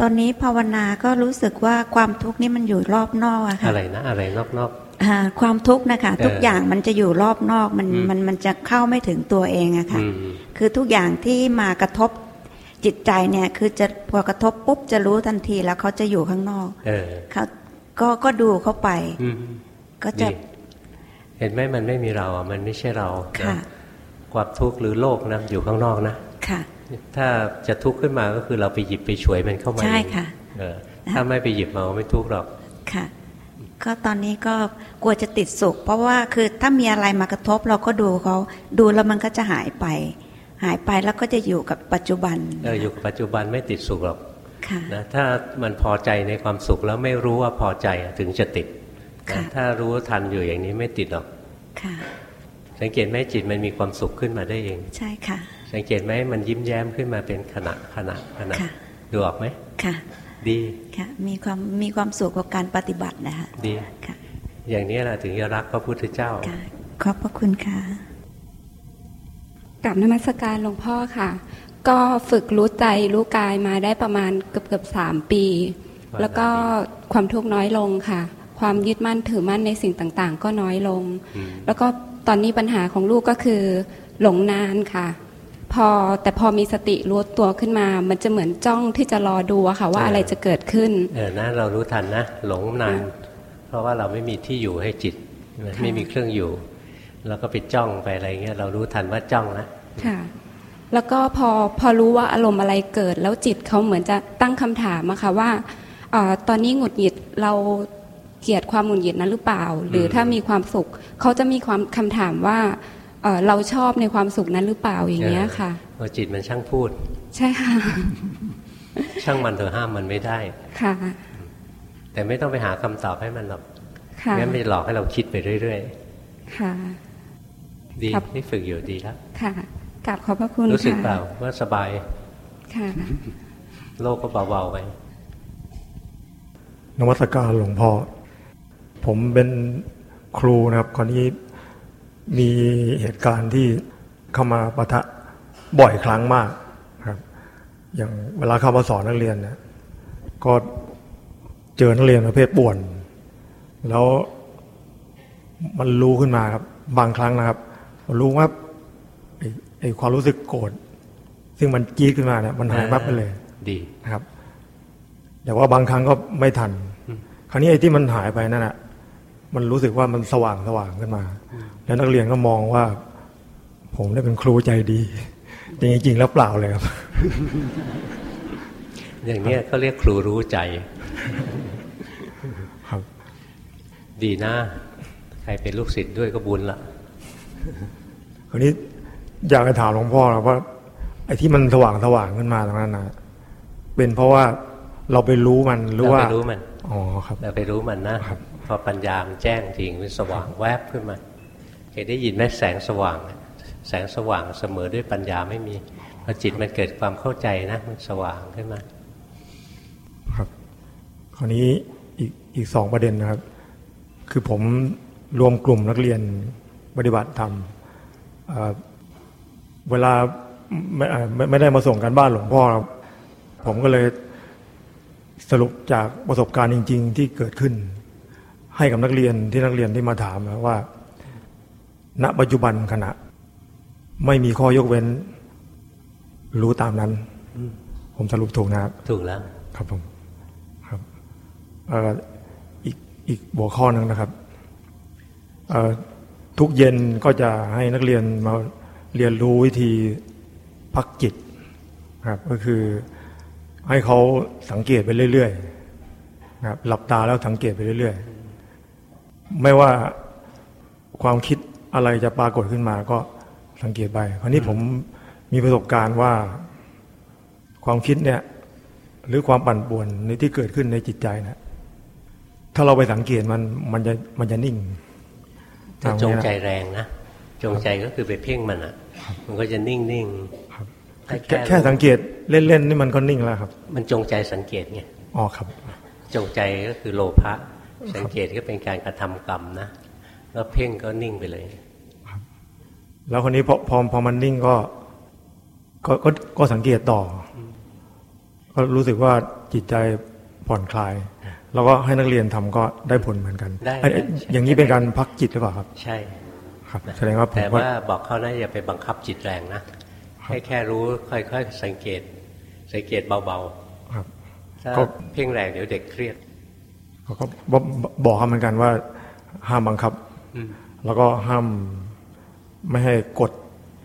ตอนนี้ภาวนาก็รู้สึกว่าความทุกข์นี่มันอยู่รอบนอกอะค่ะอะไรนะอะไรนอกอ่าความทุกข์นะคะเออทุกอย่างมันจะอยู่รอบนอกมันอืมมันมันจะเข้าไม่ถึงตัวเองอะๆค่ะอืม คือทุกอย่างที่มากระทบจิตใจเนี่ยคือจะพอกระทบปุ๊บจะรู้ทันทีแล้วเขาจะอยู่ข้างนอกเออเขาก็ก็ดูเข้าไปอืมก็จะดีเห็นไหมมันไม่มีเราอะมันไม่ใช่เราค่ะนะความทุกข์หรือโลกนะอยู่ข้างนอกนะค่ะ ถ้าจะทุกข์ขึ้นมาก็คือเราไปหยิบไปฉวยมันเข้ามาใช่เองค่ะเออถ้าไม่ไปหยิบมาไม่ทุกข์หรอกค่ะ ก็ตอนนี้ก็กลัวจะติดสุข เพราะว่าคือถ้ามีอะไรมากระทบเราก็ดูเขาดูแล้วมันก็จะหายไป หายไปแล้วก็จะอยู่กับปัจจุบันเอออยู่กับปัจจุบันไม่ติดสุขหรอกค่ะนะถ้ามันพอใจในความสุขแล้วไม่รู้ว่าพอใจอะถึงจะติดนะค่ะถ้ารู้ทันอยู่อย่างนี้ไม่ติดหรอกค่ะสังเกตไหมจิตมันมีความสุขขึ้นมาได้เอง ใช่ค่ะ สังเกตไหมมันยิ้มแย้มขึ้นมาเป็นขณะขณะขณะค่ะดูออกไหมค่ะ ดีค่ะมีความมีความสุขกับการปฏิบัตินะคะดีค่ะอย่างนี้แหละถึงจะรักพระพุทธเจ้าค่ะขอบพระคุณค่ะ กับนมัสการหลวงพ่อค่ะ ก็ฝึกรู้ใจรู้กายมาได้ประมาณเกือบเกือบสามปีว่าแล้วก็ความทุกข์น้อยลงค่ะ ความยึดมั่นถือมั่นในสิ่งต่างๆ ก็น้อยลงอืมแล้วก็ตอนนี้ปัญหาของลูกก็คือหลงนานค่ะ พอแต่พอมีสติรู้ตัวขึ้นมา มันจะเหมือนจ้องที่จะรอดูอะค่ะ ว่าอะไรจะเกิดขึ้น เออนะเรารู้ทันนะ หลงนาน เพราะว่าเราไม่มีที่อยู่ให้จิตนะค่ะไม่มีเครื่องอยู่ แล้วก็ไปจ้องไปอะไรเงี้ยเรารู้ทันว่าจ้องนะ ค่ะ แล้วก็พอพอรู้ว่าอารมณ์อะไรเกิด แล้วจิตเขาเหมือนจะตั้งคำถามอะค่ะว่าอาตอนนี้หงุดหงิดเราเกลียดความหงุดหงิดนั้นหรือเปล่า หรือถ้ามีความสุขเขาจะมีความคำถามว่าเอ่อเราชอบในความสุขนั้นหรือเปล่าอย่างเงี้ยค่ะพอจิตมันช่างพูด ใช่ค่ะ ช่างมันเถอะห้ามมันไม่ได้ค่ะ แต่ไม่ต้องไปหาคำตอบให้มันหรอกค่ะงั้นมันจะหลอกให้เราคิดไปเรื่อยค่ะๆดีครับนี่ฝึกอยู่ดีแล้วค่ะ กราบขอบพระคุณรู้สึกค่ะเปล่าว่าสบาย ค่ะ โลกก็เบาๆไป นวัตการหลวงพ่อ ผมเป็นครูนะครับคราวนี้มีเหตุการณ์ที่เข้ามาปะทะบ่อยครั้งมากครับ อย่างเวลาเข้ามาสอนนักเรียนเนี่ยก็เจอนักเรียนประเภทป่วน แล้วมันรู้ขึ้นมาครับ บางครั้งนะครับ รู้ว่า ไอ้ไอ้ความรู้สึกโกรธซึ่งมันจี๊ดขึ้นมาเนี่ยมันหายวับไปเลย ดีนะครับ แต่ว่าบางครั้งก็ไม่ทัน คราวนี้ไอ้ที่มันหายไปนั่นแหะมันรู้สึกว่ามันสว่างสว่างขึ้นมา แล้วนักเรียนก็มองว่า ผมได้เป็นครูใจดีแต่จริงๆแล้วเปล่าเลยครับ อย่างเนี้ยเขาเรียกครูรู้ใจ ครับ ดีนะ ใครเป็นลูกศิษย์ด้วยก็บุญละคราวนี้ อยากจะถามหลวงพ่อนะว่าไอ้ที่มันสว่างสว่างขึ้นมาตรงนั้นนะเป็นเพราะว่าเราไปรู้มันหรือว่าเราไปรู้มันอ๋อครับเราไปรู้มันนะพอปัญญามันแจ้งจริงมันสว่างแวบขึ้นมาเคยได้ยินไหมแสงสว่าง แสงสว่างเสมอด้วยปัญญาไม่มีพอจิตมันเกิดความเข้าใจนะมันสว่างขึ้นมา ครับคราวนี้อีกอีกสองประเด็นนะครับ คือผมรวมกลุ่มนักเรียนปฏิบัติธรรม เอ่อเวลาไม่ไม่ไม่ได้มาส่งกันบ้านหลวงพ่อครับผมก็เลยสรุปจากประสบการณ์จริง ๆ ที่เกิดขึ้น ให้กับนักเรียนที่นักเรียนที่มาถามนะว่า ณปัจจุบันขณะ ไม่มีข้อยกเว้น รู้ตามนั้นอืมผมสรุปถูกนะครับ ถูกแล้ว ครับผมครับเอ่ออีกอีกหัวข้อหนึ่งนะครับเอ่อทุกเย็นก็จะให้นักเรียนมา เรียนรู้วิธีพักจิตครับก็คือให้เขาสังเกตไปเรื่อยๆนะครับหลับตาแล้วสังเกตไปเรื่อยๆ ไม่ว่าความคิดอะไรจะปรากฏขึ้นมาก็สังเกตไปคราวนี้ผมมีประสบการณ์ว่าความคิดเนี่ย หรือความปั่นป่วนในที่เกิดขึ้นในจิตใจนะถ้าเราไปสังเกตมันมันจะมันจะนิ่งถ้าจงใจแรงนะจงใจก็คือไปเพ่งมันอะ มันก็จะนิ่งนิ่งแค่แค่สังเกตเล่นๆนี่มันก็นิ่งแล้วครับ มันจงใจสังเกตไงอ๋อครับ จงใจก็คือโลภะสังเกตก็เป็นการกระทำกรรมนะแล้วเพ่งก็นิ่งไปเลยแล้วคนนี้พอพอพอมันนิ่งก็ ก็ก็ก็สังเกตต่ออก็รู้สึกว่าจิตใจผ่อนคลาย แล้วก็ให้นักเรียนทำก็ได้ผลเหมือนกันได้ไอ้ได้อย่างนี้เป็นการพักจิตหรือเปล่าครับ ใช่ ครับแสดงว่าผมแต่ก็ว่าบอกเขานะอย่าไปบังคับจิตแรงนะให้แค่รู้ค่อยๆ สังเกต สังเกตเบาครับๆถ้าก็เพ่งแรงเดี๋ยวเด็กเครียดเขาก็บอกบอกเขาเหมือนกันว่า ห้ามบังคับอืมแล้วก็ห้ามไม่ให้กด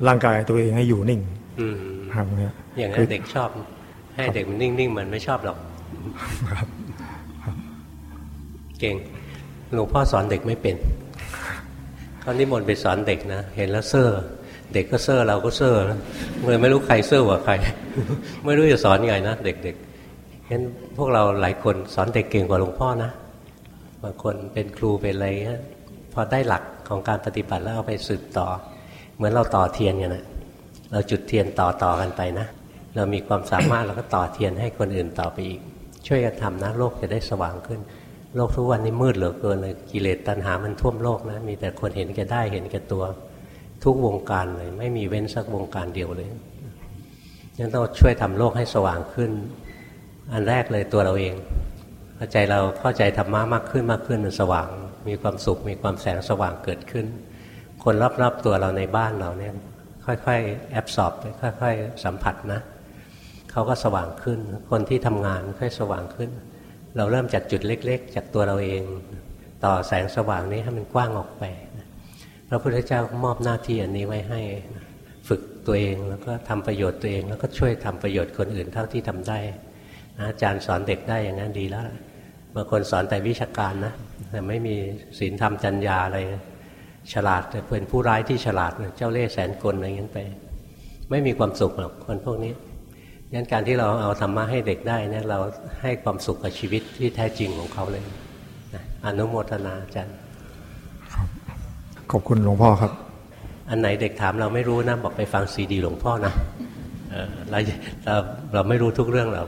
ร่างกายตัวเองให้อยู่นิ่งอืมครับเนี่ยอย่างนั้คืนเด็กชอบ ให้เด็กมันนิ่งๆมันไม่ชอบหรอกครับ เก่งหลวงพ่อสอนเด็กไม่เป็น เขานิมนต์ไปสอนเด็กนะ เห็นแล้วเซ่อเด็กก็เซ่อเราก็เซอนะเลยไม่รู้ใครเซ่อกว่าใคร ไม่รู้จะสอนไงนะเด็กๆเห็นพวกเราหลายคนสอนเด็กเก่งกว่าหลวงพ่อนะบางคนเป็นครูเป็นอะไรเงี้ยพอได้หลักของการปฏิบัติแล้วเอาไปสืบต่อ เหมือนเราต่อเทียนกันนะเราจุดเทียนต่อต่อกันไปนะ เรามีความสามารถเราก็ต่อเทียนให้คนอื่นต่อไปอีก ช่วยกันทำนะโลกจะได้สว่างขึ้น โลกทุกวันนี้มืดเหลือเกินเลยกิเลสตัณหามันท่วมโลกนะ มีแต่คนเห็นแก่ได้เห็นแก่ตัว ทุกวงการเลย ไม่มีเว้นสักวงการเดียวเลยยังต้องช่วยทำโลกให้สว่างขึ้น อันแรกเลยตัวเราเองเข้าใจเราเข้าใจธรรมะมากขึ้นมากขึ้นมันสว่าง มีความสุขมีความแสงสว่างเกิดขึ้น คนรอบๆตัวเราในบ้านเราเนี่ยค่อยๆแอบสอบค่อย ๆ สัมผัสนะเขาก็สว่างขึ้น คนที่ทำงานค่อยสว่างขึ้น เราเริ่มจากจุดเล็ก ๆ จากตัวเราเอง ต่อแสงสว่างนี้ให้มันกว้างออกไปพระพุทธเจ้ามอบหน้าที่อันนี้ไว้ให้ฝึกตัวเองแล้วก็ทำประโยชน์ตัวเอง แล้วก็ช่วยทำประโยชน์คนอื่นเท่าที่ทำได้นะอาจารย์สอนเด็กได้อย่างนั้นดีแล้วบางคนสอนแต่วิชาการนะแต่ไม่มีศีลธรรมจัญญาอะไร ฉลาดแต่เป็นผู้ร้ายที่ฉลาดเจ้าเล่ห์แสนกลอะไรอย่างนั้นไป ไม่มีความสุขหรอกคนพวกนี้ งั้นการที่เราเอาธรรมะให้เด็กได้เนี่ยเราให้ความสุขกับชีวิตที่แท้จริงของเขาเลยนะอนุโมทนาอาจารย์ขอบคุณหลวงพ่อครับ อันไหนเด็กถามเราไม่รู้นะบอกไปฟังซีดีหลวงพ่อนะเออเราเราเราไม่รู้ทุกเรื่องเรา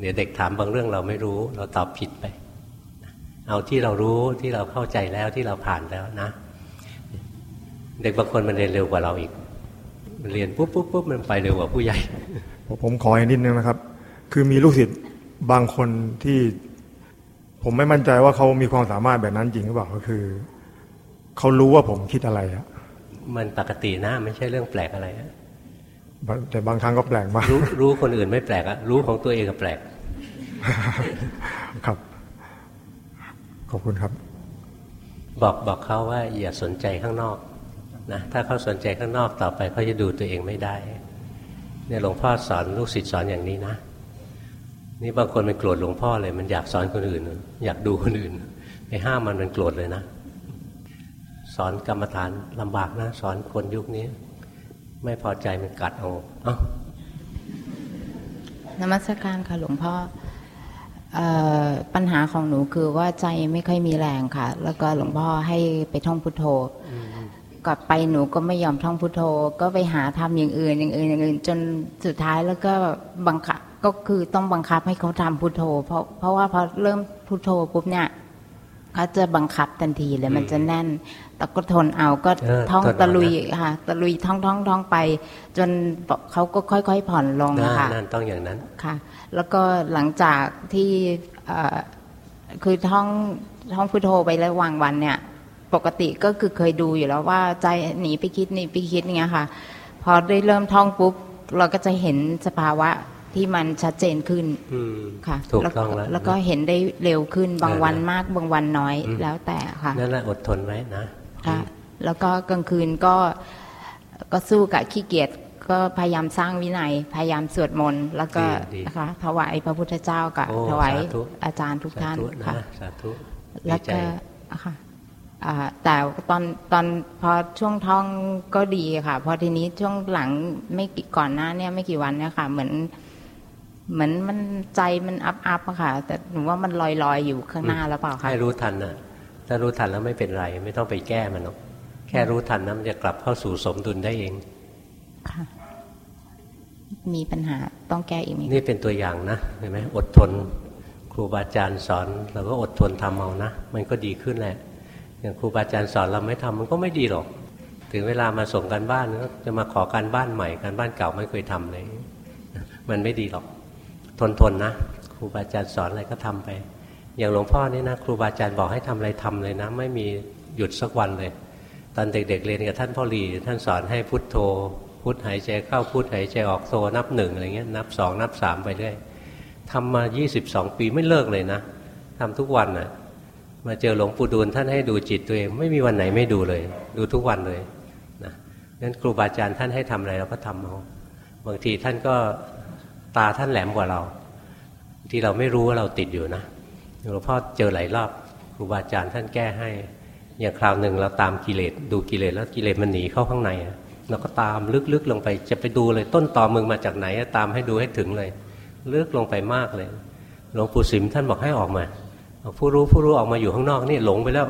เดี๋ยวเด็กถามบางเรื่องเราไม่รู้ เราตอบผิดไป เอาที่เรารู้ที่เราเข้าใจแล้วที่เราผ่านแล้วนะ เด็กบางคนมันเรียนเร็วกว่าเราอีกมันเรียนปุ๊บปุ๊บปุ๊บมันไปเร็วกว่าผู้ใหญ่ ผมขออีกนิดนึงนะครับ คือมีลูกศิษย์บางคนที่ ผมไม่มั่นใจว่าเขามีความสามารถแบบนั้นจริงหรือเปล่าก็คือเขารู้ว่าผมคิดอะไรอะมันปกตินะไม่ใช่เรื่องแปลกอะไรอะแต่บางครั้งก็แปลกมากรู้รู้คนอื่นไม่แปลกอะรู้ของตัวเองก็แปลก ครับ ขอบคุณครับ บอกบอกเขาว่าอย่าสนใจข้างนอกนะถ้าเขาสนใจข้างนอกต่อไปเขาจะดูตัวเองไม่ได้ เนี่ยหลวงพ่อสอนลูกศิษย์สอนอย่างนี้นะนี่บางคนมันโกรธหลวงพ่อเลย มันอยากสอนคนอื่น อยากดูคนอื่นไปห้ามมันมันโกรธเลยนะ สอนกรรมฐานลำบากนะ สอนคนยุคนี้ ไม่พอใจมันกัดเอาเอ้นมัสการค่ะหลวงพ่อปัญหาของหนูคือว่าใจไม่ค่อยมีแรงค่ะ แล้วก็หลวงพ่อให้ไปท่องพุทโธ กลับไปหนูก็ไม่ยอมท่องพุทโธ ก็ไปหาทำอย่างอื่นอย่างอื่นอย่างอื่น จนสุดท้ายแล้วก็บังคับก็คือต้องบังคับให้เขาทำพุทโธ เพราะเพราะว่าพอเริ่มพุทโธปุ๊บเนี่ยเขาจะบังคับทันทีเลยมันจะแน่น แต่ก็ทนเอาก็ท่องตะลุยค่ะตะลุยท่องท่องท่องไป จนเขาก็ค่อย ๆ ผ่อนลงค่ะนั่นต้องอย่างนั้นค่ะ แล้วก็หลังจากที่คือท่องท่องพุทโธไปแล้ววางวันเนี่ย ปกติก็คือเคยดูอยู่แล้วว่าใจหนีไปคิดหนีไปคิดเงี้ยค่ะ พอได้เริ่มท่องปุ๊บ เราก็จะเห็นสภาวะที่มันชัดเจนขึ้นค่ะถูกต้องแล้วแล้วก็เห็นได้เร็วขึ้นบางวันมากบางวันน้อยแล้วแต่ค่ะนั่นแหละอดทนไว้นะค่ะแล้วก็กลางคืนก็ก็สู้กับขี้เกียจก็พยายามสร้างวินัย พยายามสวดมนต์แล้วก็นะคะถวายพระพุทธเจ้ากับถวายอาจารย์ทุกท่านค่ะสาธุแล้วก็ค่ะ แต่ตอนตอนพอช่วงท้องก็ดีค่ะ พอทีนี้ช่วงหลังไม่ก่อนหน้าเนี่ยไม่กี่วันเนี่ยค่ะ เหมือน เหมือนมันใจมันอับอับอะค่ะ แต่หนูว่ามันลอยลอยอยู่ข้างหน้าแล้วเปล่าคะให้รู้ทันนะถ้ารู้ทันแล้วไม่เป็นไร ไม่ต้องไปแก้มันหรอกแค่รู้ทันนะมันจะกลับเข้าสู่สมดุลได้เองค่ะมีปัญหาต้องแก้อีกไหมนี่เป็นตัวอย่างนะเห็นไหมอดทน ครูบาอาจารย์สอนเราก็อดทนทำเอานะมันก็ดีขึ้นแหละ อย่างครูบาอาจารย์สอนเราไม่ทำมันก็ไม่ดีหรอก ถึงเวลามาส่งกันบ้านก็จะมาขอการบ้านใหม่การบ้านเก่าไม่เคยทำเลย มันไม่ดีหรอก ทนทนนะครูบาอาจารย์สอนอะไรก็ทำไป อย่างหลวงพ่อนี่นะครูบาอาจารย์บอกให้ทำอะไรทำเลยนะ ไม่มีหยุดสักวันเลย ตอนเด็กๆเรียนกับท่านพ่อหลีท่านสอนให้พุทโธพุทหายใจเข้าพุทหายใจออกโธนับหนึ่งอะไรเงี้ยนับสองนับสามไปเรื่อยทำมา 22 ปีไม่เลิกเลยนะทำทุกวันนะ่ะ มาเจอหลวงปู่ดูลท่านให้ดูจิตตัวเอง ไม่มีวันไหนไม่ดูเลย ดูทุกวันเลยนะนั้นครูบาอาจารย์ท่านให้ทำอะไรเราก็ทำเอาบางทีท่านก็ตาท่านแหลมกว่าเราที่เราไม่รู้ว่าเราติดอยู่นะหลวงพ่อเจอหลายรอบครูบาอาจารย์ท่านแก้ให้อย่างคราวหนึ่งเราตามกิเลสดูกิเลสแล้วกิเลสมันหนีเข้าข้างในเราก็ตามลึกๆลงไปจะไปดูเลยต้นตอมึงมาจากไหนตามให้ดูให้ถึงเลยลึกลงไปมากเลยหลวงปู่สิมท่านบอกให้ออกมา ผู้รู้ผู้รู้ออกมาอยู่ข้างนอกนี่หลงไปแล้ว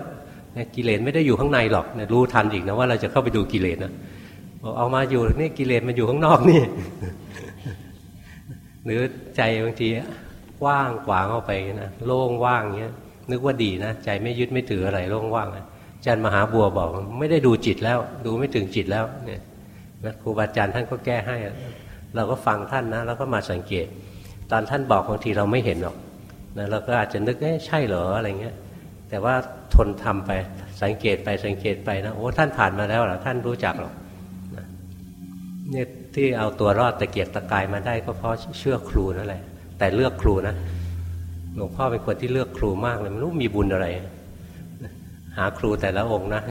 กิเลสไม่ได้อยู่ข้างในหรอกรู้ทันอีกนะว่าเราจะเข้าไปดูกิเลสนะบอกเอามาอยู่นี่กิเลสมันอยู่ข้างนอกนี่หรือใจบางทีว่างกว่างเข้าไปนะโล่งว่างเงี้ย นึกว่าดีนะใจไม่ยึดไม่ถืออะไรโล่งว่างอาจารย์มหาบัวบอก ไม่ได้ดูจิตแล้ว ดูไม่ถึงจิตแล้วเนี่ยครูบาอาจารย์ท่านก็แก้ให้ เราก็ฟังท่านนะ แล้วก็มาสังเกต ตอนท่านบอกบางทีเราไม่เห็นหรอก นะเราก็อาจจะนึกเอ๊ะใช่เหรออะไรเงี้ยแต่ว่าทนทำไปสังเกตไปสังเกตไปนะโอ้ท่านผ่านมาแล้วหรอท่านรู้จักหรอกเนี่ยที่เอาตัวรอดตะเกียกตะกายมาได้ก็เพราะเชื่อครูนั่นแหละแต่เลือกครูนะหลวงพ่อเป็นคนที่เลือกครูมากเลยไม่รู้มีบุญอะไร หาครูแต่ละองค์นะ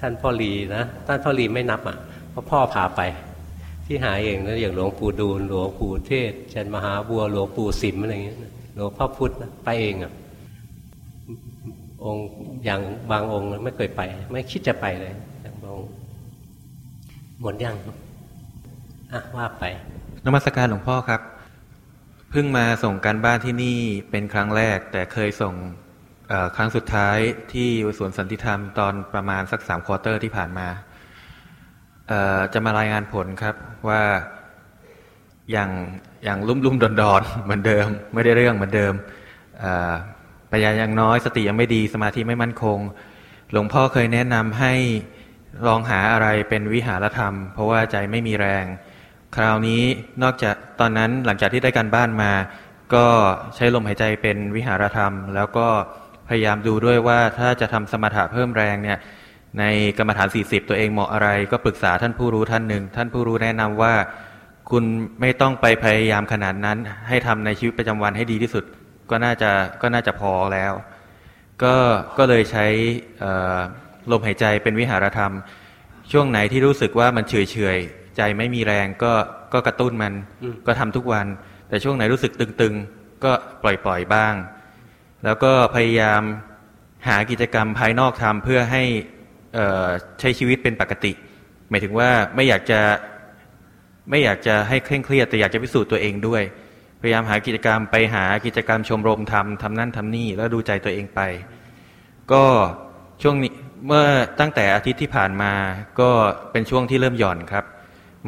ท่านพ่อรีนะท่านพ่อรีไม่นับอะเพราะพ่อพาไป ที่หาเองนะอย่างหลวงปู่ดูลหลวงปู่เทศจันมหาบัวหลวงปู่สิมอะไรอย่างเงี้ย หลวงพ่อพุธนะไปเองอะองค์อย่างบางองค์ไม่เคยไป ไม่คิดจะไปเลยอย่างบางหมดยังอะว่าไปนมัสการหลวงพ่อครับเพิ่งมาส่งการบ้านที่นี่เป็นครั้งแรก แต่เคยส่งครั้งสุดท้ายที่สวนสันติธรรมตอนประมาณสักสามควอเตอร์ที่ผ่านมาจะมารายงานผลครับว่า อย่างอย่างลุ่มลุ่มดอนดอนเหมือนเดิม ไม่ได้เรื่องเหมือนเดิมปัญญายังน้อยสติยังไม่ดีสมาธิไม่มั่นคง หลวงพ่อเคยแนะนำให้ลองหาอะไรเป็นวิหารธรรม เพราะว่าใจไม่มีแรง คราวนี้นอกจากตอนนั้นหลังจากที่ได้การบ้านมา ก็ใช้ลมหายใจเป็นวิหารธรรม แล้วก็พยายามดูด้วยว่าถ้าจะทำสมถะเพิ่มแรงเนี่ยในกรรมฐาน 40 ตัวเองเหมาะอะไร ก็ปรึกษาท่านผู้รู้ท่านหนึ่งท่านผู้รู้แนะนำว่า คุณไม่ต้องไปพยายามขนาดนั้น ให้ทำในชีวิตประจำวันให้ดีที่สุด ก็น่าจะก็น่าจะพอแล้ว ก็ก็เลยใช้ลมหายใจเป็นวิหารธรรม ช่วงไหนที่รู้สึกว่ามันเฉยเฉยใจไม่มีแรงก็ก็กระตุ้นมันก็ทำทุกวัน แต่ช่วงไหนรู้สึกตึงๆ ก็ปล่อยๆบ้าง แล้วก็พยายามหากิจกรรมภายนอกทำเพื่อให้ใช้ชีวิตเป็นปกติ หมายถึงว่าไม่อยากจะ ไม่อยากจะให้เคร่งเครียดแต่อยากจะพิสูจน์ตัวเองด้วย พยายามหากิจกรรมไปหากิจกรรมชมรมทำทำนั่นทำนี่แล้วดูใจตัวเองไป ก็ช่วงนี้เมื่อตั้งแต่อาทิตย์ที่ผ่านมาก็เป็นช่วงที่เริ่มหย่อนครับ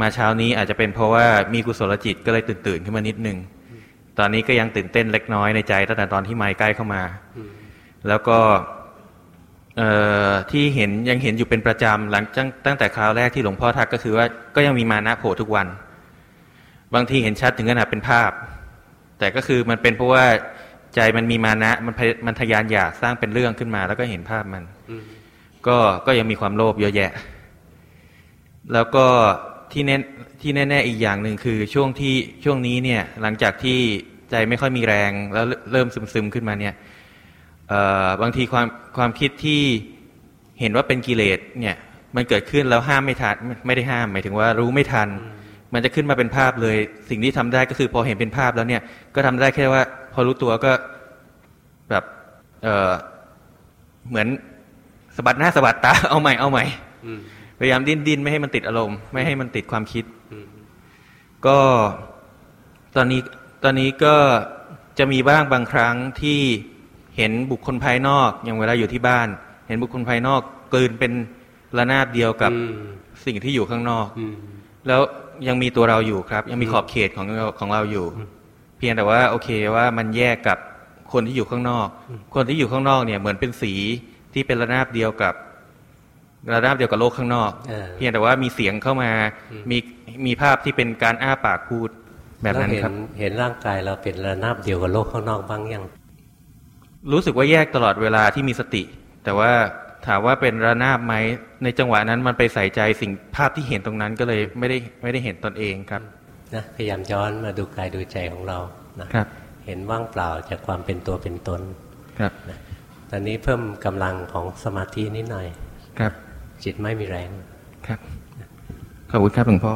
มาเช้านี้อาจจะเป็นเพราะว่ามีกุศลจิตก็เลยตื่นตื่นขึ้นมานิดนึงตอนนี้ก็ยังตื่นเต้นเล็กน้อยในใจตั้งแต่ตอนที่ไม้ใกล้เข้ามา แล้วก็ ที่เห็นยังเห็นอยู่เป็นประจำหลังตั้งแต่คราวแรกที่หลวงพ่อทักก็คือว่าก็ยังมีมานะโผล่ทุกวัน บางทีเห็นชัดถึงขนาดเป็นภาพ แต่ก็คือมันเป็นเพราะว่าใจมันมีมานะมันมันทยานอยากสร้างเป็นเรื่องขึ้นมา แล้วก็เห็นภาพมันก็ก็ยังมีความโลภเยอะแยะ แล้วก็ที่แน่ที่แน่ๆอีกอย่างหนึ่งคือช่วงที่ช่วงนี้เนี่ยหลังจากที่ใจไม่ค่อยมีแรงแล้วเริ่มซึมๆขึ้นมาเนี่ย บางทีความความคิดที่เห็นว่าเป็นกิเลสเนี่ยมันเกิดขึ้นแล้วห้ามไม่ทันไม่ได้ห้ามหมายถึงว่ารู้ไม่ทัน มันจะขึ้นมาเป็นภาพเลย สิ่งที่ทำได้ก็คือพอเห็นเป็นภาพแล้วเนี่ยก็ทำได้แค่ว่า พอรู้ตัวก็แบบเออเหมือนสะบัดหน้าสะบัดตาเอาใหม่เอาใหม่พยายามดิ้นดิ้นไม่ให้มันติดอารมณ์ไม่ให้มันติดความคิดก็ตอนนี้ตอนนี้ก็จะมีบ้างบางครั้งที่ เห็นบุคคลภายนอกอย่างเวลาอยู่ที่บ้าน เห็นบุคคลภายนอกกลืนเป็นระนาบเดียวกับสิ่งที่อยู่ข้างนอกแล้วยังมีตัวเราอยู่ครับ ยังมีขอบเขตของเราของเราอยู่ เพียงแต่ว่าโอเคว่ามันแยกกับคนที่อยู่ข้างนอก คนที่อยู่ข้างนอกเนี่ยเหมือนเป็นสีที่เป็นระนาบเดียวกับระนาบเดียวกับโลกข้างนอก เพียงแต่ว่ามีเสียงเข้ามามีมีภาพที่เป็นการอ้าปากพูดแบบนั้นครับเห็นร่างกายเราเป็นระนาบเดียวกับโลกข้างนอกบ้างยัง รู้สึกว่าแยกตลอดเวลาที่มีสติ แต่ว่าถามว่าเป็นระนาบไหมในจังหวะนั้นมันไปใส่ใจสิ่งภาพที่เห็นตรงนั้นก็เลยไม่ได้ไม่ได้เห็นตนเองครับนะพยายามย้อนมาดูกายดูใจของเรานะครับ เห็นว่างเปล่าจากความเป็นตัวเป็นตนครับนะตอนนี้เพิ่มกำลังของสมาธินิดหน่อยครับ จิตไม่มีแรงครับขอบคุณครับหลวงพ่อ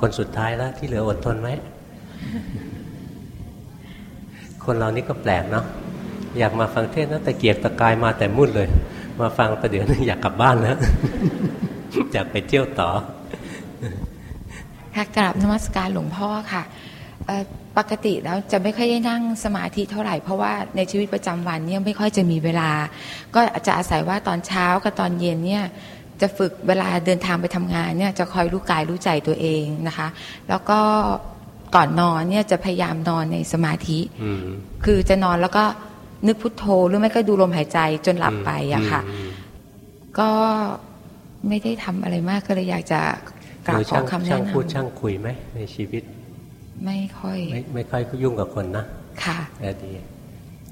คนสุดท้ายแล้วที่เหลืออดทนไหม คนเรานี่ก็แปลกเนาะอยากมาฟังเทศนะแต่เกียกตะกายมาแต่มุ่นเลย มาฟังประเดี๋ยวนึงอยากกลับบ้านแล้วอยากไปเที่ยวต่อค่ะกราบนมัสการหลวงพ่อค่ะปกติแล้วจะไม่ค่อยได้นั่งสมาธิเท่าไหร่เพราะว่าในชีวิตประจำวันเนี่ยไม่ค่อยจะมีเวลา ก็จะอาศัยว่าตอนเช้ากับตอนเย็นเนี่ยจะฝึกเวลาเดินทางไปทำงานเนี่ยจะคอยรู้กายรู้ใจตัวเองนะคะ แล้วก็ ก่อนนอนเนี่ยจะพยายามนอนในสมาธิคือจะนอนแล้วก็นึกพุทโธหรือไม่ก็ดูลมหายใจจนหลับไปอะค่ะ ก็ไม่ได้ทำอะไรมากก็เลยอยากจะกราบขอคำแนะนำช่างพูดช่างคุยไหมในชีวิต ไม่ค่อย ไม่ไม่ค่อยยุ่งกับคนนะค่ะดี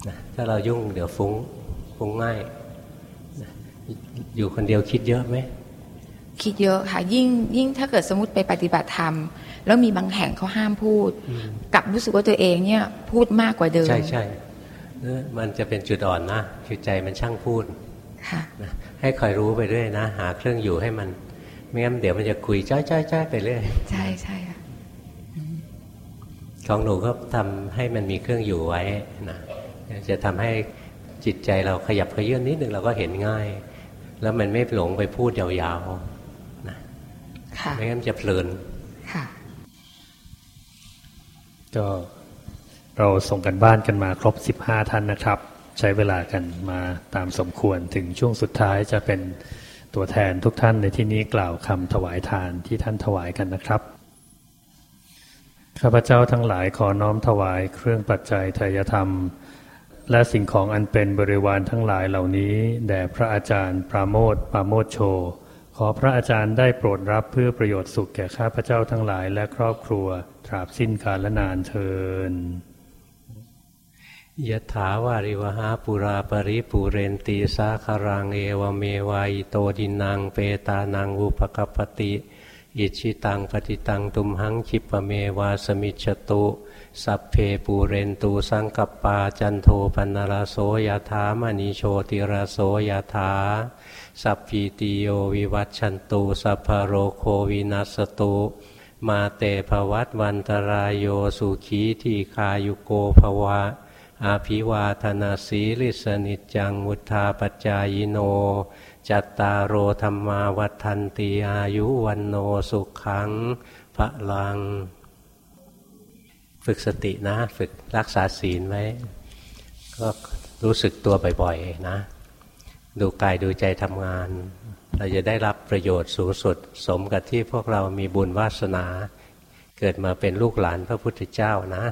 นะถ้าเรายุ่งเดี๋ยวฟุ้งฟุ้งง่าย อยู่คนเดียวคิดเยอะไหม คิดเยอะค่ะยิ่งยิ่งถ้าเกิดสมมติไปปฏิบัติธรรม แล้วมีบางแห่งเขาห้ามพูดกับรู้สึกว่าตัวเองเนี่ยพูดมากกว่าเดิม ใช่ใช่มันจะเป็นจุดอ่อนนะจิตใจมันช่างพูดค่ะให้คอยรู้ไปเรื่อยนะ หาเครื่องอยู่ให้มัน ไม่งั้นเดี๋ยวมันจะคุยจ้อยจ้อยจ้อยไปเรื่อยใช่ใช่ค่ะของหนูก็ทำให้มันมีเครื่องอยู่ไว้นะจะทำให้จิตใจเราขยับขยื่นนิดหนึ่งเราก็เห็นง่าย แล้วมันไม่หลงไปพูดยาวๆนะ ไม่งั้นจะเพลินค่ะก็เราส่งกันบ้านกันมาครบสิบห้าท่านนะครับ ใช้เวลากันมาตามสมควรถึงช่วงสุดท้ายจะเป็นตัวแทนทุกท่านในที่นี้กล่าวคำถวายทานที่ท่านถวายกันนะครับข้าพเจ้าทั้งหลายขอน้อมถวายเครื่องปัจจัยทายธรรม และสิ่งของอันเป็นบริวารทั้งหลายเหล่านี้ แด่พระอาจารย์ปราโมทปราโมทโช ขอพระอาจารย์ได้โปรดรับเพื่อประโยชน์สุขแก่ข้าพเจ้าทั้งหลายและครอบครัว ตราบสิ้นกาลนานเทอญ ยะถาวาริวะหาปูรา ปะริปูเรนติ สาคะรังเอวะเมวะ อิโต ทินนังเปตานังอุปะกัปปะติอิจฉิตังปัตถิตังตุมหัง ขิปปะเมวะ สะมิชฌะตุ สัพเพปูเรนตุ สังกัปปาจันโทปัณณะระโสยถามณีโชติราโสยถา สัพพีติโยวิวัตชันตูสัพพโรโควินัสตุมาเตภวัตวันตรายโยสุขีทีคายุโกภวะ อาภิวาธนาสีลิสนิจังมุทาปจายโน จัตตารโอธรรมาวัฏันตีอายุวันโนสุขังพระลัง ฝึกสตินะ ฝึกรักษาศีลไว้ ก็รู้สึกตัวบ่อยๆนะ ดูกายดูใจทำงาน เราจะได้รับประโยชน์สูงสุด สมกับที่พวกเรามีบุญวาสนา เกิดมาเป็นลูกหลานพระพุทธเจ้านะ